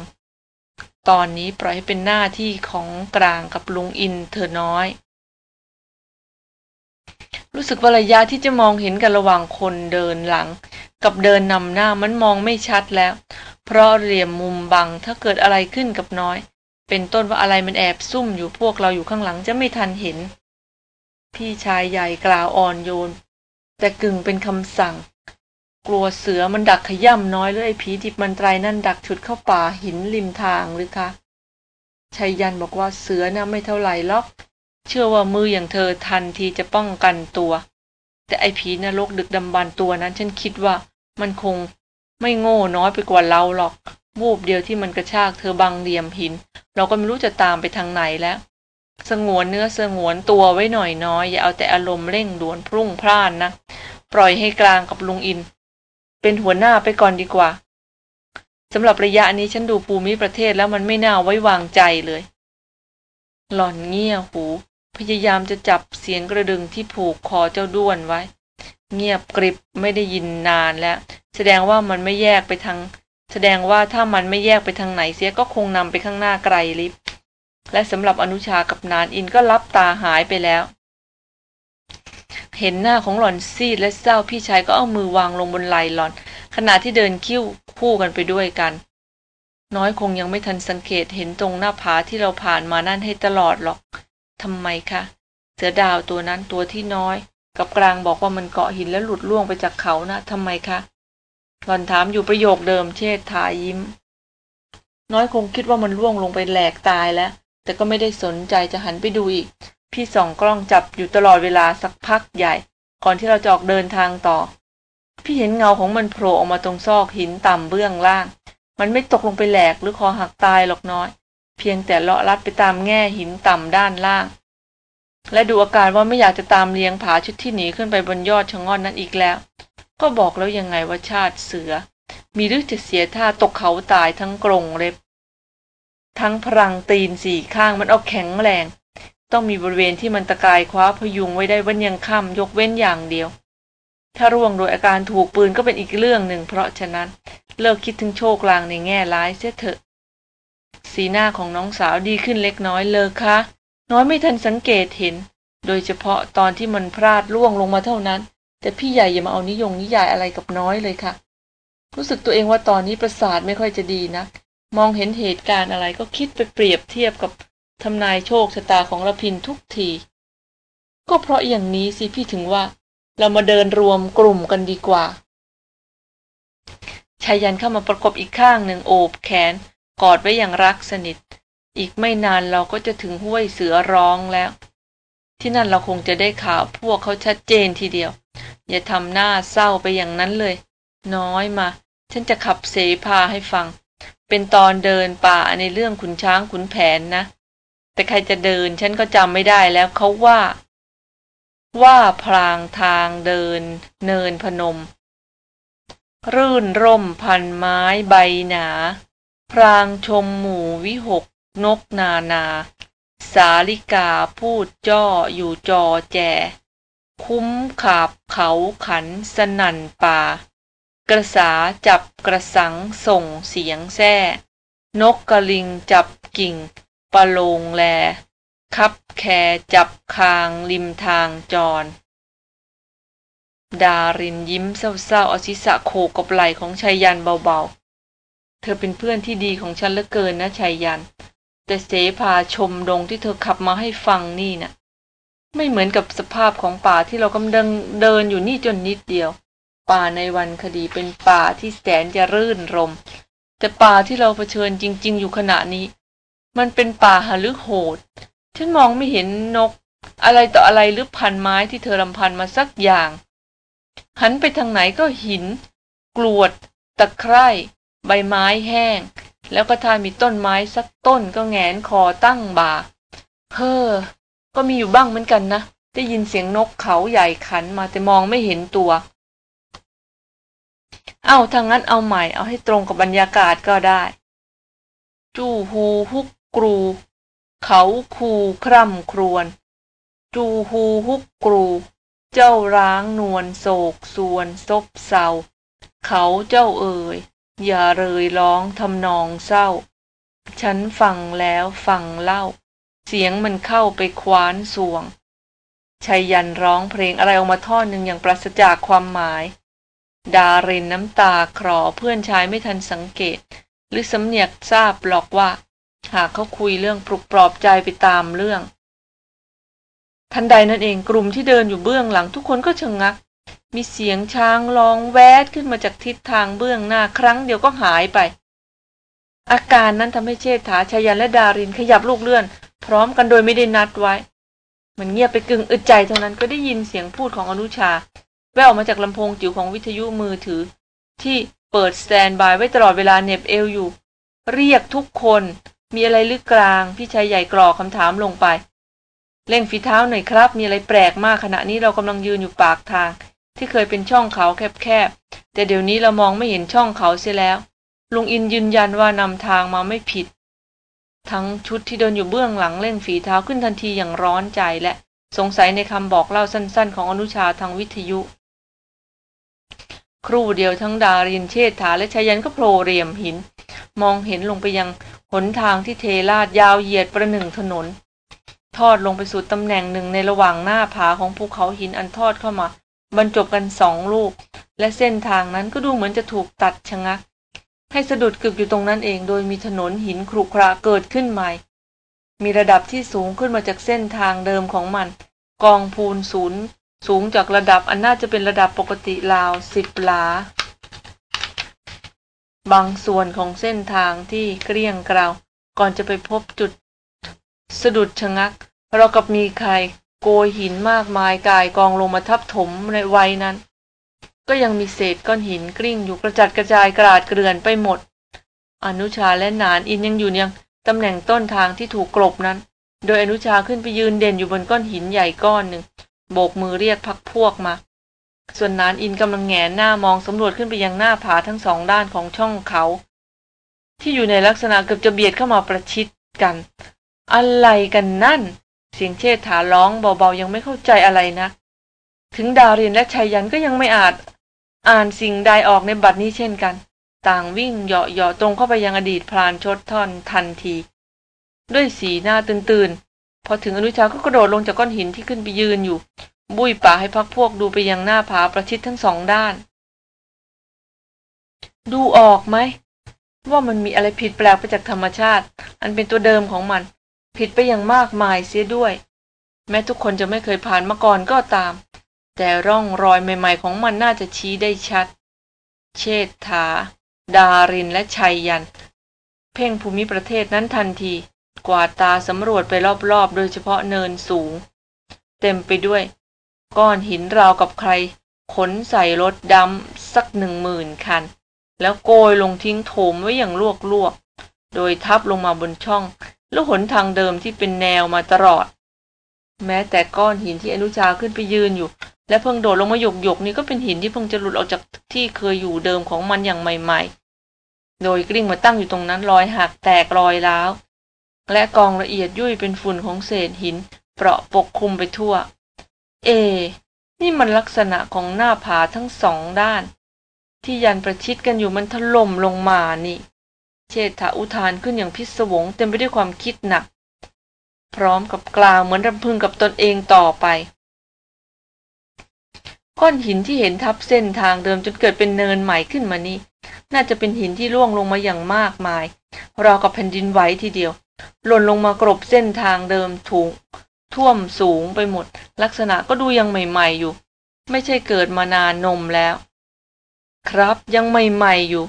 ตอนนี้ปล่อยให้เป็นหน้าที่ของกลางกับลุงอินเธอน้อย รู้สึกว่าระยะที่จะมองเห็นกันระหว่างคนเดินหลัง กับเดินนำหน้ามันมองไม่ชัดแล้ว เพราะเหลี่ยมมุมบังถ้าเกิดอะไรขึ้นกับน้อย เป็นต้นว่าอะไรมันแอบซุ่มอยู่พวกเราอยู่ข้างหลังจะไม่ทันเห็น พี่ชายใหญ่กล่าวอ่อนโยน แต่กึ่งเป็นคำสั่ง กลัวเสือมันดักขย่ำน้อยหรือไอ้ผีดิบมันไตรนั่นดักฉุดเข้าป่าหินริมทางหรือคะชัยยันบอกว่าเสือนะ่ะไม่เท่าไหร่หรอก เชื่อว่ามืออย่างเธอทันทีจะป้องกันตัว แต่ไอ้ผีนรกดึกดำบรรตัวนั้น ฉันคิดว่ามันคงไม่โง่น้อยไปกว่าเราหรอกวูบเดียวที่มันกระชากเธอบังเหลี่ยมหิน เราก็ไม่รู้จะตามไปทางไหนแล้ว สงวนเนื้อสงวนตัวไว้หน่อยน้อย อย่าเอาแต่อารมณ์เร่งด่วนพรุ่งพล่านนะ ปล่อยให้กลางกับลุงอิน เป็นหัวหน้าไปก่อนดีกว่าสำหรับระยะนี้ฉันดูภูมิประเทศแล้วมันไม่น่าไว้วางใจเลย หล่อนเงี่ยหู พยายามจะจับเสียงกระดึงที่ผูกคอเจ้าด้วนไว้ เงียบกริบไม่ได้ยินนานแล้ว แสดงว่ามันไม่แยกไปทาง แสดงว่าถ้ามันไม่แยกไปทางไหนเสียก็คงนำไปข้างหน้าไกลลิบ และสำหรับอนุชากับนานอินก็รับตาหายไปแล้ว เห็นหน้าของหล่อนซีดและเศร้าพี่ชายก็เอามือวางลงบนไหล่หล่อน ขณะที่เดินคิ้วคู่กันไปด้วยกัน น้อยคงยังไม่ทันสังเกตเห็นตรงหน้าผาที่เราผ่านมานั่นให้ตลอดหรอกทำไมคะเสือดาวตัวนั้นตัวที่น้อย กับกลางบอกว่ามันเกาะหินแล้วหลุดล่วงไปจากเขานะทำไมคะหล่อนถามอยู่ประโยคเดิมเชษฐายิ้ม น้อยคงคิดว่ามันล่วงลงไปแหลกตายแล้ว แต่ก็ไม่ได้สนใจจะหันไปดูอีก พี่ส่องกล้องจับอยู่ตลอดเวลาสักพักใหญ่ ก่อนที่เราจะออกเดินทางต่อ พี่เห็นเงาของมันโผล่ออกมาตรงซอกหินต่ำเบื้องล่าง มันไม่ตกลงไปแหลกหรือคอหักตายหรอกน้อย เพียงแต่เลาะลัดไปตามแง่หินต่ำด้านล่าง และดูอาการว่าไม่อยากจะตามเลี้ยงผาชุดที่หนีขึ้นไปบนยอดชะง่อนนั้นอีกแล้ว ก็บอกแล้วยังไงว่าชาติเสือ มีหรือจะเสียท่าตกเขาตายทั้งกรงเล็บ ทั้งพลังตีนสี่ข้างมันเอาแข็งแรง ต้องมีบริเวณที่มันตะกายคว้าพยุงไว้ได้วันยังค่ำยกเว้นอย่างเดียว ถ้าร่วงโดยอาการถูกปืนก็เป็นอีกเรื่องหนึ่ง เพราะฉะนั้นเลิกคิดถึงโชคลางในแง่ร้ายเสียเถอะ สีหน้าของน้องสาวดีขึ้นเล็กน้อยเลยคะ น้อยไม่ทันสังเกตเห็น โดยเฉพาะตอนที่มันพลาดล่วงลงมาเท่านั้น แต่พี่ใหญ่อย่ามาเอานิยงนิยายอะไรกับน้อยเลยค่ะ รู้สึกตัวเองว่าตอนนี้ประสาทไม่ค่อยจะดีนะ มองเห็นเหตุการณ์อะไรก็คิดไปเปรียบเทียบกับทำนายโชคชะตาของละพินทุกที ก็เพราะอย่างนี้สิพี่ถึงว่า เรามาเดินรวมกลุ่มกันดีกว่าชายันเข้ามาประกบอีกข้างหนึ่งโอบแขน กอดไว้อย่างรักสนิท อีกไม่นานเราก็จะถึงห้วยเสือร้องแล้ว ที่นั่นเราคงจะได้ข่าวพวกเขาชัดเจนทีเดียว อย่าทำหน้าเศร้าไปอย่างนั้นเลย น้อยมา ฉันจะขับเสพาให้ฟัง เป็นตอนเดินป่าในเรื่องขุนช้างขุนแผนนะ แต่ใครจะเดินฉันก็จำไม่ได้แล้วเขาว่า ว่าพลางทางเดิน เนินพนม รื่นร่มพันไม้ใบหนา พรางชมหมู่วิหกนกนานา สาลิกาพูดจ้ออยู่จอแจ คุ้มขาบเขาขันสนั่นป่า กระสาจับกระสังส่งเสียงแซ่นกกระลิงจับกิ่งปะโลงแล คับแคจับคางริมทางจร ดารินยิ้มเศร้าๆเอาศีรษะโขกกับไหล่ของชายยันเบาๆ เธอเป็นเพื่อนที่ดีของฉันเหลือเกินนะชายยัน แต่เสพาชมดงที่เธอขับมาให้ฟังนี่นะ่ะ ไม่เหมือนกับสภาพของป่าที่เรากำลังเดินอยู่นี่จนนิดเดียว ป่าในวันคดีเป็นป่าที่แสนจะรื่นรม แต่ป่าที่เราเผชิญจริง ๆ อยู่ขณะนี้ มันเป็นป่าหฤโหด ฉันมองไม่เห็นนก อะไรต่ออะไรหรือพันไม้ที่เธอลำพันมาสักอย่าง หันไปทางไหนก็หิน กรวด ตะไคร่ ใบไม้แห้ง แล้วก็ถ้ามีต้นไม้สักต้นก็แงนคอตั้งบ่าเฮ้อก็มีอยู่บ้างเหมือนกันนะ ได้ยินเสียงนกเขาใหญ่ขันมาแต่มองไม่เห็นตัว เอาทางนั้นเอาใหม่เอาให้ตรงกับบรรยากาศก็ได้ จูฮูฮุกกรู เขาคูคร่ำครวญจูฮูฮุกกรู เจ้าร้างนวลโศกสวนซบเศร้าเขาเจ้าเอ่ยอย่าเลยร้องทำนองเศร้า ฉันฟังแล้วฟังเล่า เสียงมันเข้าไปคว้านสวงชัยยันร้องเพลงอะไรออกมาท่อนหนึ่งอย่างปราศจากความหมาย ดารินน้ำตาคลอเพื่อนชายไม่ทันสังเกต หรือสำเนียกทราบหรอกว่า หากเขาคุยเรื่องปลุกปลอบใจไปตามเรื่อง ทันใดนั่นเองกลุ่มที่เดินอยู่เบื้องหลังทุกคนก็ชะงงัก มีเสียงช้างร้องแวดขึ้นมาจากทิศทางเบื้องหน้าครั้งเดียวก็หายไป อาการนั้นทำให้เชษฐาชายันและดารินขยับลูกเลื่อน พร้อมกันโดยไม่ได้นัดไว้ มันเงียบไปกึ่งอึดใจเท่านั้นก็ได้ยินเสียงพูดของอนุชา แว่วออกมาจากลำโพงจิ๋วของวิทยุมือถือ ที่เปิดสแตนบายไว้ตลอดเวลาเน็บเอวอยู่ เรียกทุกคนมีอะไรลึกกลาง พี่ชายใหญ่กรอกคำถามลงไป เร่งฝีเท้าหน่อยครับ มีอะไรแปลกมากขณะนี้เรากำลังยืนอยู่ปากทาง ที่เคยเป็นช่องเขาแคบๆ แต่เดี๋ยวนี้เรามองไม่เห็นช่องเขาเสียแล้ว ลุงอินยืนยันว่านำทางมาไม่ผิด ทั้งชุดที่เดินอยู่เบื้องหลังเร่งฝีเท้าขึ้นทันทีอย่างร้อนใจและสงสัยในคำบอกเล่าสั้นๆ ของอนุชาทางวิทยุ ครู่เดียวทั้งดารินเชษฐาและชายันก็โผล่เรียมหิน มองเห็นลงไปยังหนทางที่เทลาดยาวเหยียดประหนึ่งถนน ทอดลงไปสู่ตำแหน่งหนึ่งในระหว่างหน้าผาของภูเขาหินอันทอดเข้ามา บรรจบกันสองลูก และเส้นทางนั้นก็ดูเหมือนจะถูกตัดชะงัก ให้สะดุดกึกอยู่ตรงนั้นเอง โดยมีถนนหินครุขระเกิดขึ้นใหม่ มีระดับที่สูงขึ้นมาจากเส้นทางเดิมของมัน กองพูนศูนย์ สูงจากระดับอันน่าจะเป็นระดับปกติราวสิบหลา บางส่วนของเส้นทางที่เกลี้ยงเกลาก่อนจะไปพบจุด สะดุดชะงัก เรากับมีใครโกยหินมากมายกายกองลงมาทับถมในวัยนั้น ก็ยังมีเศษก้อนหินกลิ้งอยู่กระจัดกระจายกระดาษเกลื่อนไปหมด อนุชาและนานอินยังอยู่ยังตำแหน่งต้นทางที่ถูกกลบนั้น โดยอนุชาขึ้นไปยืนเด่นอยู่บนก้อนหินใหญ่ก้อนหนึ่ง โบกมือเรียกพักพวกมา ส่วนนานอินกำลังแงนหน้ามองสำรวจขึ้นไปยังหน้าผาทั้งสองด้านของช่องเขา ที่อยู่ในลักษณะเกือบจะเบียดเข้ามาประชิดกัน อะไรกันนั่น เสียงเชษฐาร้องเบาๆยังไม่เข้าใจอะไรนะ ถึงดาเรินและชายันก็ยังไม่อาจ อ่านสิ่งใดออกในบัดนี้เช่นกัน ต่างวิ่งเหาะเหาะตรงเข้าไปยังอดีตพรานชดท่อนทันที ด้วยสีหน้าตื่นๆ พอถึงอนุชาก็กระโดดลงจากก้อนหินที่ขึ้นไปยืนอยู่ บุยป่าให้พักพวกดูไปยังหน้าผาประชิดทั้งสองด้าน ดูออกไหม ว่ามันมีอะไรผิดแปลกไปจากธรรมชาติ อันเป็นตัวเดิมของมัน ผิดไปอย่างมากมายเสียด้วย แม้ทุกคนจะไม่เคยผ่านมาก่อนก็ตาม แต่ร่องรอยใหม่ ๆ ของมันน่าจะชี้ได้ชัด เชษฐา ดารินและชัยยัน เพ่งภูมิประเทศนั้นทันที กวาดตาสำรวจไปรอบๆ โดยเฉพาะเนินสูง เต็มไปด้วย ก้อนหินราวกับใคร ขนใส่รถดำสักหนึ่งหมื่นคัน แล้วโกยลงทิ้งโถมไว้อย่างลวกๆ โดยทับลงมาบนช่อง แล้วหนทางเดิมที่เป็นแนวมาตลอด แม้แต่ก้อนหินที่อนุชาขึ้นไปยืนอยู่ และเพิ่งโดดลงมาหยกหยกๆนี่ก็เป็นหินที่เพิ่งจะหลุดออกจากที่เคยอยู่เดิมของมันอย่างใหม่ ๆ โดยกลิ้งมาตั้งอยู่ตรงนั้นรอยหักแตกรอยร้าว และกองละเอียดยุ่ยเป็นฝุ่นของเศษหิน เปราะปกคลุมไปทั่ว เอ นี่มันลักษณะของหน้าผาทั้งสองด้าน ที่ยันประชิดกันอยู่มันถล่มลงมานี่ เชษฐาอุทานขึ้นอย่างพิศวงเต็มไปด้วยความคิดหนัก พร้อมกับกล่าวเหมือนรำพึงกับตนเองต่อไปก้อนหินที่เห็นทับเส้นทางเดิมจนเกิดเป็นเนินใหม่ขึ้นมานี้น่าจะเป็นหินที่ร่วงลงมาอย่างมากมายราวกับแผ่นดินไหวทีเดียว หล่นลงมากรบเส้นทางเดิมถูกท่วมสูงไปหมด ลักษณะก็ดูยังใหม่ ๆอยู่ ไม่ใช่เกิดมานานนมแล้ว ครับยังใหม่ ๆอยู่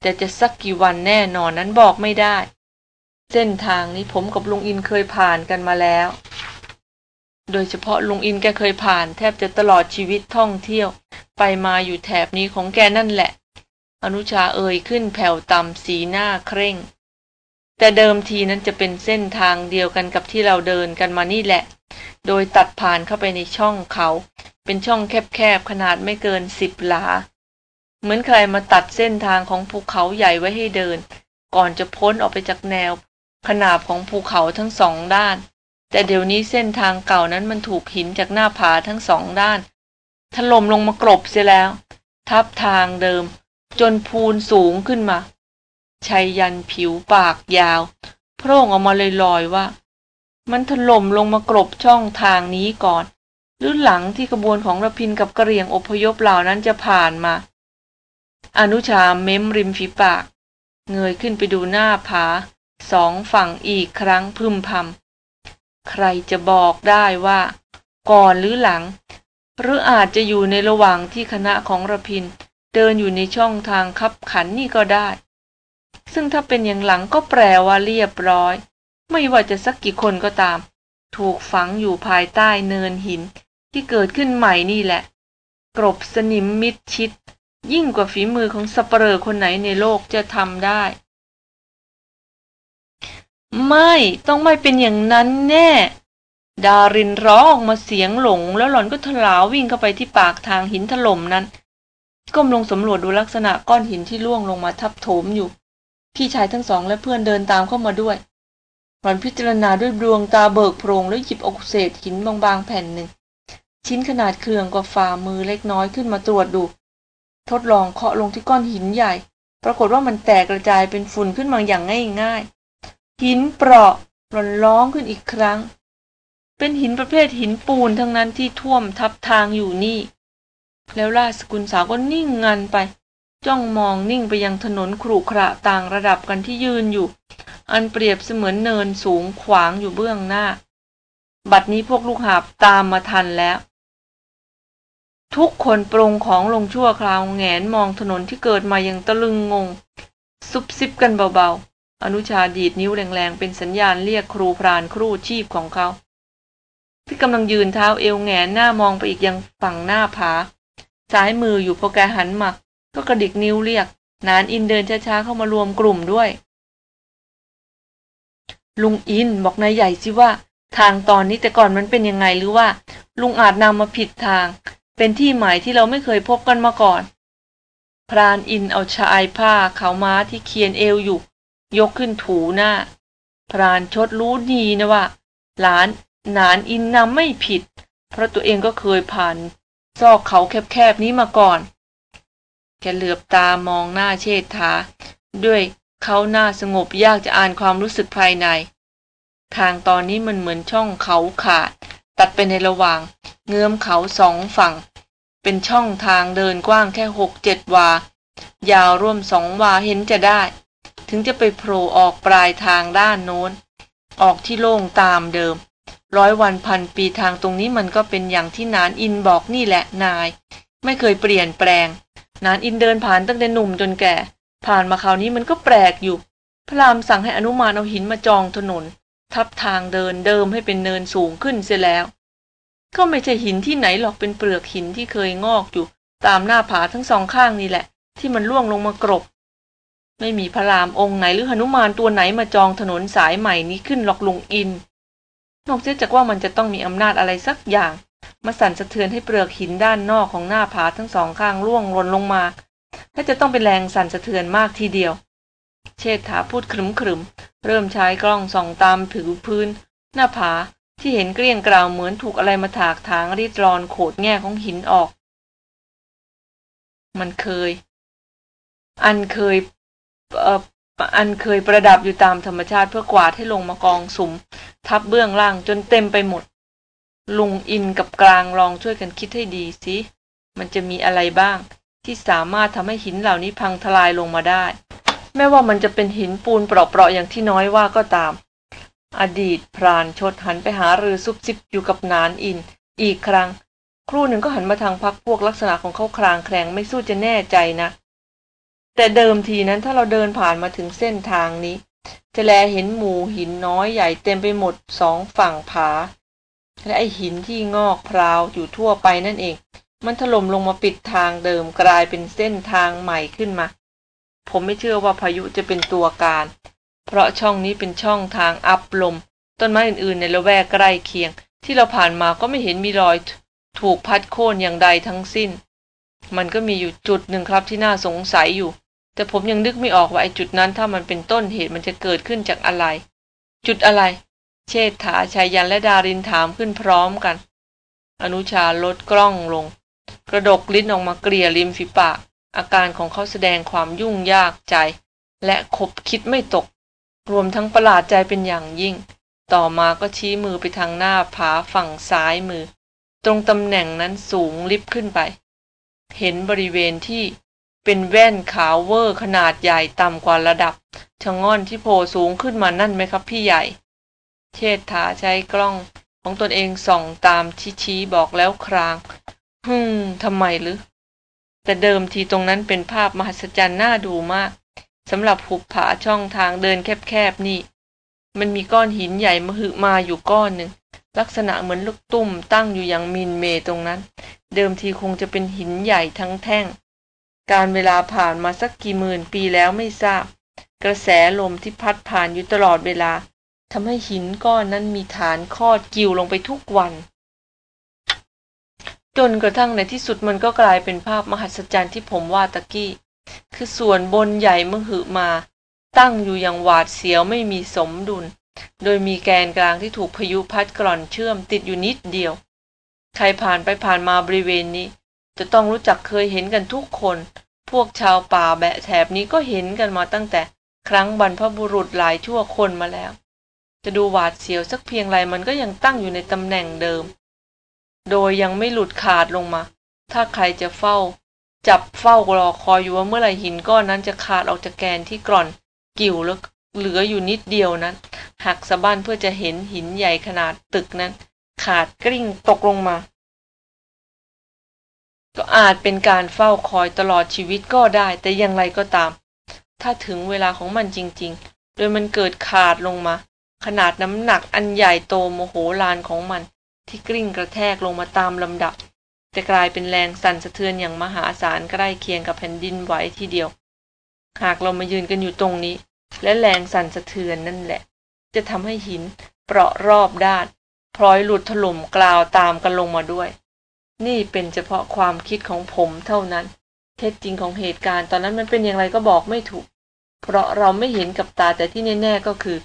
แต่จะสักกี่วันแน่นอนนั้นบอกไม่ได้ เส้นทางนี้ผมกับลุงอินเคยผ่านกันมาแล้ว โดยเฉพาะลุงอินแกเคยผ่าน แทบจะตลอดชีวิตท่องเที่ยว ไปมาอยู่แถบนี้ของแกนั่นแหละ อนุชาเอ่ยขึ้นแผ่วต่ำสีหน้าเคร่ง แต่เดิมทีนั้นจะเป็นเส้นทางเดียวกันกับที่เราเดินกันมานี่แหละ โดยตัดผ่านเข้าไปในช่องเขา เป็นช่องแคบๆขนาดไม่เกินสิบหลา เหมือนใครมาตัดเส้นทางของภูเขาใหญ่ไว้ให้เดิน ก่อนจะพ้นออกไปจากแนว ขนาบของภูเขาทั้งสองด้าน แต่เดี๋ยวนี้เส้นทางเก่านั้นมันถูกหินจากหน้าผาทั้งสองด้าน ถล่มลงมากรบเสียแล้ว ทับทางเดิม จนพูนสูงขึ้นมา ชัยยันผิวปากยาว โพร่งออกมาลอยๆว่า มันถล่มลงมากรบช่องทางนี้ก่อน หรือหลังที่กระบวนของระพินกับกระเรียงอพยพเหล่านั้นจะผ่านมา อนุชาเม้มริมฝีปาก เงยขึ้นไปดูหน้าผาสองฝั่งอีกครั้งพึมพำใครจะบอกได้ว่า ก่อนหรือหลัง หรืออาจจะอยู่ในระหว่างที่คณะของระพินเดินอยู่ในช่องทางคับขันนี่ก็ได้ ซึ่งถ้าเป็นอย่างหลังก็แปลว่าเรียบร้อย ไม่ว่าจะสักกี่คนก็ตาม ถูกฝังอยู่ภายใต้เนินหิน ที่เกิดขึ้นใหม่นี่แหละ กรบสนิมมิดชิด ยิ่งกว่าฝีมือของสเปรอคนไหนในโลกจะทำได้ ไม่ต้องไม่เป็นอย่างนั้นแน่ ดารินร้องออกมาเสียงหลง แล้วหล่อนก็ถลาวิ่งเข้าไปที่ปากทางหินถล่มนั้น ก้มลงสำรวจดูลักษณะก้อนหินที่ล่วงลงมาทับโถมอยู่ พี่ชายทั้งสองและเพื่อนเดินตามเข้ามาด้วยหล่อนพิจารณาด้วยดวงตาเบิกโพรงแล้วหยิบอกเศษหินบางๆแผ่นหนึ่ง ชิ้นขนาดเครื่องกว่าฝ่ามือเล็กน้อยขึ้นมาตรวจดู ทดลองเคาะลงที่ก้อนหินใหญ่ ปรากฏว่ามันแตกกระจายเป็นฝุ่นขึ้นมาอย่างง่ายๆ หินเปราะหล่นร้องขึ้นอีกครั้ง เป็นหินประเภทหินปูนทั้งนั้นที่ท่วมทับทางอยู่นี่ แล้วราชสกุลสาวก็นิ่งงันไป จ้องมองนิ่งไปยังถนนครุขระต่างระดับกันที่ยืนอยู่ อันเปรียบเสมือนเนินสูงขวางอยู่เบื้องหน้า บัดนี้พวกลูกหาบตามมาทันแล้ว ทุกคนปรงของลงชั่วคราวแงนมองถนนที่เกิดมายังตะลึงงง ซุบซิบกันเบาๆ อนุชาดีดนิ้วแรงๆ เป็นสัญญาณเรียกครูพรานครูชีพของเขา ที่กำลังยืนเท้าเอวแงนหน้ามองไปอีกยังฝั่งหน้าผาซ้ายมืออยู่พอแกหันมา ก็กระดิกนิ้วเรียก นานอินเดินช้าๆเข้ามารวมกลุ่มด้วย ลุงอินบอกนายใหญ่สิว่า ทางตอนนี้แต่ก่อนมันเป็นยังไงหรือว่า ลุงอาจนำมาผิดทาง เป็นที่หมายที่เราไม่เคยพบกันมาก่อน พรานอินเอาชายผ้าเขาม้าที่เคียนเอวอยู่ ยกขึ้นถูหน้า พรานชดรู้ดีนะว่า หลานนานอินนำไม่ผิด เพราะตัวเองก็เคยผ่านซอกเขาแคบๆนี้มาก่อน แกเหลือบตามองหน้าเชษฐา ด้วยเขาหน้าสงบยากจะอ่านความรู้สึกภายใน ทางตอนนี้มันเหมือนช่องเขาขาด ตัดไปในระหว่าง เงื้อมเขาสองฝั่ง เป็นช่องทางเดินกว้างแค่หกเจ็ดวา ยาวร่วมสองวาเห็นจะได้ ถึงจะไปโผล่ออกปลายทางด้านโน้น ออกที่โล่งตามเดิม ร้อยวันพันปีทางตรงนี้มันก็เป็นอย่างที่นานอินบอกนี่แหละนาย ไม่เคยเปลี่ยนแปลง นานอินเดินผ่านตั้งแต่หนุ่มจนแก่ ผ่านมาคราวนี้มันก็แปลกอยู่ พระรามสั่งให้อนุมานเอาหินมาจองถนน ทับทางเดินเดิมให้เป็นเนินสูงขึ้นเสียแล้ว ก็ไม่ใช่หินที่ไหนหรอกเป็นเปลือกหินที่เคยงอกอยู่ ตามหน้าผาทั้งสองข้างนี่แหละ ที่มันล่วงลงมากรบ ไม่มีพระรามองค์ไหนหรือหนุมานตัวไหนมาจองถนนสายใหม่นี้ขึ้นหลอกลุงอิน นอกจากว่ามันจะต้องมีอำนาจอะไรสักอย่าง มาสั่นสะเทือนให้เปลือกหินด้านนอกของหน้าผาทั้งสองข้างร่วงหล่นลงมาถ้าจะต้องเป็นแรงสั่นสะเทือนมากทีเดียว เชษฐาพูดขรึมขรึมเริ่มใช้กล้องส่องตามผิวพื้น หน้าผาที่เห็นเกลี้ยงกล่าวเหมือนถูกอะไรมาถากถางรีดรอนโขดแง่ของหินออก มันเคย อันเคยเอ่ออันเคยประดับอยู่ตามธรรมชาติเพื่อกวาดให้ลงมากองสุม ทับเบื้องล่างจนเต็มไปหมด ลุงอินกับกลางลองช่วยกันคิดให้ดีสิมันจะมีอะไรบ้าง ที่สามารถทำให้หินเหล่านี้พังทลายลงมาได้ แม้ว่ามันจะเป็นหินปูนเปราะๆอย่างที่น้อยว่าก็ตาม อดีตพรานชดหันไปหารือซุบซิบอยู่กับนานอิน อีกครั้ง ครู่หนึ่งก็หันมาทางพักพวกลักษณะของเขาคลางแคลงไม่สู้จะแน่ใจนะ แต่เดิมทีนั้นถ้าเราเดินผ่านมาถึงเส้นทางนี้ จะแลเห็นหมู่หินน้อยใหญ่เต็มไปหมดสองฝั่งผา และไอหินที่งอกพราวอยู่ทั่วไปนั่นเอง มันถล่มลงมาปิดทางเดิมกลายเป็นเส้นทางใหม่ขึ้นมา ผมไม่เชื่อว่าพายุจะเป็นตัวการ เพราะช่องนี้เป็นช่องทางอับลม ต้นไม้อื่นๆ ในละแวกใกล้เคียง ที่เราผ่านมาก็ไม่เห็นมีรอยถูกพัดโค่นอย่างใดทั้งสิ้น มันก็มีอยู่จุดหนึ่งครับที่น่าสงสัยอยู่ แต่ผมยังนึกไม่ออกว่าไอ้จุดนั้นถ้ามันเป็นต้นเหตุมันจะเกิดขึ้นจากอะไร จุดอะไร เชษฐาชายันและดารินถามขึ้นพร้อมกัน อนุชาลดกล้องลง กระดกลิ้นออกมาเกลี่ยริมฝีปาก อาการของเขาแสดงความยุ่งยากใจ และขบคิดไม่ตก รวมทั้งประหลาดใจเป็นอย่างยิ่ง ต่อมาก็ชี้มือไปทางหน้าผาฝั่งซ้ายมือ ตรงตำแหน่งนั้นสูงลิบขึ้นไป เห็นบริเวณที่เป็นแว่นขาวเวอร์ขนาดใหญ่ต่ำกว่าระดับชะง่อนที่โผล่สูงขึ้นมานั่นไหมครับพี่ใหญ่ เชษฐาใช้กล้องของตนเองส่องตามที่ชี้บอกแล้วครางฮึมทำไมหรือ แต่เดิมทีตรงนั้นเป็นภาพมหัศจรรย์น่าดูมากสำหรับหุบผาช่องทางเดินแคบๆนี่ มันมีก้อนหินใหญ่มหึมาอยู่ก้อนหนึ่ง ลักษณะเหมือนลูกตุ้มตั้งอยู่อย่างมินเมตรงนั้น เดิมทีคงจะเป็นหินใหญ่ทั้งแท่ง การเวลาผ่านมาสักกี่หมื่นปีแล้วไม่ทราบ กระแสลมที่พัดผ่านอยู่ตลอดเวลา ทำให้หินก้อนนั้นมีฐานคอดกิวลงไปทุกวัน จนกระทั่งในที่สุดมันก็กลายเป็นภาพมหัศจรรย์ที่ผมว่าตะกี้ คือส่วนบนใหญ่มหึมา ตั้งอยู่อย่างหวาดเสียวไม่มีสมดุล โดยมีแกนกลางที่ถูกพายุพัดกร่อนเชื่อมติดอยู่นิดเดียว ใครผ่านไปผ่านมาบริเวณนี้ จะต้องรู้จักเคยเห็นกันทุกคน พวกชาวป่าแบะแถบนี้ก็เห็นกันมาตั้งแต่ครั้งบรรพบุรุษหลายชั่วคนมาแล้ว จะดูหวาดเสียวสักเพียงไรมันก็ยังตั้งอยู่ในตำแหน่งเดิม โดยยังไม่หลุดขาดลงมา ถ้าใครจะเฝ้า จับเฝ้ารอคอยอยู่ว่าเมื่อไหร่หินก้อนนั้นจะขาดออกจากแกนที่กร่อน กิ่วแล้วเหลืออยู่นิดเดียวนั้นหักสะบั้นเพื่อจะเห็นหินใหญ่ขนาดตึกนั้น ขาดกริ่งตกลงมา ก็อาจเป็นการเฝ้าคอยตลอดชีวิตก็ได้ แต่อย่างไรก็ตาม ถ้าถึงเวลาของมันจริง ๆ โดยมันเกิดขาดลงมา ขนาดน้ำหนักอันใหญ่โตโมโหลานของมัน ที่กริ่งกระแทกลงมาตามลำดับ จะกลายเป็นแรงสั่นสะเทือนอย่างมหาศาลใกล้เคียงกับแผ่นดินไหวทีเดียว หากเรามายืนกันอยู่ตรงนี้ และแรงสั่นสะเทือนนั่นแหละ จะทำให้หินเปราะรอบด้านพลอยหลุดถล่มกล่าวตามกันลงมาด้วย นี่เป็นเฉพาะความคิดของผมเท่านั้น เท็จจริงของเหตุการณ์ตอนนั้นมันเป็นอย่างไรก็บอกไม่ถูก เพราะเราไม่เห็นกับตาแต่ที่แน่ๆก็คือ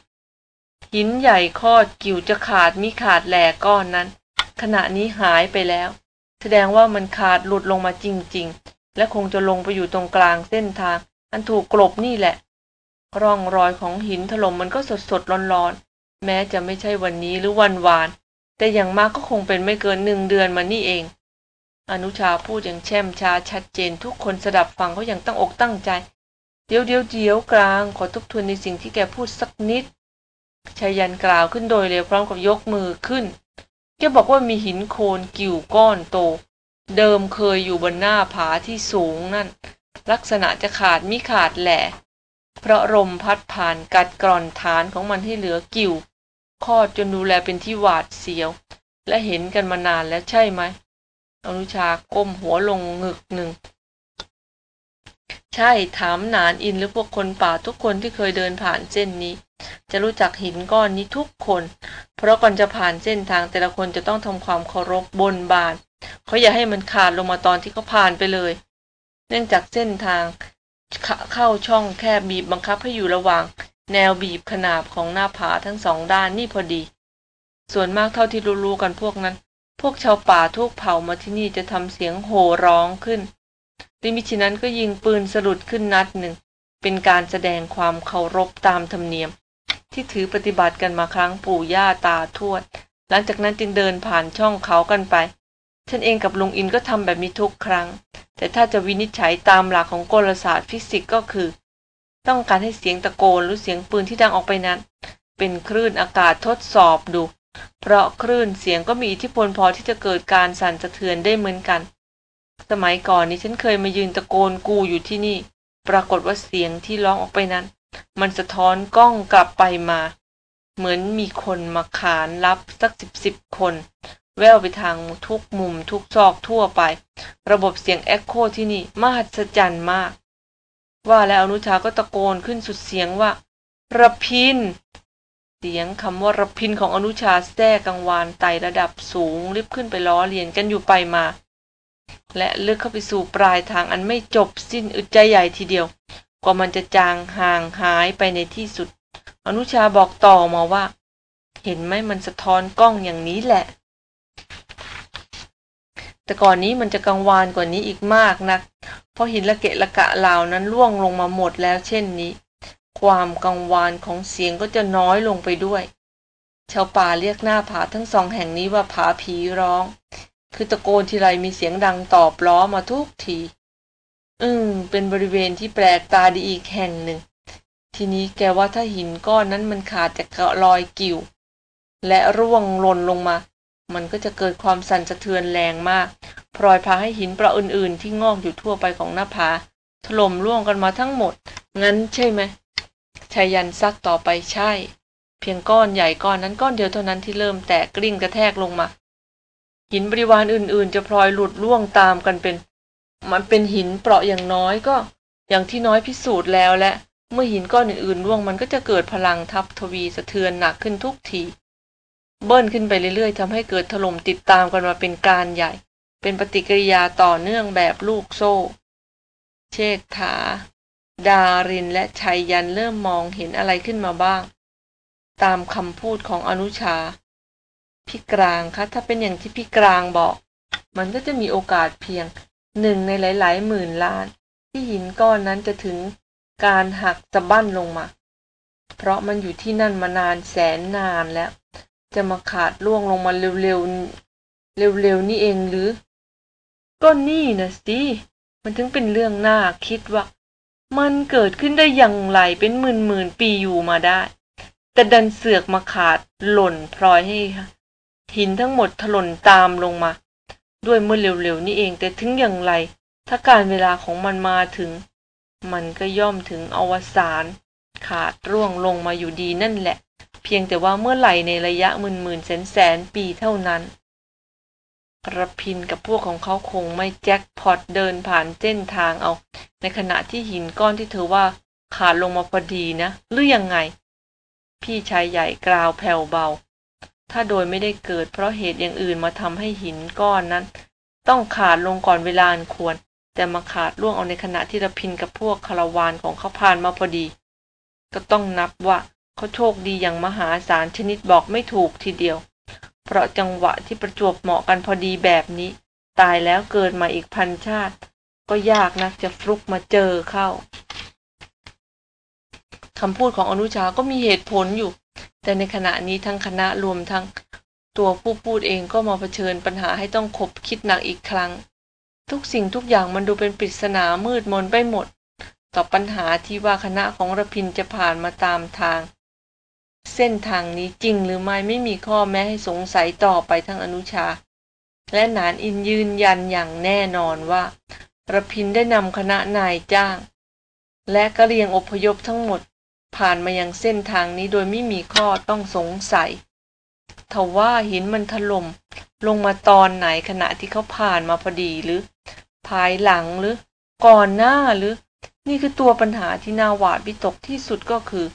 หินใหญ่คอดกิ่วจะขาดมิขาดแหลกก้อนนั้น ขณะนี้หายไปแล้ว แสดงว่ามันขาดหลุดลงมาจริง ๆ และคงจะลงไปอยู่ตรงกลางเส้นทาง อันถูกกลบนี่แหละ ร่องรอยของหินถล่มมันก็สดสดร้อนๆ แม้จะไม่ใช่วันนี้หรือวันวาน แต่อย่างมากก็คงเป็นไม่เกินหนึ่งเดือนมานี่เอง อนุชาพูดอย่างแช่มช้าชัดเจนทุกคนสดับฟังเขาอย่างตั้งอกตั้งใจ เดี๋ยวเดี๋ยวเดี๋ยวกลาง ขอทบทวนในสิ่งที่แกพูดสักนิด ชายันกล่าวขึ้นโดยเร็วพร้อมกับยกมือขึ้น แกบอกว่ามีหินโคลนกิ่วก้อนโต เดิมเคยอยู่บนหน้าผาที่สูงนั่น ลักษณะจะขาดมิขาดแหล่เพราะลมพัดผ่านกัดกร่อนฐานของมันให้เหลือกิ่วคอดจนดูแลเป็นที่หวาดเสียว และเห็นกันมานานแล้วใช่ไหมอนุชาก้มหัวลงงึกหนึ่ง ใช่ถามนานอินหรือพวกคนป่าทุกคนที่เคยเดินผ่านเส้นนี้ จะรู้จักหินก้อนนี้ทุกคน เพราะก่อนจะผ่านเส้นทางแต่ละคนจะต้องทำความเคารพบนบานเขาอย่าให้มันขาดลงมาตอนที่เขาผ่านไปเลย เนื่องจากเส้นทางเขเข้าช่องแคบบีบบังคับให้อยู่ระหว่าง แนวบีบขนาบของหน้าผาทั้งสองด้านนี่พอดี ส่วนมากเท่าที่รู้ๆกันพวกนั้น พวกชาวป่าทุกเผ่ามาที่นี่จะทำเสียงโห่ร้องขึ้น หรือมิฉะนั้นก็ยิงปืนสลุดขึ้นนัดหนึ่ง เป็นการแสดงความเคารพตามธรรมเนียม ที่ถือปฏิบัติกันมาครั้งปู่ย่าตาทวด หลังจากนั้นจึงเดินผ่านช่องเขากันไป ฉันเองกับลุงอินก็ทำแบบนี้ทุกครั้ง แต่ถ้าจะวินิจฉัยตามหลักของกลศาสตร์ฟิสิกส์ก็คือ ต้องการให้เสียงตะโกนหรือเสียงปืนที่ดังออกไปนั้น เป็นคลื่นอากาศทดสอบดู เพราะคลื่นเสียงก็มีอิทธิพลพอที่จะเกิดการสั่นสะเทือนได้เหมือนกัน สมัยก่อนนี้ฉันเคยมายืนตะโกนกูอยู่ที่นี่ ปรากฏว่าเสียงที่ร้องออกไปนั้น มันสะท้อนกล้องกลับไปมา เหมือนมีคนมาขานรับสักสิบสิบคน แววไปทางทุกมุมทุกซอกทั่วไป ระบบเสียงแอคโคที่นี่มหัศจรรย์มาก ว่าแล้วอนุชาก็ตะโกนขึ้นสุดเสียงว่าระพิน เสียงคำว่าระพินของอนุชาแทรกกังวานไต่ระดับสูงรีบขึ้นไปล้อเลียนกันอยู่ไปมา และเลือกเข้าไปสู่ปลายทางอันไม่จบสิ้นอึดใจใหญ่ทีเดียว กว่ามันจะจางห่างหายไปในที่สุด อนุชาบอกต่อมาว่า เห็นไหมมันสะท้อนกล้องอย่างนี้แหละ แต่ก่อนนี้มันจะกังวานกว่านี้อีกมากนะัก เพราะหินละเกะละกะเหล่านั้นล่วงลงมาหมดแล้วเช่นนี้ ความกังวานของเสียงก็จะน้อยลงไปด้วย ชาวป่าเรียกหน้าผาทั้งสองแห่งนี้ว่าผาผีร้อง คือตะโกนทีไรมีเสียงดังตอบล้อมาทุกที อืม เป็นบริเวณที่แปลกตาดีอีกแห่งหนึ่ง ทีนี้แกว่าถ้าหินก้อนนั้นมันขาดจากรอยกิ่ว และร่วงหล่นลงมา มันก็จะเกิดความสั่นสะเทือนแรงมาก พลอยพาให้หินประอื่นๆ ที่งอกอยู่ทั่วไปของหน้าผา ถล่มร่วงกันมาทั้งหมด งั้นใช่ไหมชายันซักต่อไปใช่ เพียงก้อนใหญ่ก้อนนั้นก้อนเดียวเท่านั้นที่เริ่มแตกกลิ้งกระแทกลงมา หินบริวารอื่น ๆ จะพลอยหลุดร่วงตามกันเป็น มันเป็นหินเปราะอย่างน้อยก็ อย่างที่น้อยพิสูจน์แล้วและ เมื่อหินก้อนอื่นๆร่วงมันก็จะเกิดพลังทับทวีสะเทือนหนักขึ้นทุกทีเบิ้ลขึ้นไปเรื่อย ๆทำให้เกิดถล่มติดตามกันมาเป็นการใหญ่ เป็นปฏิกิริยาต่อเนื่องแบบลูกโซ่ เชษฐา ดารินและชัยยันเริ่มมองเห็นอะไรขึ้นมาบ้าง ตามคำพูดของอนุชา พี่กลางคะถ้าเป็นอย่างที่พี่กลางบอก มันก็จะมีโอกาสเพียงหนึ่งในหลาย ๆ หมื่นล้าน ที่หินก้อนนั้นจะถึงการหักสะบั้นลงมา เพราะมันอยู่ที่นั่นมานานแสนนานแล้ว จะมาขาดล่วงลงมาเร็วๆเร็วๆนี่เองหรือ ก็นี่นะสิมันถึงเป็นเรื่องน่าคิดว่า มันเกิดขึ้นได้อย่างไรเป็นหมื่นหมื่นปีอยู่มาได้ แต่ดันเสือกมาขาดหล่นพลอยให้ หินทั้งหมดถล่นตามลงมา ด้วยเมื่อเร็วๆนี่เองแต่ถึงอย่างไร ถ้าการเวลาของมันมาถึง มันก็ย่อมถึงอวสานขาดร่วงลงมาอยู่ดีนั่นแหละ เพียงแต่ว่าเมื่อไหร่ในระยะหมื่นหมื่นแสนแสนปีเท่านั้นระพินกับพวกของเขาคงไม่แจ็คพอตเดินผ่านเส้นทางเอา ในขณะที่หินก้อนที่เธอว่าขาดลงมาพอดีนะ หรือยังไง พี่ชายใหญ่กล่าวแผ่วเบา ถ้าโดยไม่ได้เกิดเพราะเหตุอย่างอื่นมาทำให้หินก้อนนั้น ต้องขาดลงก่อนเวลาอันควร แต่มาขาดล่วงเอาในขณะที่ระพินกับพวกคาราวานของเขาผ่านมาพอดี ก็ต้องนับว่าเขาโชคดีอย่างมหาศาลชนิดบอกไม่ถูกทีเดียว เพราะจังหวะที่ประจวบเหมาะกันพอดีแบบนี้ ตายแล้วเกิดมาอีกพันชาติ ก็ยากนักจะฟลุกมาเจอเข้าคำพูดของอนุชาก็มีเหตุผลอยู่ แต่ในขณะนี้ทั้งคณะรวมทั้งตัวผู้พูดเองก็มาเผชิญปัญหาให้ต้องคบคิดหนักอีกครั้ง ทุกสิ่งทุกอย่างมันดูเป็นปริศนามืดมนไปหมด ต่อปัญหาที่ว่าคณะของระพินจะผ่านมาตามทาง เส้นทางนี้จริงหรือไม่ไม่มีข้อแม้ให้สงสัยต่อไปทั้งอนุชา และนานอินยืนยันอย่างแน่นอนว่าระพินได้นำคณะนายจ้าง และกะเรียงอพยพทั้งหมด ผ่านมายังเส้นทางนี้โดยไม่มีข้อต้องสงสัยทว่าหินมันถล่มลงมาตอนไหนขณะที่เขาผ่านมาพอดีหรือ ภายหลังหรือ ก่อนหน้าหรือ นี่คือตัวปัญหาที่น่าหวาดวิตกที่สุดก็คือ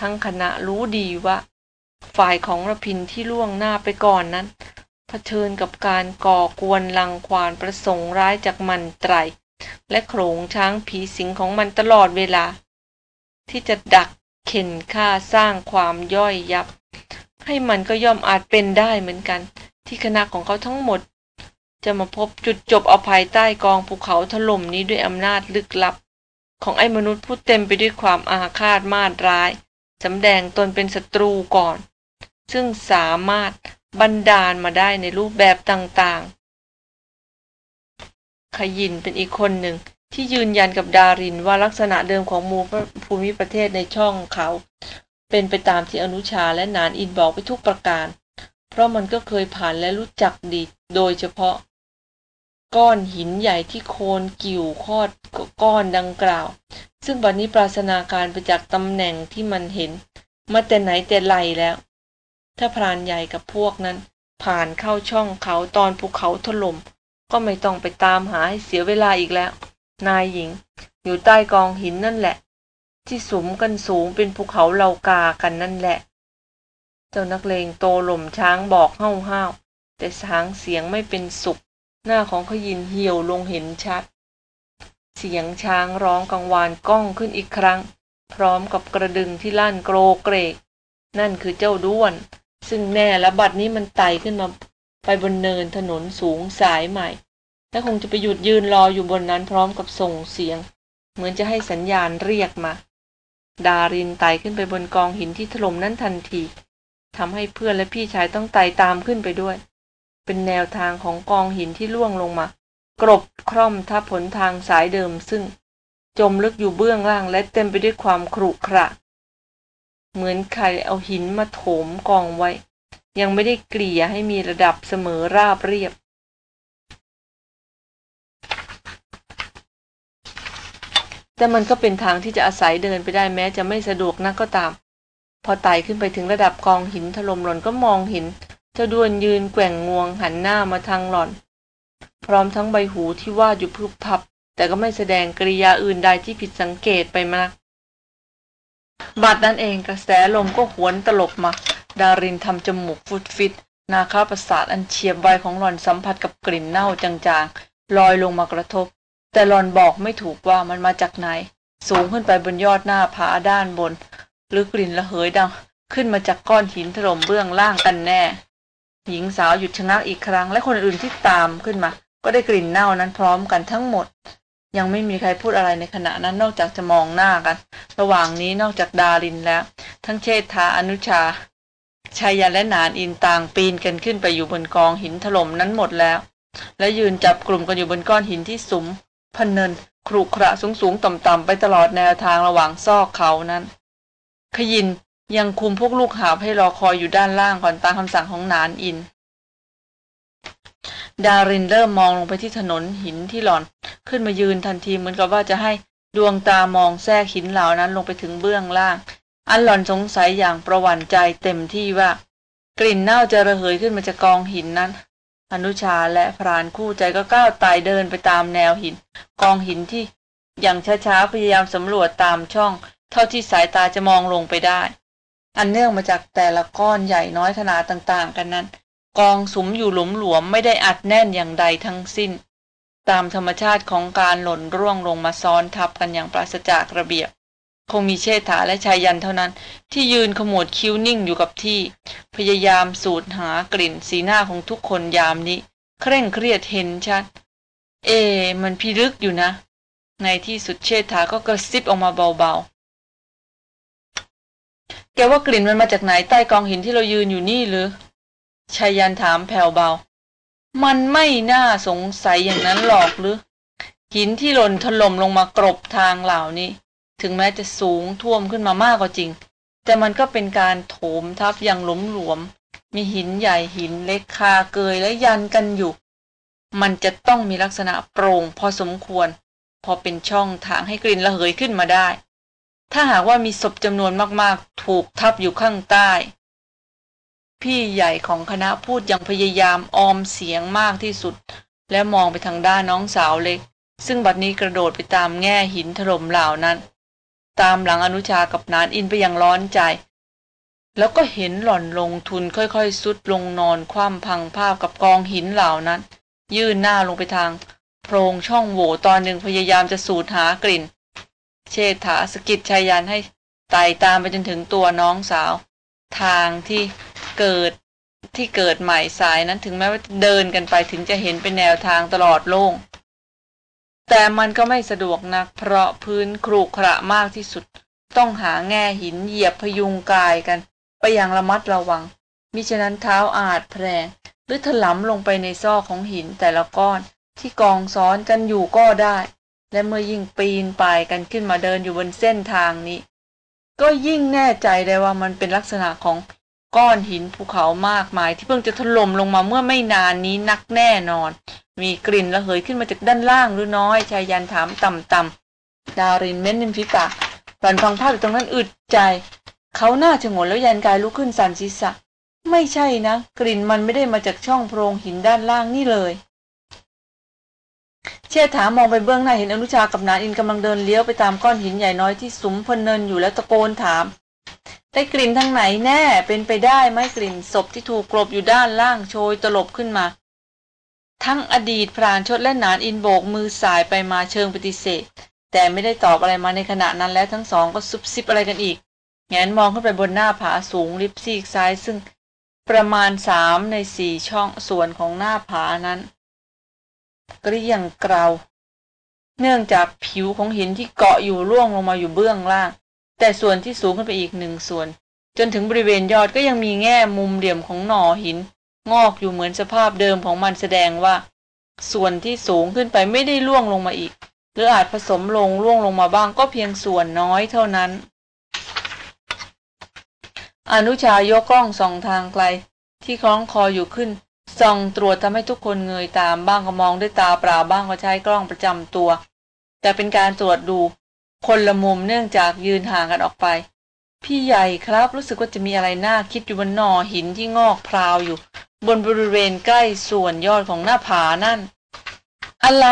ทั้งคณะรู้ดีว่า ฝ่ายของระพินที่ล่วงหน้าไปก่อนนั้นเผชิญกับการก่อกวนลังควานประสงค์ร้ายจากมันไตร และโขงช้างผีสิงของมันตลอดเวลา ที่จะดักเข็นฆ่าสร้างความย่อยยับ ให้มันก็ย่อมอาจเป็นได้เหมือนกัน ที่คณะของเขาทั้งหมด จะมาพบจุดจบเอาภายใต้กองภูเขาถล่มนี้ด้วยอำนาจลึกลับ ของไอ้มนุษย์ผู้เต็มไปด้วยความอาฆาตมาดร้ายสำแดงตนเป็นศัตรูก่อน ซึ่งสามารถบันดาลมาได้ในรูปแบบต่างๆ ขยินเป็นอีกคนหนึ่ง ที่ยืนยันกับดารินว่าลักษณะเดิมของมูภูมิประเทศในช่องเขา เป็นไปตามที่อนุชาและนานอินบอกไปทุกประการ เพราะมันก็เคยผ่านและรู้จักดีโดยเฉพาะ ก้อนหินใหญ่ที่โคนกิ่วคอดก้อนดังกล่าว ซึ่งบัดนนี้ปราศนาการไปจากตำแหน่งที่มันเห็น มาแต่ไหนแต่ไรแล้ว ถ้าพรานใหญ่กับพวกนั้น ผ่านเข้าช่องเขาตอนภูเขาถล่มก็ไม่ต้องไปตามหาให้เสียเวลาอีกแล้ว นายหญิง อยู่ใต้กองหินนั่นแหละ ที่สุมกันสูงเป็นภูเขาเหล่ากากันนั่นแหละ เจ้านักเลงโตหล่มช้างบอกห้าวห้าวแต่ช้างเสียงไม่เป็นสุข หน้าของขยินเหี่ยวลงเห็นชัด เสียงช้างร้องกังวานก้องขึ้นอีกครั้ง พร้อมกับกระดึงที่ลั่นโกรเกรก นั่นคือเจ้าด้วน ซึ่งแน่และบัดนี้มันไต่ขึ้นมาไปบนเนินถนนสูงสายใหม่ และคงจะไปหยุดยืนรออยู่บนนั้นพร้อมกับส่งเสียง เหมือนจะให้สัญญาณเรียกมา ดารินไต่ขึ้นไปบนกองหินที่ถล่มนั้นทันทีทำให้เพื่อนและพี่ชายต้องไต่ตามขึ้นไปด้วย เป็นแนวทางของกองหินที่ล่วงลงมา กรบคร่อมทับผลทางสายเดิมซึ่ง จมลึกอยู่เบื้องล่างและเต็มไปด้วยความครุขระ เหมือนใครเอาหินมาโถมกองไว้ ยังไม่ได้เกลี่ยให้มีระดับเสมอราบเรียบ แต่มันก็เป็นทางที่จะอาศัยเดินไปได้แม้จะไม่สะดวกนักก็ตาม พอไต่ขึ้นไปถึงระดับกองหินถล่มหล่อนก็มองเห็นเจ้าด้วนยืนแกว่งงวงหันหน้ามาทางหล่อน พร้อมทั้งใบหูที่ว่าอยู่พึบพับ แต่ก็ไม่แสดงกริยาอื่นใดที่ผิดสังเกตไปมากบัดนั้นเองกระแสลมก็หวนตลบมา ดารินทำจมูกฟุดฟิต นาคาประสาทอันเฉียบไวของหล่อนสัมผัสกับกลิ่นเน่าจางๆลอยลงมากระทบ แต่หลอนบอกไม่ถูกว่ามันมาจากไหน สูงขึ้นไปบนยอดหน้าผาด้านบน หรือกลิ่นระเหยดัง ขึ้นมาจากก้อนหินถล่มเบื้องล่างกันแน่ หญิงสาวหยุดชะงักอีกครั้ง และคนอื่นที่ตามขึ้นมา ก็ได้กลิ่นเน่านั้นพร้อมกันทั้งหมด ยังไม่มีใครพูดอะไรในขณะนั้นนอกจากจะมองหน้ากัน ระหว่างนี้นอกจากดารินแล้ว ทั้งเชษฐาอนุชาชายยันและนานอินต่างปีนกันขึ้นไปอยู่บนกองหินถล่มนั้นหมดแล้ว และยืนจับกลุ่มกันอยู่บนก้อนหินที่สุม พันเนินครุขระสูงสูงต่ำๆไปตลอดแนวทางระหว่างซอกเขานั้น ขยินยังคุมพวกลูกหาให้รอคอยอยู่ด้านล่างก่อนตามคำสั่งของนานอิน ดารินเริ่มมองลงไปที่ถนนหินที่หล่อน ขึ้นมายืนทันทีเหมือนกับว่าจะให้ดวงตามองแทรกหินเหล่านั้นลงไปถึงเบื้องล่าง อันหล่อนสงสัยอย่างประวัติใจเต็มที่ว่า กลิ่นเน่าจะระเหยขึ้นมาจากกองหินนั้น อนุชาและพรานคู่ใจก็ก้าวไต่เดินไปตามแนวหิน กองหินที่อย่างช้าๆพยายามสำรวจตามช่อง เท่าที่สายตาจะมองลงไปได้ อันเนื่องมาจากแต่ละก้อนใหญ่น้อยขนาดต่างๆ กันนั้น กองสุมอยู่หลุมหลวมไม่ได้อัดแน่นอย่างใดทั้งสิ้น ตามธรรมชาติของการหล่นร่วงลงมาซ้อนทับกันอย่างปราศจากระเบียบ คงมีเชษฐาและชายยันเท่านั้น ที่ยืนขมวดคิ้วนิ่งอยู่กับที่ พยายามสูดหากลิ่นสีหน้าของทุกคนยามนี้ เคร่งเครียดเห็นชัด เอ มันพิลึกอยู่นะ ในที่สุดเชษฐาก็กระซิบออกมาเบาๆ แกว่ากลิ่นมันมาจากไหนใต้กองหินที่เรายืนอยู่นี่หรือชายันถามแผ่วเบา มันไม่น่าสงสัยอย่างนั้นหรอกหรือหินที่หล่นถล่มลงมากรบทางเหล่านี้ ถึงแม้จะสูงท่วมขึ้นมามากก็จริง แต่มันก็เป็นการโถมทับอย่างหลมหลวม มีหินใหญ่หินเล็กคาเกยและยันกันอยู่ มันจะต้องมีลักษณะโปร่งพอสมควร พอเป็นช่องทางให้กลิ่นระเหยขึ้นมาได้ ถ้าหากว่ามีศพจำนวนมากๆ ถูกทับอยู่ข้างใต้ พี่ใหญ่ของคณะพูดอย่างพยายามออมเสียงมากที่สุด และมองไปทางด้านน้องสาวเล็ก ซึ่งบัดนี้กระโดดไปตามแง่หินถล่มเหล่านั้น ตามหลังอนุชากับนานอินไปอย่างร้อนใจ แล้วก็เห็นหล่อนลงทุนค่อยๆ สุดลงนอนคว่ำพังภาพกับกองหินเหล่านั้น ยื่นหน้าลงไปทาง โพรงช่องโหว่ตอนหนึ่งพยายามจะสูดหากลิ่น เชษฐาสกิดชายันให้ไต่ตามไปจนถึงตัวน้องสาว ทางที่เกิดที่เกิดใหม่สายนั้นถึงแม้ว่าเดินกันไปถึงจะเห็นเป็นแนวทางตลอดโล่ง แต่มันก็ไม่สะดวกนัก เพราะพื้นครุขระมากที่สุด ต้องหาแง่หินเหยียบพยุงกายกัน ไปอย่างระมัดระวัง มิฉะนั้นเท้าอาจแพรงหรือถลำลงไปในซอกของหินแต่ละก้อนที่กองซ้อนกันอยู่ก็ได้ และเมื่อยิ่งปีนป่ายกันขึ้นมาเดินอยู่บนเส้นทางนี้ ก็ยิ่งแน่ใจได้ว่ามันเป็นลักษณะของก้อนหินภูเขามากมายที่เพิ่งจะถล่มลงมาเมื่อไม่นานนี้นักแน่นอน มีกลิ่นระเหยขึ้นมาจากด้านล่างหรือน้อยชายยันถามต่ำๆดารินเม้นนิมฝีปากหลันฟังภาพอยู่ตรงนั้นอึดใจ เขาหน้าชงนแล้วยันกายลุกขึ้นสันศีรษะ ไม่ใช่นะ กลิ่นมันไม่ได้มาจากช่องโพรงหินด้านล่างนี่เลย เชี่ยถามมองไปเบื้องหน้าเห็นอนุชากับนานอินกำลังเดินเลี้ยวไปตามก้อนหินใหญ่น้อยที่สุมพนเนินอยู่แล้วตะโกนถามได้กลิ่นทางไหนแน่เป็นไปได้ไหมกลิ่นศพที่ถูกกลบอยู่ด้านล่างโชยตลบขึ้นมา ทั้งอดีตพรานชดและนานอินโบกมือสายไปมาเชิงปฏิเสธ แต่ไม่ได้ตอบอะไรมาในขณะนั้นแล้วทั้งสองก็ซุบซิบอะไรกันอีก แงนมองขึ้นไปบนหน้าผาสูงริบซีกซ้ายซึ่งประมาณสามในสี่ช่องส่วนของหน้าผานั้นกรียงเกราเนื่องจากผิวของหินที่เกาะอยู่ร่วงลงมาอยู่เบื้องล่าง แต่ส่วนที่สูงขึ้นไปอีกหนึ่งส่วน จนถึงบริเวณยอดก็ยังมีแง่มุมเหลี่ยมของหน่อหิน งอกอยู่เหมือนสภาพเดิมของมันแสดงว่า ส่วนที่สูงขึ้นไปไม่ได้ล่วงลงมาอีก หรืออาจผสมลงล่วงลงมาบ้างก็เพียงส่วนน้อยเท่านั้น อนุชายกกล้องส่องทางไกล ที่คล้องคออยู่ขึ้นส่องตรวจทำให้ทุกคนเงยตามบ้างก็มองด้วยตาเปล่าบ้างก็ใช้กล้องประจำตัว แต่เป็นการตรวจดูคนละมุมเนื่องจากยืนห่างกันออกไป พี่ใหญ่ครับรู้สึกว่าจะมีอะไรน่าคิดอยู่บนหนอหินที่งอกพราวอยู่ บนบริเวณใกล้ส่วนยอดของหน้าผานั่น อะไร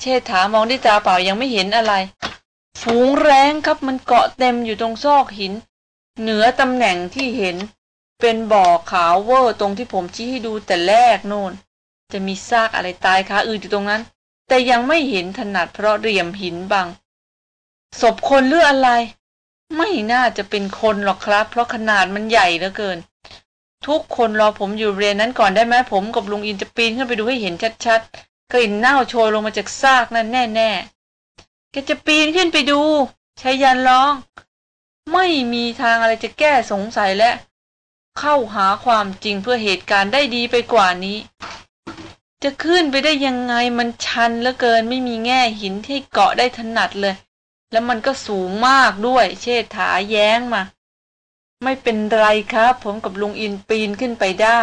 เชษฐามองด้วยตาเปล่ายังไม่เห็นอะไร ฝูงแรงครับมันเกาะเต็มอยู่ตรงซอกหิน เหนือตำแหน่งที่เห็น เป็นบ่อขาวเวอร์ตรงที่ผมชี้ให้ดูแต่แรกโน่น จะมีซากอะไรตายคาอื่นอยู่ตรงนั้น แต่ยังไม่เห็นถนัดเพราะเรียมหินบังศพคนหรืออะไร ไม่น่าจะเป็นคนหรอกครับ เพราะขนาดมันใหญ่เหลือเกิน ทุกคนรอผมอยู่เรียนนั้นก่อนได้ไหมผมกับลุงอินจะปีนขึ้นไปดูให้เห็นชัดๆกลิ่นเน่าโชยลงมาจากซากนั่นแน่ๆแกจะปีนขึ้นไปดูชายันร้อง ไม่มีทางอะไรจะแก้สงสัยและ เข้าหาความจริงเพื่อเหตุการณ์ได้ดีไปกว่านี้ จะขึ้นไปได้ยังไงมันชันเหลือเกินไม่มีแง่หินที่เกาะได้ถนัดเลย แล้วมันก็สูงมากด้วย เชษฐาแย้งมา ไม่เป็นไรครับ ผมกับลุงอินปีนขึ้นไปได้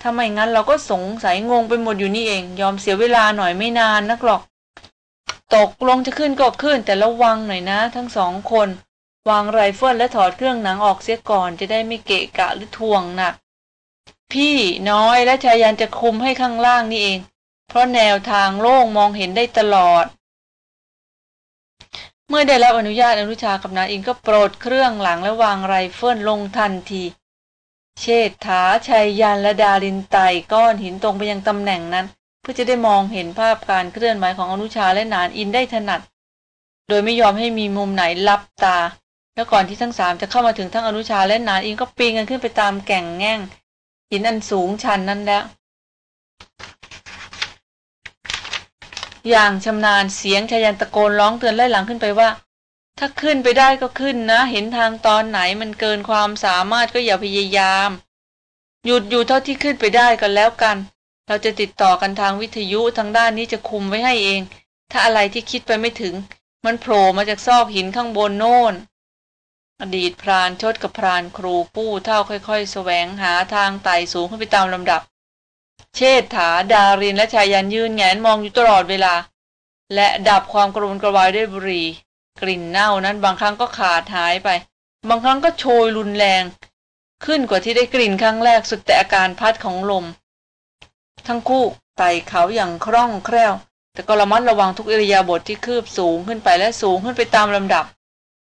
ถ้าไม่งั้นเราก็สงสัยงงไปหมดอยู่นี่เอง ยอมเสียเวลาหน่อยไม่นานนักหรอก ตกลงจะขึ้นก็ขึ้นแต่ระวังหน่อยนะ ทั้งสองคน วางไรเฟิลและถอดเครื่องหนังออกเสียก่อนจะได้ไม่เกะกะหรือทวงหนัก พี่น้อยและชายันจะคุมให้ข้างล่างนี่เอง เพราะแนวทางโล่งมองเห็นได้ตลอด เมื่อได้รับอนุญาตอนุชากับนานอินก็ปลดเครื่องหลังและวางไรเฟิลลงทันที เชษฐาชัยยันและดารินไต่ก้อนหินตรงไปยังตำแหน่งนั้น เพื่อจะได้มองเห็นภาพการเคลื่อนไหวของอนุชาและนานอินได้ถนัด โดยไม่ยอมให้มีมุมไหนลับตา แล้วก่อนที่ทั้งสามจะเข้ามาถึงทั้งอนุชาและนานอินก็ปีนกันขึ้นไปตามแก่งแง่งหินอันสูงชันนั้นแล้ว อย่างชำนาญเสียงชายันตะโกนร้องเตือนไล่หลังขึ้นไปว่า ถ้าขึ้นไปได้ก็ขึ้นนะ เห็นทางตอนไหนมันเกินความสามารถก็อย่าพยายาม หยุดอยู่เท่าที่ขึ้นไปได้ก็แล้วกัน เราจะติดต่อกันทางวิทยุทางด้านนี้จะคุมไว้ให้เอง ถ้าอะไรที่คิดไปไม่ถึง มันโผล่มาจากซอกหินข้างบนโน่นอดีตพรานชดกับพรานครูปู้เท่าค่อยๆ แสวงหาทางไต่สูงขึ้นไปตามลำดับ เชษฐา ดารินและชายันยืนแงนมองอยู่ตลอดเวลา และดับความกระวนกระวายด้วยบุหรี่ กลิ่นเน่านั้นบางครั้งก็ขาดหายไป บางครั้งก็โชยรุนแรง ขึ้นกว่าที่ได้กลิ่นครั้งแรกสุดแต่อาการพัดของลม ทั้งคู่ไต่เขาอย่างคล่องแคล่ว แต่ก็ระมัดระวังทุกอิริยาบถทที่คืบสูงขึ้นไปและสูงขึ้นไปตามลำดับ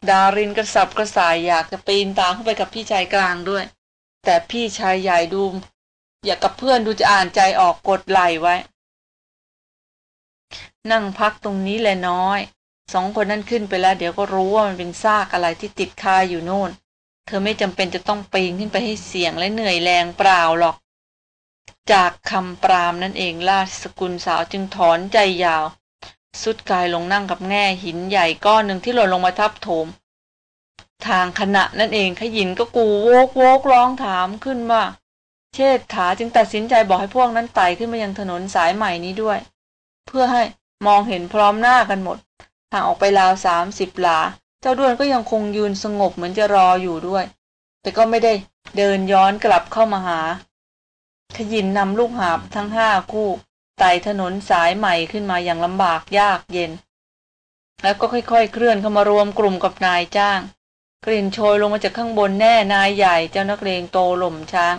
ดารินกระสับกระส่ายอยากจะปีนตามเข้าไปกับพี่ชายกลางด้วย แต่พี่ชายใหญ่ดู อย่ากับเพื่อนดูจะอ่านใจออกกดไหลไว้ นั่งพักตรงนี้แหละน้อย สองคนนั้นขึ้นไปแล้ว เดี๋ยวก็รู้ว่ามันเป็นซากอะไรที่ติดคาอยู่โน่น เธอไม่จำเป็นจะต้องปีนขึ้นไปให้เสี่ยงและเหนื่อยแรงเปล่าหรอก จากคำปรามนั่นเองราชสกุลสาวจึงถอนใจยาว สุดกายลงนั่งกับแง่หินใหญ่ก้อนหนึ่งที่หล่นลงมาทับโถม ทางขณะนั่นเองขยินก็กูโวกโวกร้องถามขึ้นว่า เชษฐาจึงตัดสินใจบอกให้พวกนั้นไต่ขึ้นมายังถนนสายใหม่นี้ด้วย เพื่อให้มองเห็นพร้อมหน้ากันหมดห่างออกไปราวสามสิบหลา เจ้าด้วนก็ยังคงยืนสงบเหมือนจะรออยู่ด้วย แต่ก็ไม่ได้เดินย้อนกลับเข้ามาหา ขยินนำลูกหาบทั้งห้าคู่ไต่ถนนสายใหม่ขึ้นมาอย่างลำบากยากเย็น แล้วก็ค่อยๆ เคลื่อนเข้ามารวมกลุ่มกับนายจ้าง กลิ่นโชยลงมาจากข้างบนแน่นายใหญ่เจ้านักเลงโตหล่มช้าง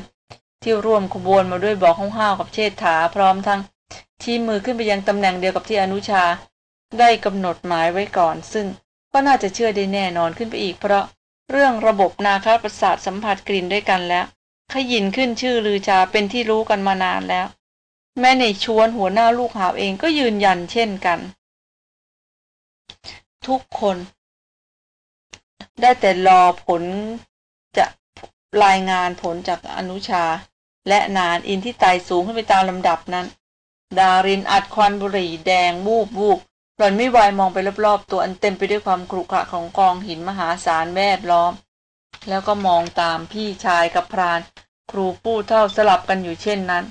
ที่ร่วมขบวนมาด้วยบอกห้าวๆกับเชษฐาพร้อมทั้งชี้มือขึ้นไปยังตำแหน่งเดียวกับที่อนุชา ได้กำหนดหมายไว้ก่อน ซึ่งก็น่าจะเชื่อได้แน่นอนขึ้นไปอีก เพราะเรื่องระบบนาคาประสาทสัมผัสกลิ่นด้วยกันแล้วขยินขึ้นชื่อลือชาเป็นที่รู้กันมานานแล้ว แม้ในชวนหัวหน้าลูกหาบเองก็ยืนยันเช่นกัน ทุกคน ได้แต่รอผลจะรายงานผลจากอนุชา และนานอินที่ไต่สูงขึ้นไปตามลำดับนั้น ดารินอัดควันบุหรี่แดงวูบวูบหล่อนไม่วายมองไปรอบๆตัวอันเต็มไปด้วยความครุขระของกองหินมหาศาลแวดล้อม แล้วก็มองตามพี่ชายกับพราน ครูผู้เฒ่าสลับกันอยู่เช่นนั้น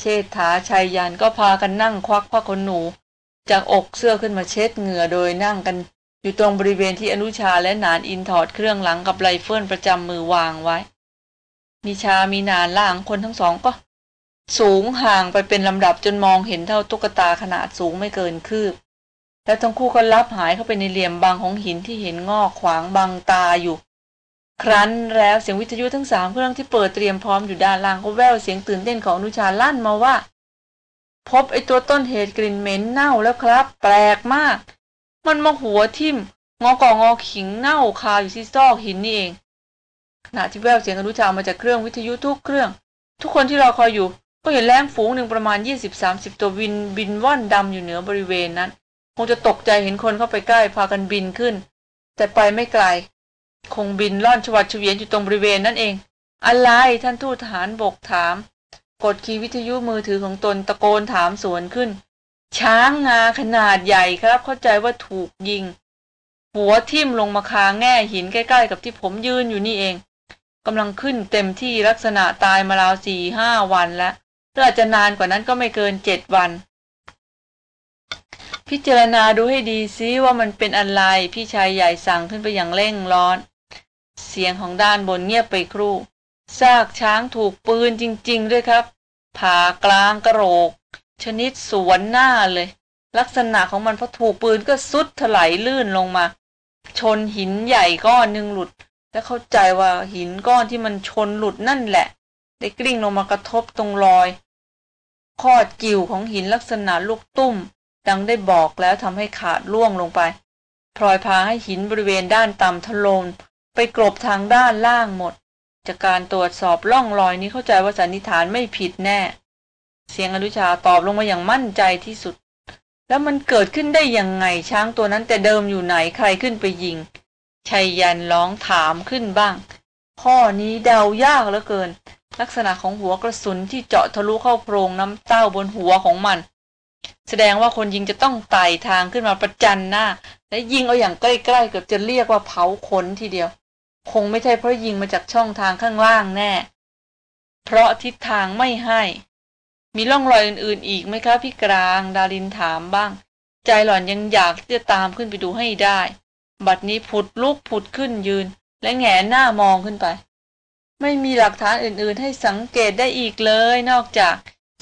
เชษฐาชัยยันก็พากันนั่งควักผ้าขนหนู จากอกเสื้อขึ้นมาเช็ดเหงื่อโดยนั่งกัน อยู่ตรงบริเวณที่อนุชาและนานอินถอดเครื่องหลังกับไรเฟิลประจำมือวางไว้ มิช้ามินานร่างคนทั้งสองก็ สูงห่างไปเป็นลำดับจนมองเห็นเท่าตุ๊กตาขนาดสูงไม่เกินคืบ แล้วทั้งคู่ก็ลับหายเข้าไปในเหลี่ยมบางของหินที่เห็นงอกขวางบังตาอยู่ ครั้นแล้วเสียงวิทยุทั้งสามเครื่องที่เปิดเตรียมพร้อมอยู่ด้านล่างก็แววเสียงตื่นเต้นของอนุชาลั่นมาว่า พบไอตัวต้นเหตุกลิ่นเหม็นเน่าแล้วครับ แปลกมาก มันมาหัวทิ่มงอกองอขิงเน่าคาอยู่ที่ซอกหินนี่เอง ณะที่แววเสียงอนุชามาจากเครื่องวิทยุทุกเครื่อง ทุกคนที่รอคอยอยู่ ก็เห็นแรงฝูงหนึ่งประมาณ 20-30 ตัววินบินว่อนดำอยู่เหนือบริเวณนั้น คงจะตกใจเห็นคนเข้าไปใกล้พากันบินขึ้น แต่ไปไม่ไกล คงบินล่อนชวัดเฉวียนอยู่ตรงบริเวณนั่นเอง อะไรท่านทูตทหารบกถาม กดคีย์วิทยุมือถือของตนตะโกนถามสวนขึ้น ช้างงาขนาดใหญ่ครับ เข้าใจว่าถูกยิงหัวทิ่มลงมาคาแง่หินใกล้ ๆ กับที่ผมยืนอยู่นี่เอง กำลังขึ้นเต็มที่ลักษณะตายมาราวสี่ห้าวันแล้วหรืออาจจะนานกว่านั้นก็ไม่เกินเจ็ดวัน พิจารณาดูให้ดีซิว่ามันเป็นอะไรพี่ชายใหญ่สั่งขึ้นไปอย่างเร่งร้อน เสียงของด้านบนเงียบไปครู่ซากช้างถูกปืนจริง ๆ ด้วยครับผ่ากลางกระโหลก ชนิดสวนหน้าเลย ลักษณะของมันพอถูกปืนก็สุดถลายลื่นลงมา ชนหินใหญ่ก้อนหนึ่งหลุด และเข้าใจว่าหินก้อนที่มันชนหลุดนั่นแหละ ได้กลิ้งลงมากระทบตรงรอยคอดกิ่วของหินลักษณะลูกตุ้ม ดังได้บอกแล้วทำให้ขาดล่วงลงไปพลอยพาให้หินบริเวณด้านต่ำทะลมไปกรบทางด้านล่างหมด จากการตรวจสอบล่องรอยนี้เข้าใจว่าสันนิษฐานไม่ผิดแน่ เสียงอนุชาตอบลงมาอย่างมั่นใจที่สุด แล้วมันเกิดขึ้นได้ยังไงช้างตัวนั้นแต่เดิมอยู่ไหนใครขึ้นไปยิง ชัยยันร้องถามขึ้นบ้าง ข้อนี้เดายากเหลือเกิน ลักษณะของหัวกระสุนที่เจาะทะลุเข้าโพรงน้ำเต้าบนหัวของมัน แสดงว่าคนยิงจะต้องไต่ทางขึ้นมาประจันหน้า และยิงเอาอย่างใกล้ๆเกือบจะเรียกว่าเผาขนทีเดียว คงไม่ใช่เพราะยิงมาจากช่องทางข้างล่างแน่ เพราะทิศทางไม่ให้ มีร่องรอยอื่นๆ อีกไหมคะพี่กลาง ดารินถามบ้าง ใจหล่อนยังอยากจะตามขึ้นไปดูให้ได้ บัดนี้ผุดลุกผุดขึ้นยืน และแงหน้ามองขึ้นไป ไม่มีหลักฐานอื่นๆ ให้สังเกตได้อีกเลย นอกจาก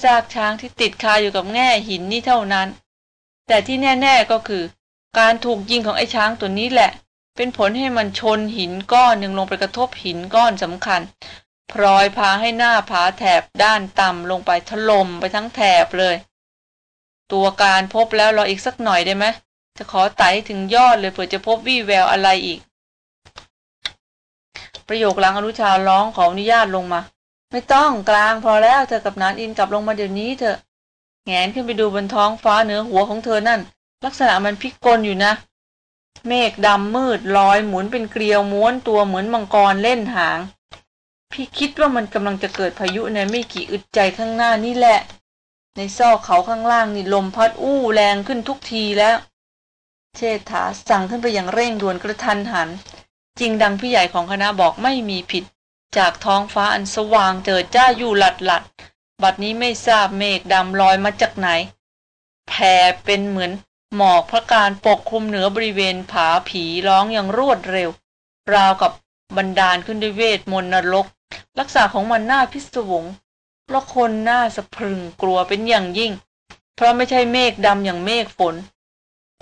ซากช้างที่ติดคาอยู่กับแง่หินนี่เท่านั้น แต่ที่แน่ ๆก็คือ การถูกยิงของไอ้ช้างตัวนี้แหละ เป็นผลให้มันชนหินก้อนหนึ่งลงไปกระทบหินก้อนสำคัญพลอยพาให้หน้าผาแถบด้านต่ำลงไปถล่มไปทั้งแถบเลย ตัวการพบแล้วรออีกสักหน่อยได้ไหม จะขอไต่ถึงยอดเลยเผื่อจะพบวี่แววอะไรอีก ประโยคหลังอนุชาร้องขออนุญาตลงมา ไม่ต้องกลางพอแล้วเธอกับนานอินกลับลงมาเดี๋ยวนี้เถอะแงนขึ้นไปดูบนท้องฟ้าเหนือหัวของเธอนั่น ลักษณะมันพิกลอยู่นะ เมฆดำมืดลอยหมุนเป็นเกลียวม้วนตัวเหมือนมังกรเล่นหาง พี่คิดว่ามันกำลังจะเกิดพายุในไม่กี่อึดใจข้างหน้านี่แหละ ในซอกเขาข้างล่างนี่ลมพัดอู้แรงขึ้นทุกทีแล้ว เชษฐาสั่งขึ้นไปอย่างเร่งด่วนกระทันหัน จริงดังพี่ใหญ่ของคณะบอกไม่มีผิด จากท้องฟ้าอันสว่างเจิดจ้าอยู่หลัดหลัด บัดนี้ไม่ทราบเมฆดำลอยมาจากไหนแผ่เป็นเหมือนหมอกพระการปกคลุมเหนือบริเวณผาผีร้องอย่างรวดเร็ว ราวกับบันดาลขึ้นด้วยเวทมนต์นรก ลักษณะของมันน่าพิศวงเพราะคนน่าสะพรึงกลัวเป็นอย่างยิ่ง เพราะไม่ใช่เมฆดำอย่างเมฆฝน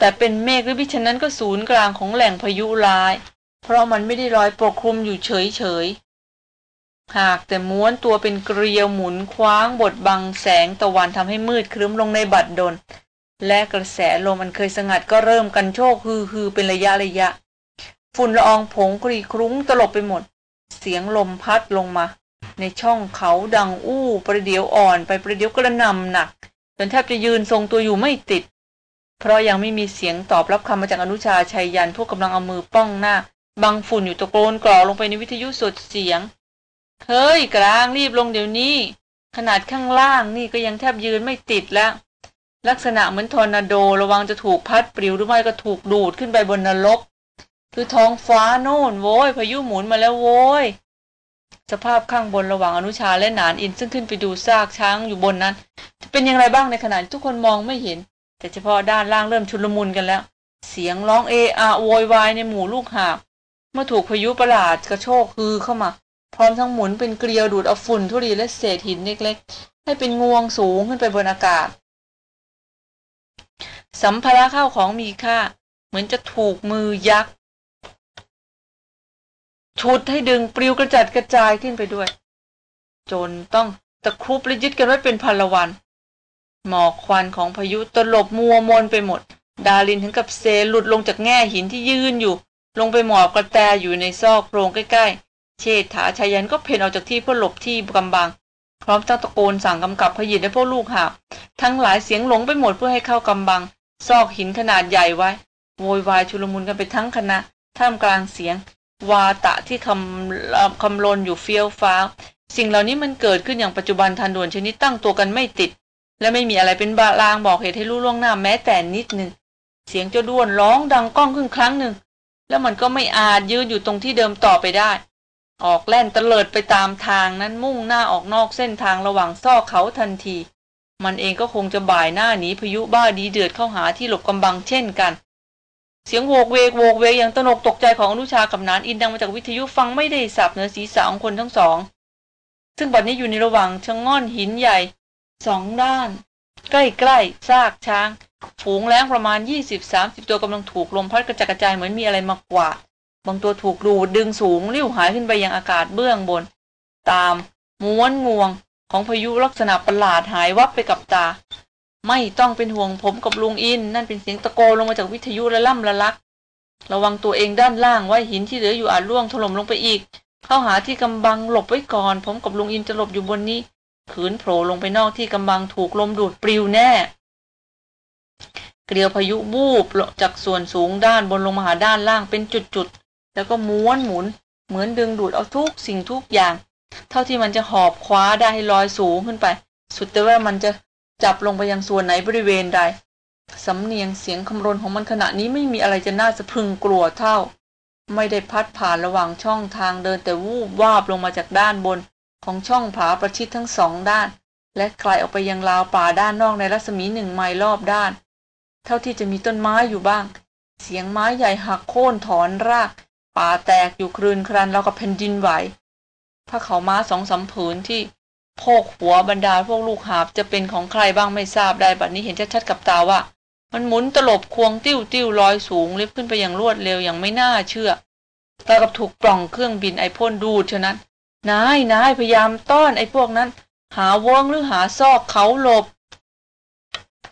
แต่เป็นเมฆหรือพิฉนั้นก็ศูนย์กลางของแหล่งพายุร้าย เพราะมันไม่ได้ลอยปกคลุมอยู่เฉยๆ หากแต่ม้วนตัวเป็นเกลียวหมุนคว้างบดบังแสงตะวันทำให้มืดครึ้มลงในบัดดล และกระแสลมมันเคยสงัดก็เริ่มกันโชกฮือฮือเป็นระยะระยะ ฝุ่นละอองผงกรีครุ้งตลบไปหมด เสียงลมพัดลงมา ในช่องเขาดังอู้ประเดี๋ยวอ่อนไปประเดี๋ยวกระนำหนักจนแทบจะยืนทรงตัวอยู่ไม่ติด เพราะยังไม่มีเสียงตอบรับคำมาจากอนุชาชัยยันผู้กำลังเอามือป้องหน้า บังฝุ่นอยู่ตะโกนกรอลงไปในวิทยุสดเสียง เฮ้ย กลางรีบลงเดี๋ยวนี้ ขนาดข้างล่างนี่ก็ยังแทบยืนไม่ติดแล้ว ลักษณะเหมือนทอร์นาโดระวังจะถูกพัดปลิวหรือไม่ก็ถูกดูดขึ้นไปบนนรก คือท้องฟ้าโน่นโว้ยพายุหมุนมาแล้วโว้ยสภาพข้างบนระหว่างอนุชาและหนานอินซึ่งขึ้นไปดูซากช้างอยู่บนนั้น จะเป็นอย่างไรบ้างในขณะที่ทุกคนมองไม่เห็น แต่เฉพาะด้านล่างเริ่มชุลมุนกันแล้ว เสียงร้องเออาโวยวายในหมู่ลูกหาบเมื่อถูกพายุประหลาดกระโชกฮือเข้ามา พร้อมทั้งหมุนเป็นเกลียวดูดเอาฝุ่นทุลีและเศษหินเล็กๆ ให้เป็นงวงสูงขึ้นไปบนอากาศ สัมภาระข้าวของมีค่า เหมือนจะถูกมือยักษ์ชุดให้ดึงปลิวกระจัดกระจายขึ้นไปด้วย จนต้องตะครุบและยึดกันไว้เป็นพันละวัน หมอกควันของพายุตลบมัวมนไปหมด ดารินถึงกับเซหลุดลงจากแง่หินที่ยืนอยู่ ลงไปหมอบกระแตอยู่ในซอกโพรงใกล้ๆ เชษฐาชายันก็เพ่นออกจากที่เพื่อหลบที่กำบัง พร้อมตั้งตะโกนสั่งกำกับพยินและพวกลูกหาบทั้งหลายเสียงหลงไปหมดเพื่อให้เข้ากำบัง ซอกหินขนาดใหญ่ไว้โวยวายชุลมุนกันไปทั้งคณะท่ามกลางเสียง วาตะที่คำคำลนอยู่เฟี้ยวฟ้า สิ่งเหล่านี้มันเกิดขึ้นอย่างปัจจุบันทันด่วนชนิดตั้งตัวกันไม่ติด และไม่มีอะไรเป็นบาลางบอกเหตุให้รู้ล่วงหน้าแม้แต่นิดหนึ่ง เสียงเจ้าด้วนร้องดังก้องขึ้นครั้งหนึ่ง แล้วมันก็ไม่อาจยืนอยู่ตรงที่เดิมต่อไปได้ ออกแล่นเตลิดไปตามทางนั้นมุ่งหน้าออกนอกเส้นทางระหว่างซอกเขาทันที มันเองก็คงจะบ่ายหน้าหนีพายุบ้าดีเดือดเข้าหาที่หลบกำบังเช่นกัน เสียงโวกเวกโวกเวกอย่างตนกตกใจของอนุชากับนานอินดังมาจากวิทยุฟังไม่ได้สับเนื้อศีรษะของคนทั้งสอง ซึ่งบัดนี้อยู่ในระหว่างชะง่อนหินใหญ่ สองด้าน ใกล้ๆซากช้าง ฝูงแล้งประมาณ 20-30 ตัวกำลังถูกลมพัดกระจัดกระจายเหมือนมีอะไรมากวาดบางตัวถูกดูดดึงสูงริ้วหายขึ้นไปยังอากาศเบื้องบน ตามม้วนงวงของพายุลักษณะประหลาดหายวับไปกับตา ไม่ต้องเป็นห่วงผมกับลุงอิน นั่นเป็นเสียงตะโกนลงมาจากวิทยุละล่ำละลัก ระวังตัวเองด้านล่างไว้หินที่เหลืออยู่อาจร่วงถล่มลงไปอีก เข้าหาที่กำบังหลบไว้ก่อน ผมกับลุงอินจะหลบอยู่บนนี้ ขืนโผล่ลงไปนอกที่กำบังถูกลมดูดปลิวแน่ เกลียวพายุบูบจากส่วนสูงด้านบนลงมาหาด้านล่างเป็นจุดๆ แล้วก็ม้วนหมุน เหมือนดึงดูดเอาทุกสิ่งทุกอย่าง เท่าที่มันจะหอบคว้าได้ให้ลอยสูงขึ้นไป สุดแต่ว่ามันจะจับลงไปยังส่วนไหนบริเวณใด สำเนียงเสียงคำรนของมันขณะนี้ไม่มีอะไรจะน่าสะพึงกลัวเท่า ไม่ได้พัดผ่านระหว่างช่องทางเดินแต่วูบวาบลงมาจากด้านบน ของช่องผาประชิดทั้งสองด้าน และไกลออกไปยังราวป่าด้านนอกในรัศมีหนึ่งไมล์รอบด้าน เท่าที่จะมีต้นไม้อยู่บ้าง เสียงไม้ใหญ่หักโค่นถอนราก ป่าแตกอยู่ครืนครันแล้วกับแผ่นดินไหวผ้าเขาม้าสองสามผืนที่โพกหัวบรรดาพวกลูกหาบจะเป็นของใครบ้างไม่ทราบได้บัดนี้เห็นชัดๆกับตาว่า มันหมุนตลบควงติ้วติ้วลอยสูงเล็บขึ้นไปอย่างรวดเร็วอย่างไม่น่าเชื่อตากับถูกปล่องเครื่องบินไอพ่นดูดฉะนั้น นายนายพยายามต้อนไอ้พวกนั้น หาวงหรือหาซอกเขาหลบ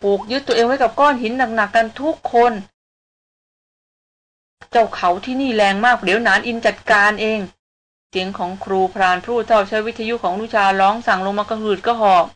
ผูกยึดตัวเองไว้กับก้อนหินหนักๆกันทุกคน เจ้าเขาที่นี่แรงมากเดี๋ยวนานอินจัดการเอง เสียงของครูพรานผู้เท่าใช้วิทยุของลูชาร้องสั่งลงมากระหืดก็หอบ